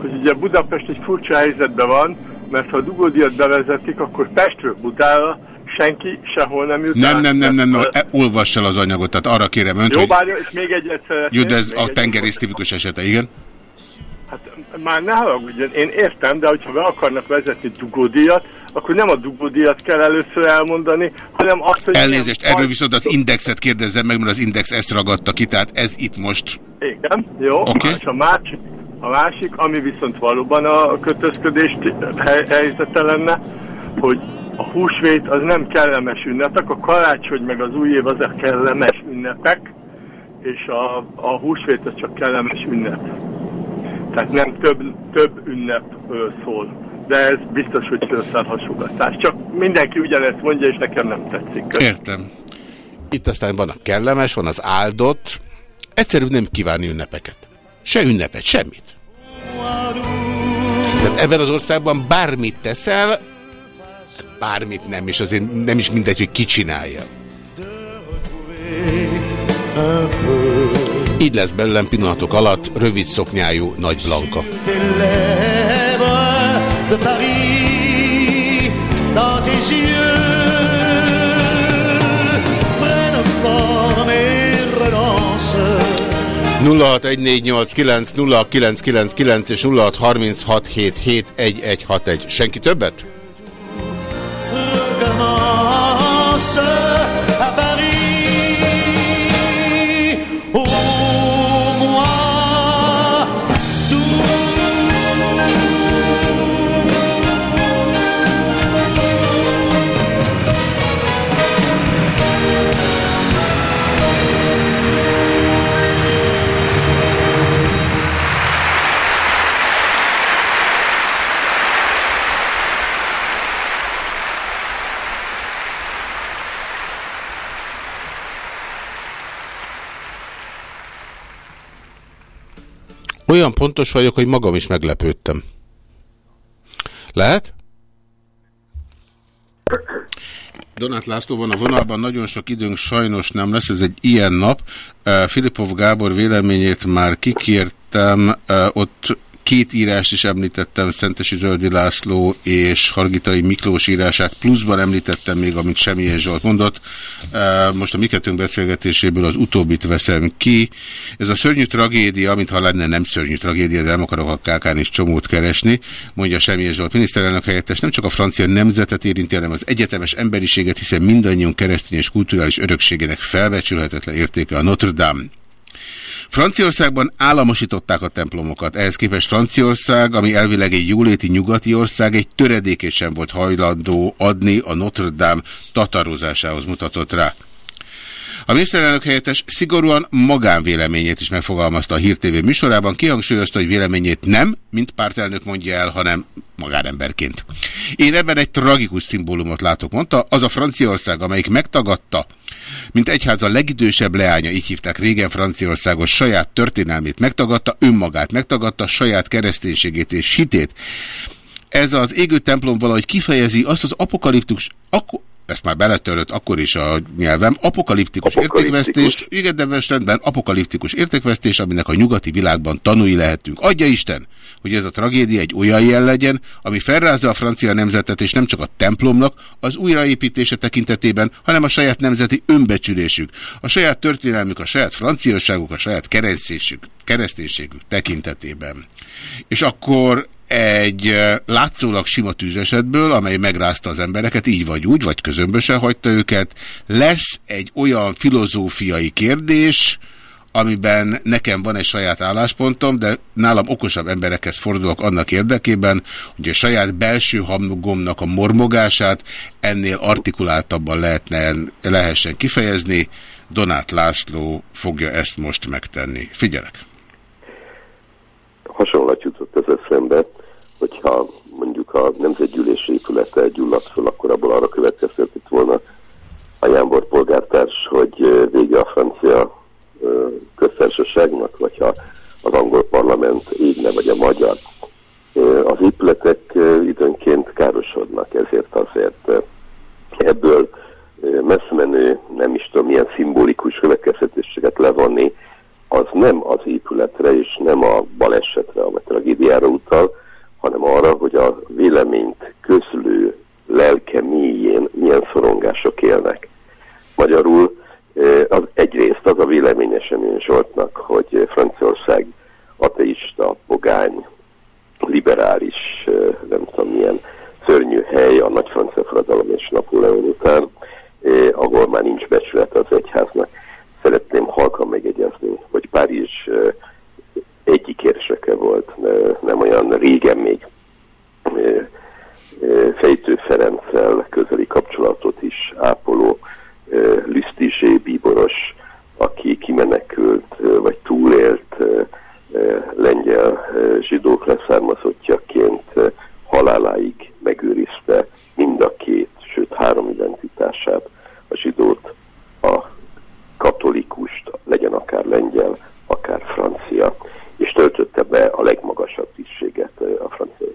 hogy ugye Budapest egy furcsa helyzetben van, mert ha a dugódíjat bevezetik, akkor Pestről Budára senki sehol nem jut Nem, nem, nem, nem, nem, e, olvass el az anyagot, tehát arra kérem önt, Jó, hogy... bárja, és még egyet. Jó, de ez a tengerész tipikus esete, igen? Hát már ne haragudjon, én értem, de hogyha be akarnak vezetni dugódíjat, akkor nem a dugódíjat kell először elmondani, hanem azt, hogy... Elnézést, erről viszont az indexet kérdezzem meg, mert az index ezt ragadta ki, tehát ez itt most... Igen, jó, okay. és a másik, a másik, ami viszont valóban a kötözködés hely, helyzete lenne, hogy a húsvét az nem kellemes ünnepek, a karácsony meg az új év az a kellemes ünnepek, és a, a húsvét az csak kellemes ünnep. Tehát nem több, több ünnep szól. De ez biztos, hogy hasogatás. Csak mindenki ugyanezt mondja, és nekem nem tetszik. Köszön. Értem. Itt aztán van a kellemes, van az áldott. Egyszerűen nem kívánni ünnepeket. Se ünnepet, semmit. Tehát ebben az országban bármit teszel, bármit nem, és azért nem is mindegy, hogy ki csinálja. Így lesz belőlem pillanatok alatt rövid szoknyájú Nagy Blanka. et relancent 0614890999 és 0636771161. Senki többet? nossa Olyan pontos vagyok, hogy magam is meglepődtem. Lehet? Donát László van a vonalban, nagyon sok időnk sajnos nem lesz, ez egy ilyen nap. Filipov Gábor véleményét már kikértem, ott Két írást is említettem, Szentesi Zöldi László és Hargitai Miklós írását, pluszban említettem még, amit Semmilyen Zsolt mondott. Most a mi beszélgetéséből az utóbbit veszem ki. Ez a szörnyű tragédia, mintha lenne nem szörnyű tragédia, de nem akarok a kákán is csomót keresni, mondja Semmilyen Zsolt miniszterelnök helyettes, nem csak a francia nemzetet érinti, hanem az egyetemes emberiséget, hiszen mindannyiunk keresztény és kulturális örökségének felbecsülhetetlen értéke a Notre Dame. Franciaországban államosították a templomokat. Ehhez képest Franciaország, ami elvileg egy jóléti nyugati ország, egy töredékét sem volt hajlandó adni a Notre Dame tatarozásához mutatott rá. A miniszterelnök helyettes szigorúan magánvéleményét is megfogalmazta a Hír TV műsorában, kihangsúlyozta, hogy véleményét nem, mint pártelnök mondja el, hanem magánemberként. Én ebben egy tragikus szimbólumot látok, mondta, az a Franciaország, amelyik megtagadta, mint egyháza legidősebb leánya, így hívták régen Franciaországos saját történelmét megtagadta, önmagát megtagadta, saját kereszténységét és hitét. Ez az égő templom valahogy kifejezi azt az apokaliptikus, ezt már beletörött akkor is a nyelvem, apokaliptikus, apokaliptikus. értékvesztést, igen, de rendben, apokaliptikus értékvesztés, aminek a nyugati világban tanúi lehetünk. Adja Isten, hogy ez a tragédia egy olyan jel legyen, ami felrázza a francia nemzetet, és nem csak a templomnak az újraépítése tekintetében, hanem a saját nemzeti önbecsülésük, a saját történelmük, a saját franciaságuk, a saját kereszténységük tekintetében. És akkor egy látszólag sima tűzesetből, amely megrázta az embereket, így vagy úgy, vagy közömbösen hagyta őket, lesz egy olyan filozófiai kérdés, amiben nekem van egy saját álláspontom, de nálam okosabb emberekhez fordulok annak érdekében, hogy a saját belső hangomnak a mormogását ennél artikuláltabban lehetne, lehessen kifejezni. Donát László fogja ezt most megtenni. Figyelek! Hasonlat jutott ez eszembe, hogyha mondjuk a nemzetgyűlés épülete gyulladt föl, akkor abból arra következtetett volna a Jánbor polgártárs, hogy vége a francia köztársaságnak, vagy ha az angol parlament égne, vagy a magyar. Az épületek időnként károsodnak, ezért azért ebből messze menő, nem is tudom, milyen szimbolikus következtetéseket levonni, az nem az épületre és nem a balesetre, vagy tragédiára utal, hanem arra, hogy a véleményt közlő lelke mélyén milyen szorongások élnek. Magyarul az egyrészt az a véleménye Semjén Zsoltnak, hogy Franciaország ateista, pogány, liberális, nem tudom milyen szörnyű hely a nagy francia forradalom és Napóleon után, ahol már nincs becsület az egyháznak. Szeretném halkan megegyezni, hogy Párizs egyik érseke volt, nem olyan régen még Fejtő Ferenccel közeli kapcsolatot is ápoló Lüsztizsé bíboros, aki kimenekült, vagy túlélt lengyel zsidók leszármazottjaként haláláig megőrizte mind a két, sőt három identitását, a zsidót, a katolikust, legyen akár lengyel, akár francia, és töltötte be a legmagasabb tisztséget a francia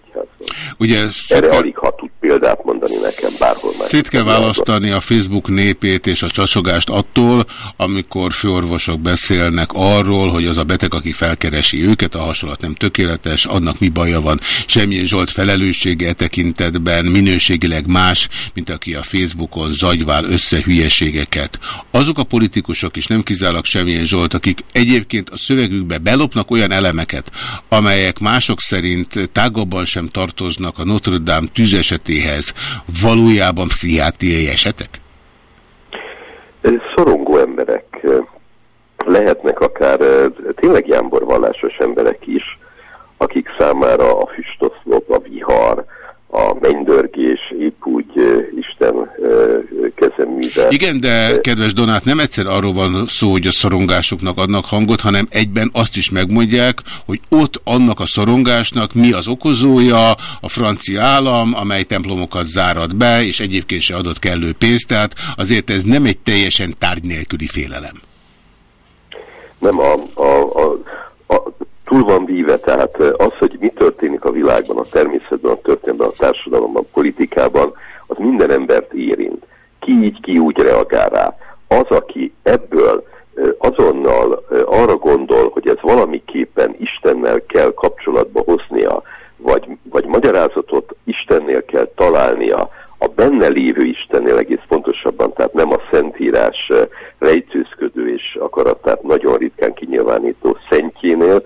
Ugye Erre kell... alig ha tud példát mondani nekem bárhol már. Szét kell választani a Facebook népét és a csacsogást attól, amikor főorvosok beszélnek arról, hogy az a beteg, aki felkeresi őket, a hasonlat nem tökéletes, annak mi baja van. Semmilyen Zsolt felelőssége e tekintetben minőségileg más, mint aki a Facebookon zagyvál össze hülyeségeket. Azok a politikusok is nem kizárólag semmilyen Zsolt, akik egyébként a szövegükbe belopnak olyan elemeket, amelyek mások szerint tágabban sem tartoznak a Notre Dame tűzesetéhez, valójában pszichiátriai esetek? Szorongó emberek lehetnek akár tényleg jámborvallásos emberek is, akik számára a füstoszlop, a vihar, a mennydörgés épp úgy Isten kezeművel. Igen, de kedves Donát, nem egyszer arról van szó, hogy a szorongásoknak adnak hangot, hanem egyben azt is megmondják, hogy ott annak a szorongásnak mi az okozója, a francia állam, amely templomokat zárad be, és egyébként se adott kellő pénzt, tehát azért ez nem egy teljesen tárgy nélküli félelem. Nem, a, a, a túl van víve, tehát az, hogy mi történik a világban, a természetben, a történetben, a társadalomban, a politikában, az minden embert érint. Ki így, ki úgy reagál rá. Az, aki ebből azonnal arra gondol, hogy ez valamiképpen Istennel kell kapcsolatba hoznia, vagy, vagy magyarázatot Istennél kell találnia, a benne lévő Istennél egész pontosabban, tehát nem a Szentírás rejtőzködő és akaratát nagyon ritkán kinyilvánító szentjénél,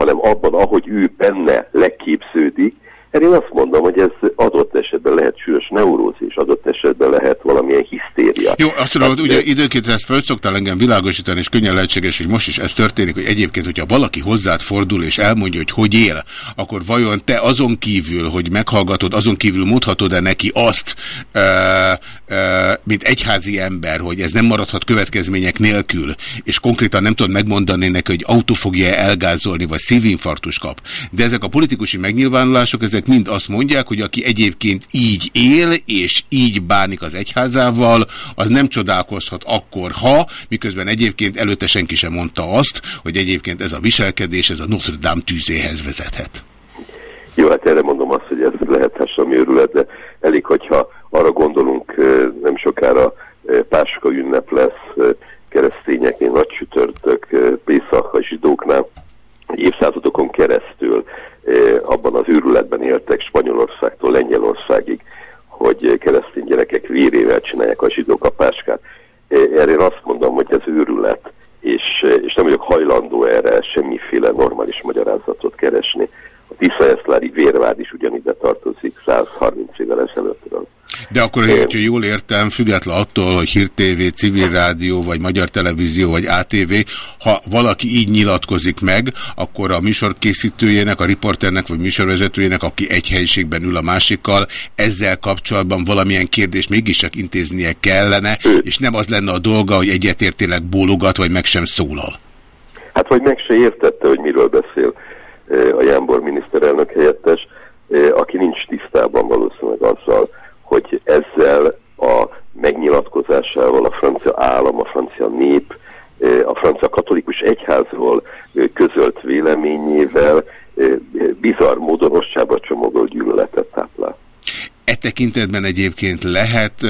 hanem abban, ahogy ő benne leképződik, erre én azt mondom, hogy ez adott esetben lehet súlyos neurózis, adott esetben lehet valamilyen hisztéria. Jó, azt mondom, hogy ugye időként ezt föl szoktál engem világosítani, és könnyen lehetséges, hogy most is ez történik, hogy egyébként, hogyha valaki hozzád fordul, és elmondja, hogy hogy él, akkor vajon te azon kívül, hogy meghallgatod, azon kívül mondhatod-e neki azt, e, e, mint egyházi ember, hogy ez nem maradhat következmények nélkül, és konkrétan nem tudod megmondani neki, hogy autó fogja elgázolni, vagy szívinfarktus kap. De ezek a politikusi megnyilvánulások, ezek mind azt mondják, hogy aki egyébként így él, és így bánik az egyházával, az nem csodálkozhat akkor, ha, miközben egyébként előtte senki sem mondta azt, hogy egyébként ez a viselkedés, ez a Notre Dame tűzéhez vezethet. Jó, hát erre mondom azt, hogy ez lehet társadalmi őrület, de elég, hogyha arra gondolunk, nem sokára Páska ünnep lesz, keresztényeknél nagy csütörtök, Pészak a zsidóknál, évszázadokon keresztül abban az őrületben éltek Spanyolországtól Lengyelországig, hogy keresztény gyerekek vérével csinálják a zsidók a páskát. Erre én azt mondom, hogy ez őrület, és, és nem vagyok hajlandó erre semmiféle normális magyarázatot keresni. A Tisza-Eszlári vérvád is ugyanide tartozik 130 évvel ezelőttről. De akkor, hogyha jól értem, független attól, hogy Hír TV, Civil Rádió, vagy Magyar Televízió, vagy ATV, ha valaki így nyilatkozik meg, akkor a műsor készítőjének, a riporternek, vagy műsorvezetőjének, aki egy helyiségben ül a másikkal, ezzel kapcsolatban valamilyen kérdést mégiscsak intéznie kellene, és nem az lenne a dolga, hogy egyetértéleg bólogat, vagy meg sem szólal. Hát, vagy meg se értette, hogy miről beszél a Jánbor miniszterelnök helyettes, aki nincs tisztában valószínűleg azzal, hogy ezzel a megnyilatkozásával a francia állam, a francia nép, a francia katolikus egyházról közölt véleményével bizarr módon oscsába csomagol gyűlöletet táplál. E tekintetben egyébként lehet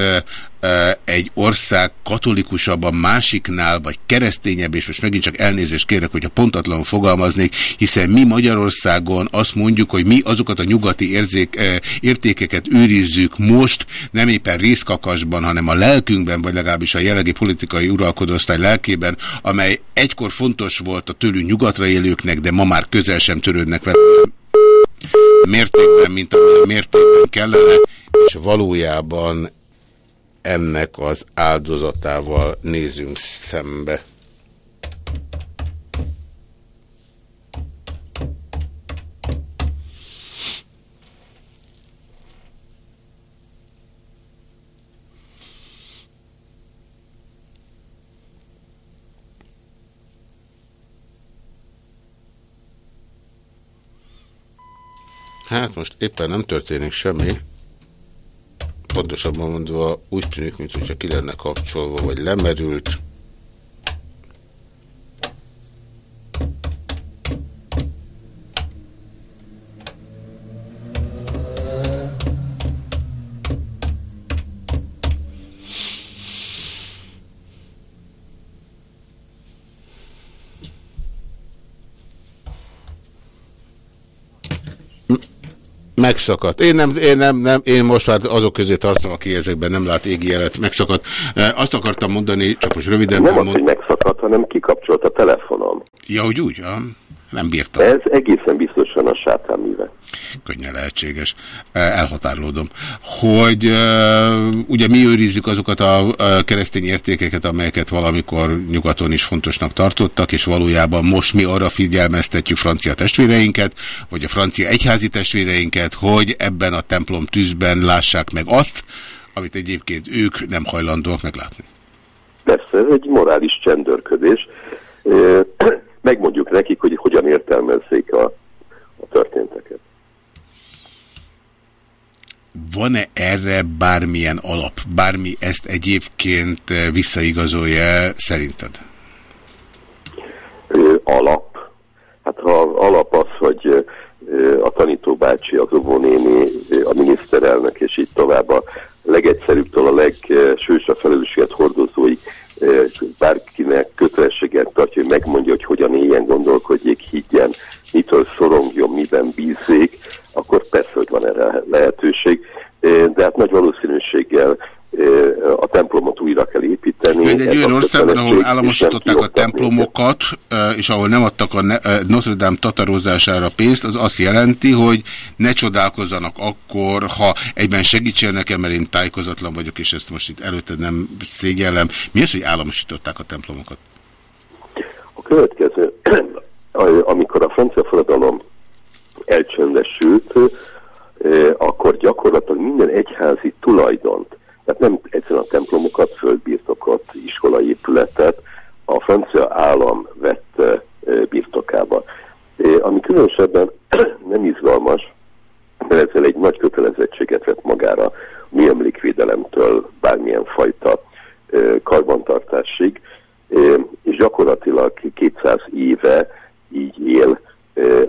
egy ország katolikusabb a másiknál, vagy keresztényebb, és most megint csak elnézést kérek, hogyha pontatlan fogalmaznék, hiszen mi Magyarországon azt mondjuk, hogy mi azokat a nyugati érzék, értékeket őrizzük most, nem éppen részkakasban, hanem a lelkünkben, vagy legalábbis a jelenlegi politikai uralkodóosztály lelkében, amely egykor fontos volt a tőlünk nyugatra élőknek, de ma már közel sem törődnek vele mértékben, mint amilyen mértékben kellene, és valójában ennek az áldozatával nézünk szembe. Hát most éppen nem történik semmi. Pontosabban mondva úgy tűnik, mintha ki lenne kapcsolva, vagy lemerült. Megszakadt. Én nem, én nem, nem, én most már azok közé tartom, aki ezekben nem lát égi jelet. Megszakadt. Azt akartam mondani, csak most röviden. Nem az, hogy megszakadt, hanem kikapcsolt a telefonom. Ja, hogy úgy? Ja. Nem bírtam. Ez egészen biztosan a sátán műve. Könnyen lehetséges. Elhatárolódom. Hogy uh, ugye mi őrizzük azokat a uh, keresztény értékeket, amelyeket valamikor nyugaton is fontosnak tartottak, és valójában most mi arra figyelmeztetjük francia testvéreinket, vagy a francia egyházi testvéreinket, hogy ebben a templom tűzben lássák meg azt, amit egyébként ők nem hajlandóak meglátni. Persze, ez egy morális csendörködés megmondjuk nekik, hogy hogyan értelmezzék a, a történteket. Van-e erre bármilyen alap? Bármi ezt egyébként visszaigazolja szerinted? Ö, alap? Hát ha alap az, hogy a tanítóbácsi, az óvónéni, a miniszterelnök és így tovább a legegyszerűbbtől a legsősabb felelősséget hordozóig bárkinek kötelességet tartja, hogy megmondja, hogy hogyan éljen, gondolkodjék, higgyen, mitől szorongjon, miben bízzék, akkor persze, hogy van erre lehetőség. De hát nagy valószínűséggel a templomot újra kell építeni. Mint egy olyan országban, ahol államosították a templomokat, és ahol nem adtak a Notre Dame tatarozására pénzt, az azt jelenti, hogy ne csodálkozzanak akkor, ha egyben segítsél nekem, mert én tájékozatlan vagyok, és ezt most itt előtted nem szégyellem. Mi az, hogy államosították a templomokat? A következő, [CLEARS THROAT] amikor a francia forradalom elcsöndesült, akkor gyakorlatilag minden egyházi tulajdont tehát nem egyszerűen a templomokat, földbirtokot, iskolaépületet a francia állam vett birtokába. Ami különösebben [CLEARS THROAT] nem izgalmas, mert ezzel egy nagy kötelezettséget vett magára műemlékvédelemtől bármilyen fajta karbantartásig, és gyakorlatilag 200 éve így él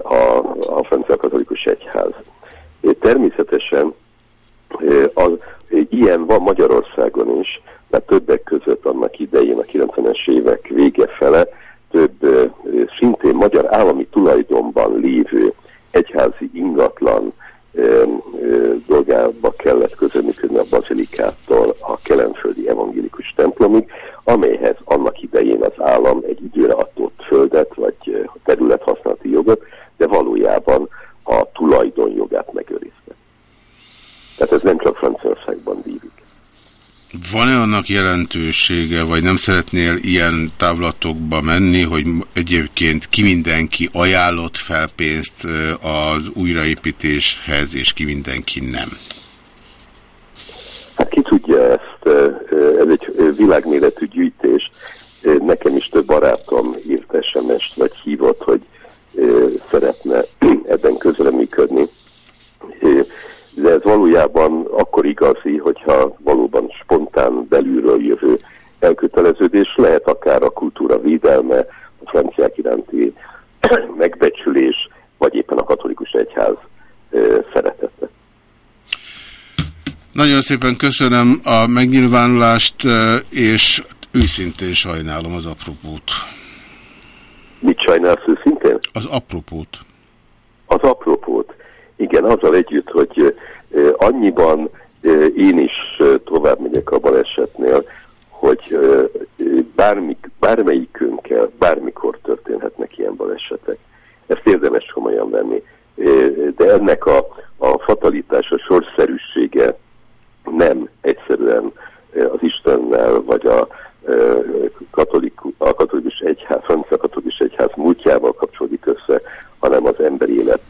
a, a francia katolikus egyház. Természetesen az, ilyen van Magyarországon is, mert többek között annak idején a 90-es évek vége fele több szintén magyar állami tulajdonban lévő egyházi ingatlan dolgába kellett közöműködni a bazilikától a kelenföldi evangélikus templomig, amelyhez annak idején az állam egy időre adott földet vagy területhasználati jogot, de valójában a tulajdonjogát megőrizte. Tehát ez nem csak Franciaországban dívik. Van-e annak jelentősége, vagy nem szeretnél ilyen távlatokba menni, hogy egyébként ki mindenki ajánlott fel pénzt az újraépítéshez, és ki mindenki nem? Hát ki tudja ezt, ez egy világméretű gyűjtés. Nekem is több barátom írt sms vagy hívott, hogy szeretne [CLEARS THROAT] ebben közreműködni de ez valójában akkor igazi, hogyha valóban spontán belülről jövő elköteleződés, lehet akár a kultúra védelme, a franciák iránti [CLEARS THROAT] megbecsülés, vagy éppen a katolikus egyház szeretete. Nagyon szépen köszönöm a megnyilvánulást, és őszintén sajnálom az apropót. Mit sajnálsz őszintén? Az apropót. Az apropót. Igen, azzal együtt, hogy annyiban én is tovább megyek a balesetnél, hogy bármi, bármelyikünkkel bármikor történhetnek ilyen balesetek. Ezt érdemes komolyan venni. De ennek a, a fatalitás, a sorszerűsége nem egyszerűen az Istennel, vagy a, katolik, a katolikus egyház, francia katolikus egyház múltjával kapcsolódik össze, hanem az emberi élet.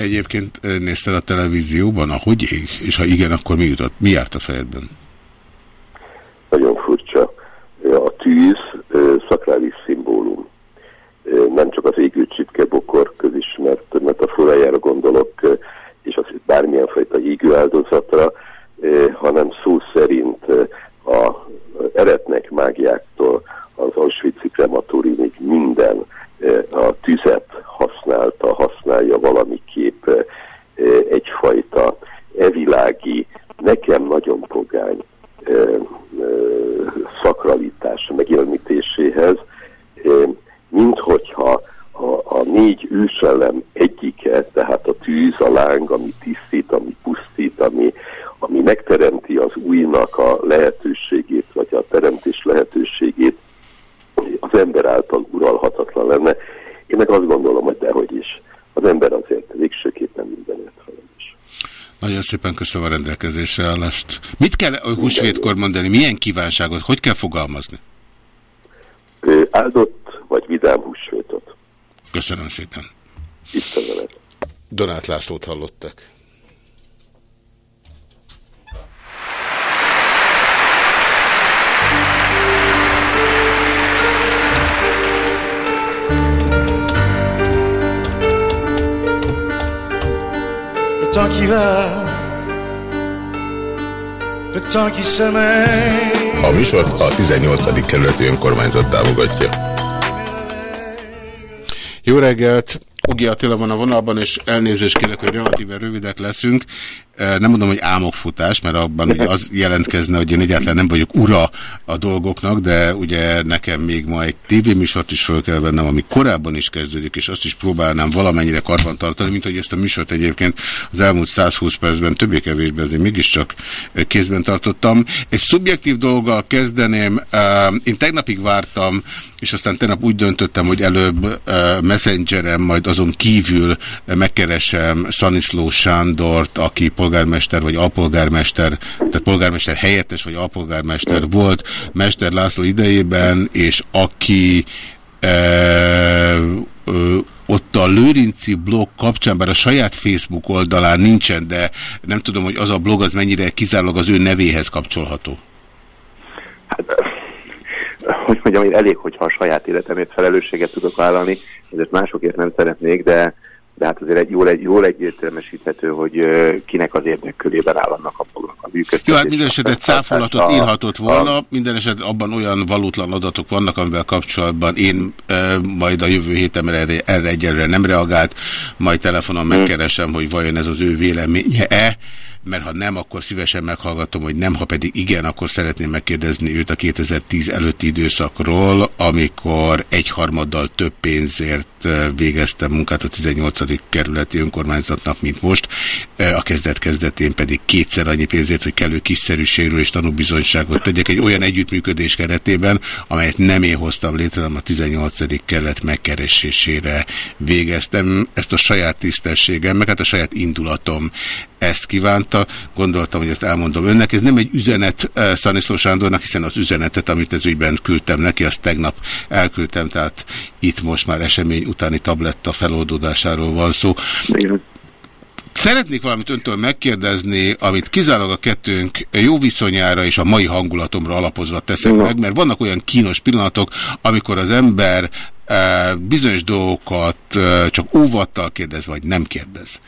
Te egyébként nézted a televízióban, ahogy ég? És ha igen, akkor mi, jutott, mi járt a fejedben? Nagyon furcsa. A tűz szakrális szimbólum. Nem csak az égő csipkebokor közismert metaforájára gondolok, és az bármilyen fajta égő áldozatra, hanem szó szerint a eretnek mágiáktól az Auschwitz-i krematóriumig minden a tüzet használta, használja valamiképp egyfajta evilági, nekem nagyon pogány szakralitás megjelenítéséhez, mint hogyha a, a négy őselem egyike tehát a tűz, a láng, ami tisztít, ami pusztít, ami, ami megteremti az újnak a lehetőségét, vagy a teremtés lehetőségét, az ember által uralhatatlan lenne. Én meg azt gondolom, hogy dehogy is. Az ember azért végsőképpen mindenért felelős. Nagyon szépen köszönöm a rendelkezésre állást. Mit kell a húsvétkor mondani? Milyen kívánságot? Hogy kell fogalmazni? Áldott vagy vidám húsvétot. Köszönöm szépen. Veled. Donát Lászlót hallottak. Temps qui va, le temps qui sommeille. A műsort a 18. kerületi önkormányzat támogatja. Jó reggelt! Ugi Attila van a vonalban, és elnézést kérek, hogy relatíve rövidek leszünk. Nem mondom, hogy álmokfutás, mert abban ugye [LAUGHS] az jelentkezne, hogy én egyáltalán nem vagyok ura a dolgoknak, de ugye nekem még ma egy tévéműsort is föl kell vennem, ami korábban is kezdődik, és azt is próbálnám valamennyire karban tartani, mint hogy ezt a műsort egyébként az elmúlt 120 percben többé-kevésbé azért mégiscsak kézben tartottam. Egy szubjektív dolggal kezdeném. Én tegnapig vártam, és aztán tegnap úgy döntöttem, hogy előbb messengerem, majd azon kívül megkeresem Szaniszló Sándort, aki polgármester vagy alpolgármester, tehát polgármester helyettes vagy alpolgármester volt Mester László idejében, és aki e, ott a Lőrinci blog kapcsán, bár a saját Facebook oldalán nincsen, de nem tudom, hogy az a blog az mennyire kizárólag az ő nevéhez kapcsolható. Hát, hogy mondjam, elég, hogyha a saját életemért felelősséget tudok vállalni, ezért másokért nem szeretnék, de de hát azért egy, jól, egy, jól egyértelműsíthető, hogy kinek az érdekkörében áll annak a blognak a működtetés. Jó, hát minden esetre egy cáfolatot írhatott volna, a... minden esetre abban olyan valótlan adatok vannak, amivel kapcsolatban én uh, majd a jövő héten erre, erre egyelőre nem reagált, majd telefonon hmm. megkeresem, hogy vajon ez az ő véleménye-e, mert ha nem, akkor szívesen meghallgatom, hogy nem, ha pedig igen, akkor szeretném megkérdezni őt a 2010 előtti időszakról, amikor egyharmaddal több pénzért végezte munkát a 18. kerületi önkormányzatnak, mint most. A kezdet-kezdetén pedig kétszer annyi pénzért, hogy kellő kiszerűségről és tanúbizonyságot tegyek egy olyan együttműködés keretében, amelyet nem én hoztam létre, hanem a 18. kerület megkeresésére végeztem. Ezt a saját tisztességem, meg hát a saját indulatom ezt kívánta. Gondoltam, hogy ezt elmondom önnek. Ez nem egy üzenet uh, Szaniszló Sándornak, hiszen az üzenetet, amit ez ügyben küldtem neki, azt tegnap elküldtem, tehát itt most már esemény utáni tabletta feloldódásáról van szó. Szeretnék valamit öntől megkérdezni, amit kizárólag a kettőnk jó viszonyára és a mai hangulatomra alapozva teszek meg, mert vannak olyan kínos pillanatok, amikor az ember e, bizonyos dolgokat e, csak óvattal kérdez, vagy nem kérdez.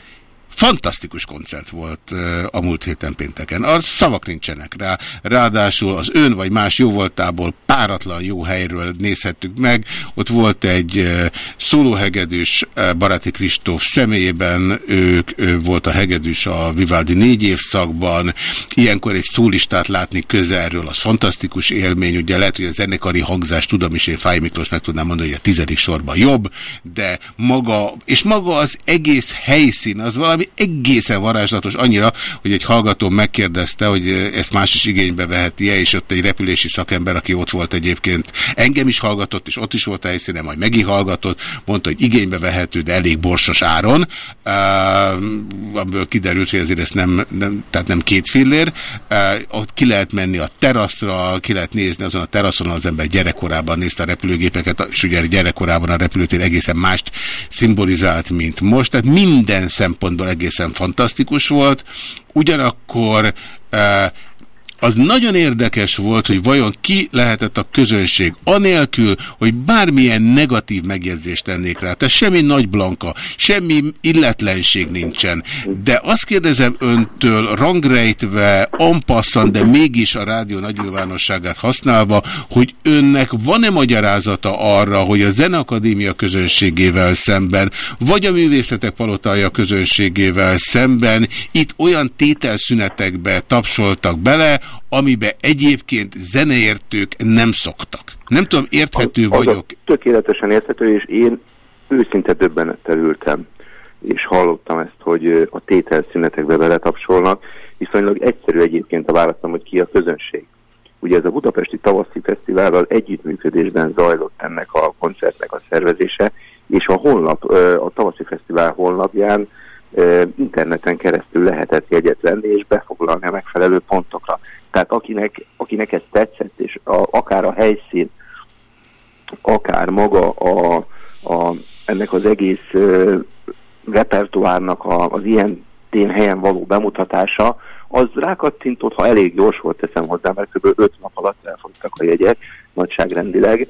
Fantasztikus koncert volt a múlt héten pénteken. A szavak nincsenek rá. Ráadásul az ön vagy más jóvoltából páratlan jó helyről nézhettük meg. Ott volt egy szólóhegedűs Baráti Kristóf személyében, ők, ő volt a hegedűs a Vivaldi négy évszakban. Ilyenkor egy szólistát látni közelről, az fantasztikus élmény. Ugye lehet, hogy a zenekari hangzást tudom is, én Fáj Miklós meg tudnám mondani, hogy a tizedik sorban jobb, de maga, és maga az egész helyszín, az valami ami egészen varázslatos, annyira, hogy egy hallgató megkérdezte, hogy ezt más is igénybe veheti-e, és ott egy repülési szakember, aki ott volt egyébként, engem is hallgatott, és ott is volt a helyszínen, majd megint hallgatott, mondta, hogy igénybe vehető, de elég borsos áron, uh, amiből kiderült, hogy ezért ezt nem, nem tehát nem két fillér, uh, ott ki lehet menni a teraszra, ki lehet nézni azon a teraszon, az ember gyerekkorában nézte a repülőgépeket, és ugye gyerekkorában a repülőtér egészen mást szimbolizált, mint most, tehát minden szempontból egészen fantasztikus volt, ugyanakkor az nagyon érdekes volt, hogy vajon ki lehetett a közönség, anélkül, hogy bármilyen negatív megjegyzést tennék rá. Tehát semmi nagy blanka, semmi illetlenség nincsen. De azt kérdezem öntől, rangrejtve, ampasszan, de mégis a rádió nagynyilvánosságát használva, hogy önnek van-e magyarázata arra, hogy a Zeneakadémia közönségével szemben, vagy a Művészetek Palotája közönségével szemben itt olyan tételszünetekbe tapsoltak bele, amibe egyébként zeneértők nem szoktak. Nem tudom, érthető az, vagyok. tökéletesen érthető, és én őszinte döbbenettel ültem. és hallottam ezt, hogy a tételszünetekbe beletapsolnak. Viszonylag egyszerű egyébként a választom, hogy ki a közönség. Ugye ez a Budapesti Tavaszi Fesztivállal együttműködésben zajlott ennek a koncertnek a szervezése, és a honlap, a Tavaszi Fesztivál honlapján interneten keresztül lehetett jegyet venni és befoglalni a megfelelő pontokra. Tehát akinek, akinek ez tetszett, és a, akár a helyszín, akár maga a, a, ennek az egész uh, repertoárnak a, az ilyen tén helyen való bemutatása, az rákattintott, ha elég gyors volt, teszem hozzá, mert kb. 5 nap alatt elfogytak a jegyek, nagyságrendileg,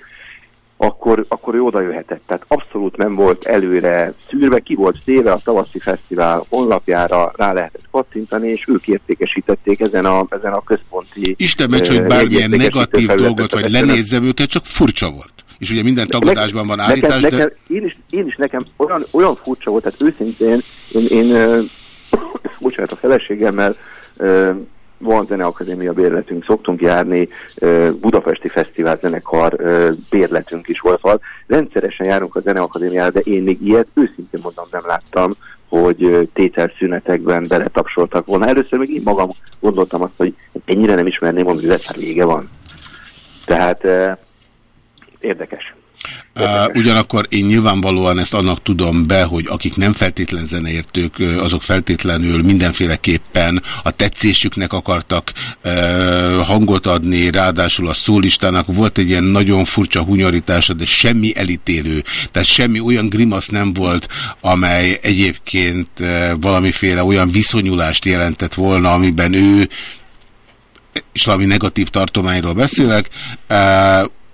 akkor, akkor ő oda jöhetett. Tehát abszolút nem volt előre szűrve, ki volt széve a tavaszi fesztivál honlapjára, rá lehetett kattintani, és ők értékesítették ezen a, ezen a központi... Isten meccs, hogy bármilyen negatív dolgot, vagy lenézzem őket, csak furcsa volt. És ugye minden tagadásban van állítás, nekem, de... Nekem, én, is, én is nekem olyan, olyan furcsa volt, tehát őszintén én, én, én [COUGHS] bocsánat, a feleségemmel van zeneakadémia bérletünk, szoktunk járni, Budapesti Fesztivál zenekar bérletünk is volt, szóval rendszeresen járunk a zeneakadémiára, de én még ilyet őszintén mondom nem láttam, hogy tételszünetekben beletapsoltak volna. Először még én magam gondoltam azt, hogy ennyire nem ismerném, hogy lesz, hát vége van. Tehát érdekes. Ugyanakkor én nyilvánvalóan ezt annak tudom be, hogy akik nem feltétlen zeneértők, azok feltétlenül mindenféleképpen a tetszésüknek akartak hangot adni, ráadásul a szólistának volt egy ilyen nagyon furcsa hunyorítása, de semmi elítélő, tehát semmi olyan grimasz nem volt, amely egyébként valamiféle olyan viszonyulást jelentett volna, amiben ő és valami negatív tartományról beszélek,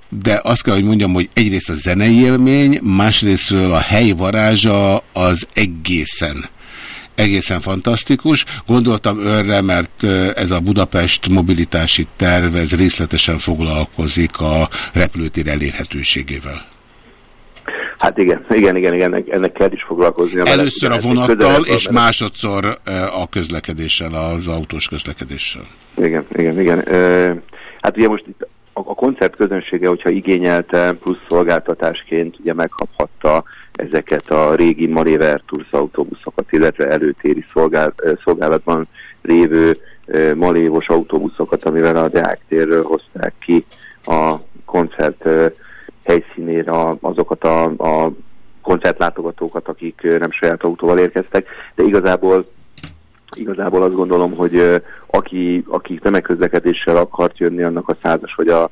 de azt kell, hogy mondjam, hogy egyrészt a zenei élmény, másrésztről a hely varázsa az egészen egészen fantasztikus. Gondoltam önre, mert ez a Budapest mobilitási terv, ez részletesen foglalkozik a repülőtér elérhetőségével. Hát igen, igen, igen, igen ennek, ennek kell is foglalkozni. Először a vonattal, és másodszor a közlekedéssel, az autós közlekedéssel. Igen, igen, igen. Hát ugye most itt a, koncert közönsége, hogyha igényelte, plusz szolgáltatásként ugye megkaphatta ezeket a régi Maléver Tours autóbuszokat, illetve előtéri szolgál, szolgálatban lévő malévos autóbuszokat, amivel a Deák térről hozták ki a koncert helyszínére azokat a, a koncertlátogatókat, akik nem saját autóval érkeztek, de igazából igazából azt gondolom, hogy aki, aki tömegközlekedéssel akart jönni, annak a százas vagy a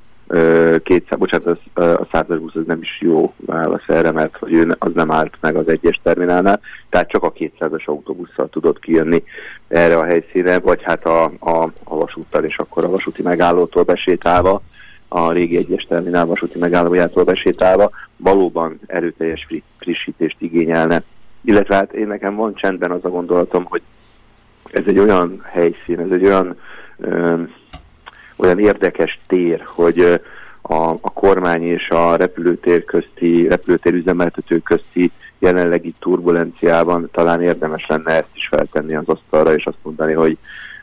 kétszáz, bocsánat, az, a százas busz az nem is jó válasz erre, mert hogy ő, az nem állt meg az egyes terminálnál, tehát csak a kétszázas autóbusszal tudott kijönni erre a helyszínre, vagy hát a, a, a vasúttal, és akkor a vasúti megállótól besétálva, a régi egyes terminál vasúti megállójától besétálva, valóban erőteljes frissítést igényelne. Illetve hát én nekem van csendben az a gondolatom, hogy ez egy olyan helyszín, ez egy olyan, ö, olyan érdekes tér, hogy a, a kormány és a repülőtér közti, repülőtér üzemeltető közti jelenlegi turbulenciában talán érdemes lenne ezt is feltenni az asztalra, és azt mondani, hogy,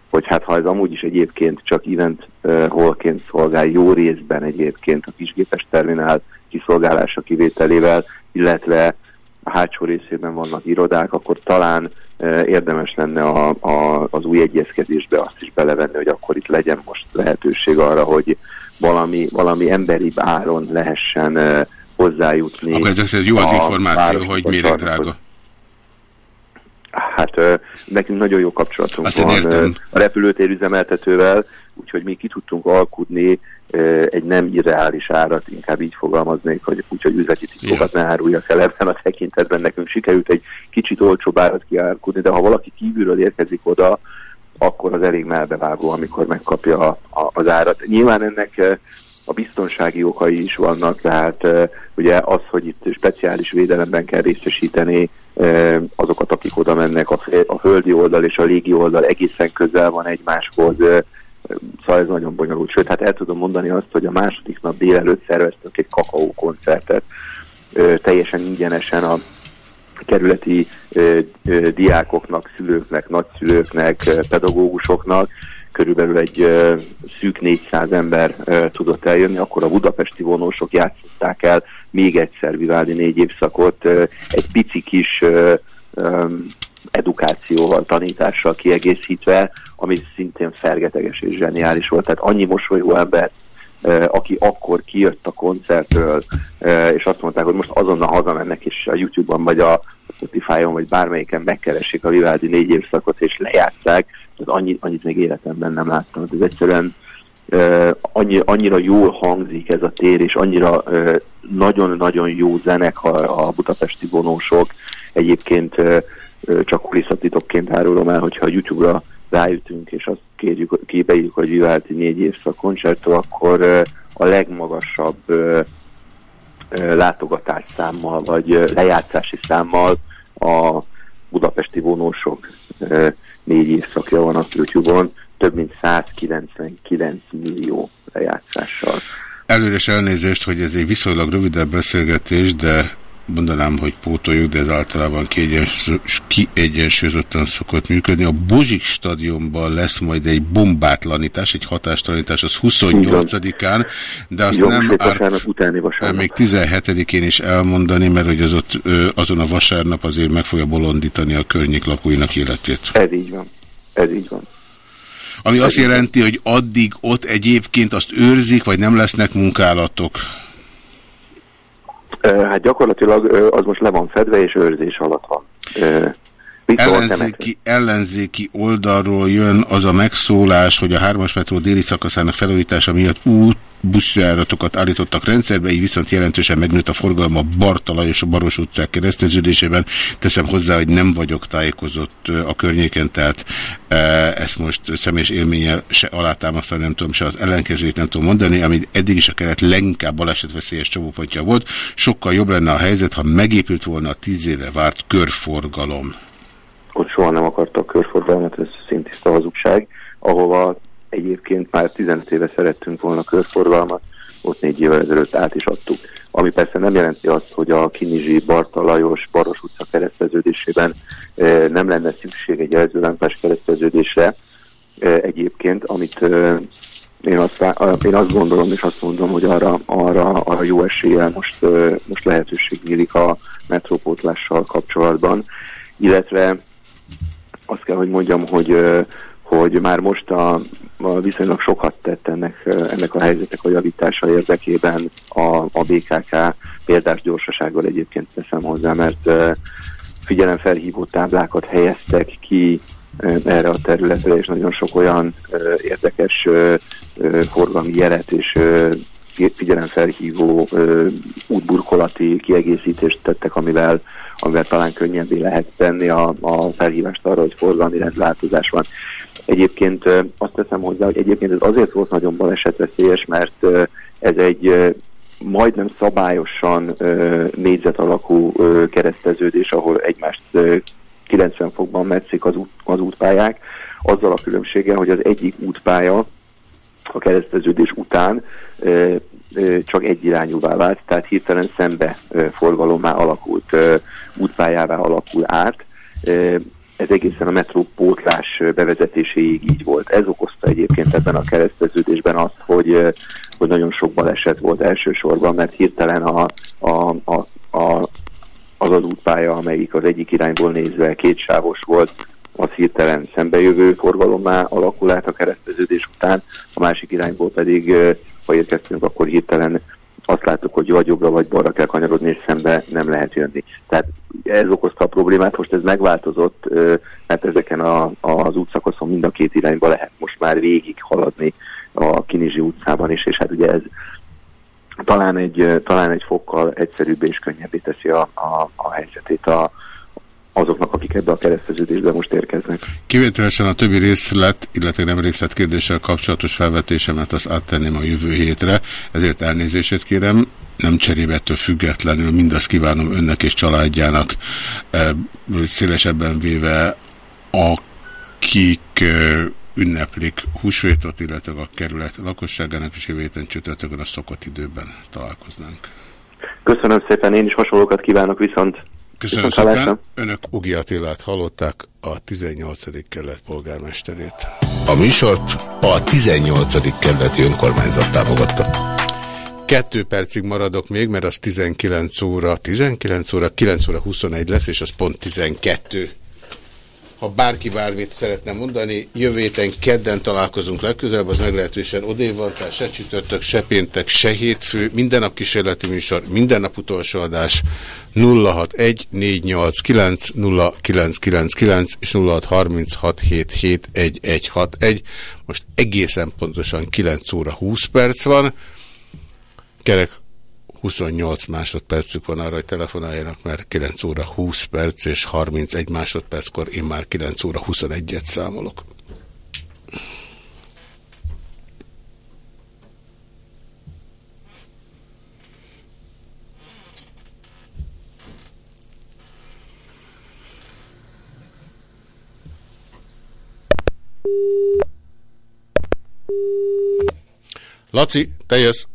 hogy hát ha ez amúgy is egyébként csak event uh, holként szolgál, jó részben egyébként a kisgépes terminál kiszolgálása kivételével, illetve a hátsó részében vannak irodák, akkor talán érdemes lenne a, a, az új egyezkedésbe azt is belevenni, hogy akkor itt legyen most lehetőség arra, hogy valami, valami emberi áron lehessen hozzájutni. Akkor ez jó az információ, hogy mire drága. Hát nekünk nagyon jó kapcsolatunk Azt van értem. a repülőtér üzemeltetővel, úgyhogy mi ki tudtunk alkudni egy nem irreális árat, inkább így fogalmaznék, hogy úgyhogy üzleti titkokat ne áruljak el ebben a tekintetben. Nekünk sikerült egy kicsit olcsóbb árat kiárkudni, de ha valaki kívülről érkezik oda, akkor az elég melbevágó, amikor megkapja a, a, az árat. Nyilván ennek a biztonsági okai is vannak, tehát ugye az, hogy itt speciális védelemben kell részesíteni azokat, akik oda mennek, a, a földi oldal és a légi oldal egészen közel van egymáshoz, Szóval ez nagyon bonyolult. Sőt, hát el tudom mondani azt, hogy a második nap délelőtt szerveztünk egy kakaó koncertet, teljesen ingyenesen a kerületi ö, ö, diákoknak, szülőknek, nagyszülőknek, pedagógusoknak, körülbelül egy ö, szűk 400 ember ö, tudott eljönni, akkor a budapesti vonósok játszották el még egyszer Vivaldi négy évszakot, ö, egy pici kis ö, öm, edukációval, tanítással kiegészítve, ami szintén fergeteges és zseniális volt. Tehát annyi mosolyó ember, aki akkor kijött a koncertről, és azt mondták, hogy most azonnal hazamennek, és a YouTube-on, vagy a Spotify-on, vagy bármelyiken megkeresik a Vivaldi négy évszakot, és lejátszák, ez annyi, annyit még életemben nem láttam. Ez egyszerűen annyi, annyira jól hangzik ez a tér, és annyira nagyon-nagyon jó zenek a, a budapesti vonósok. Egyébként csak kulisszatitokként árulom el, hogyha a YouTube-ra rájutunk, és azt kérjük, képeljük, hogy Vivaldi négy évszak koncertó, akkor a legmagasabb látogatás számmal, vagy lejátszási számmal a budapesti vonósok négy évszakja van a YouTube-on, több mint 199 millió lejátszással. Előre elnézést, hogy ez egy viszonylag rövidebb beszélgetés, de mondanám, hogy pótoljuk, de ez általában kiegyensúlyozottan szokott működni. A Bozsik stadionban lesz majd egy bombátlanítás, egy hatástalanítás, az 28-án, de azt Jó, nem árt utáni vasárnap. még 17-én is elmondani, mert hogy az ott, azon a vasárnap azért meg fogja bolondítani a környék lakóinak életét. Ez így van. Ez így van. Ami azt jelenti, hogy addig ott egyébként azt őrzik, vagy nem lesznek munkálatok? Hát gyakorlatilag az most le van fedve, és őrzés alatt van. Ellenzéki, ellenzéki oldalról jön az a megszólás, hogy a hármas metró déli szakaszának felújítása miatt út buszjáratokat állítottak rendszerbe, így viszont jelentősen megnőtt a forgalma a Bartalaj és a Baros utcák kereszteződésében. Teszem hozzá, hogy nem vagyok tájékozott a környéken, tehát ezt most személyes élménnyel se alátámasztani nem tudom, se az ellenkezőjét nem tudom mondani, ami eddig is a kelet leginkább balesetveszélyes csomópontja volt. Sokkal jobb lenne a helyzet, ha megépült volna a tíz éve várt körforgalom. Ott soha nem akartak körforgalmat, ez szintiszta hazugság, ahova egyébként már 15 éve szerettünk volna körforgalmat, ott négy évvel ezelőtt át is adtuk. Ami persze nem jelenti azt, hogy a Kinizsi, Bartalajos, Baros utca kereszteződésében e, nem lenne szükség egy jelzőlámpás kereszteződésre. E, egyébként, amit e, én azt, én azt gondolom és azt mondom, hogy arra, arra, arra jó eséllyel most, most lehetőség nyílik a metrópótlással kapcsolatban, illetve azt kell, hogy mondjam, hogy hogy már most a, a viszonylag sokat tett ennek, ennek a helyzetek a javítása érdekében a, a BKK példás gyorsasággal egyébként teszem hozzá, mert figyelemfelhívó táblákat helyeztek ki erre a területre, és nagyon sok olyan érdekes forgalmi jelet és figyelemfelhívó útburkolati kiegészítést tettek, amivel, amivel talán könnyebbé lehet tenni a, a felhívást arra, hogy forgalmi rendváltozás van. Egyébként azt teszem hozzá, hogy egyébként ez azért volt nagyon balesetveszélyes, mert ez egy majdnem szabályosan négyzet alakú kereszteződés, ahol egymást 90 fokban metszik az, út, az útpályák, azzal a különbséggel, hogy az egyik útpálya a kereszteződés után csak egyirányúvá vált, tehát hirtelen szembe forgalommá alakult, útpályává alakul át ez egészen a metró pótlás bevezetéséig így volt. Ez okozta egyébként ebben a kereszteződésben azt, hogy, hogy nagyon sok baleset volt elsősorban, mert hirtelen a, a, a, a, az az útpálya, amelyik az egyik irányból nézve kétsávos volt, az hirtelen szembejövő forgalommá alakul át a kereszteződés után, a másik irányból pedig, ha érkeztünk, akkor hirtelen azt láttuk, hogy vagy jobbra, vagy balra kell kanyarodni, és szembe nem lehet jönni. Tehát ez okozta a problémát, most ez megváltozott, mert ezeken a, az útszakaszon mind a két irányba lehet most már végig haladni a Kinizsi utcában is, és hát ugye ez talán egy, talán egy fokkal egyszerűbbé és könnyebbé teszi a, a, a helyzetét a, azoknak, akik ebbe a kereszteződésbe most érkeznek. Kivételesen a többi részlet, illetve nem részletkérdéssel kapcsolatos felvetésemet azt áttenném a jövő hétre, ezért elnézését kérem, nem cserébettől függetlenül mindazt kívánom önnek és családjának e, szélesebben véve, akik e, ünneplik húsvétot, illetve a kerület lakosságának, és jövő héten csütörtökön a szokott időben találkoznánk. Köszönöm szépen, én is hasonlókat kívánok, viszont Köszönöm szépen. Szépen. Önök Ugi Attilát hallották, a 18. kerület polgármesterét. A műsort a 18. kerületi önkormányzat támogatta. Kettő percig maradok még, mert az 19 óra, 19 óra, 9 óra 21 lesz, és az pont 12. Ha bárki bármit szeretne mondani, jövő héten kedden találkozunk legközelebb, az meglehetősen odév van, tehát se csütörtök, se péntek, se hétfő, minden nap kísérleti műsor, minden nap utolsó adás 061 489 0999 és 0636771161. Most egészen pontosan 9 óra 20 perc van. Kerek 28 másodpercük van arra, hogy telefonáljanak, mert 9 óra 20 perc és 31 másodperckor én már 9 óra 21-et számolok. Laci, te jössz.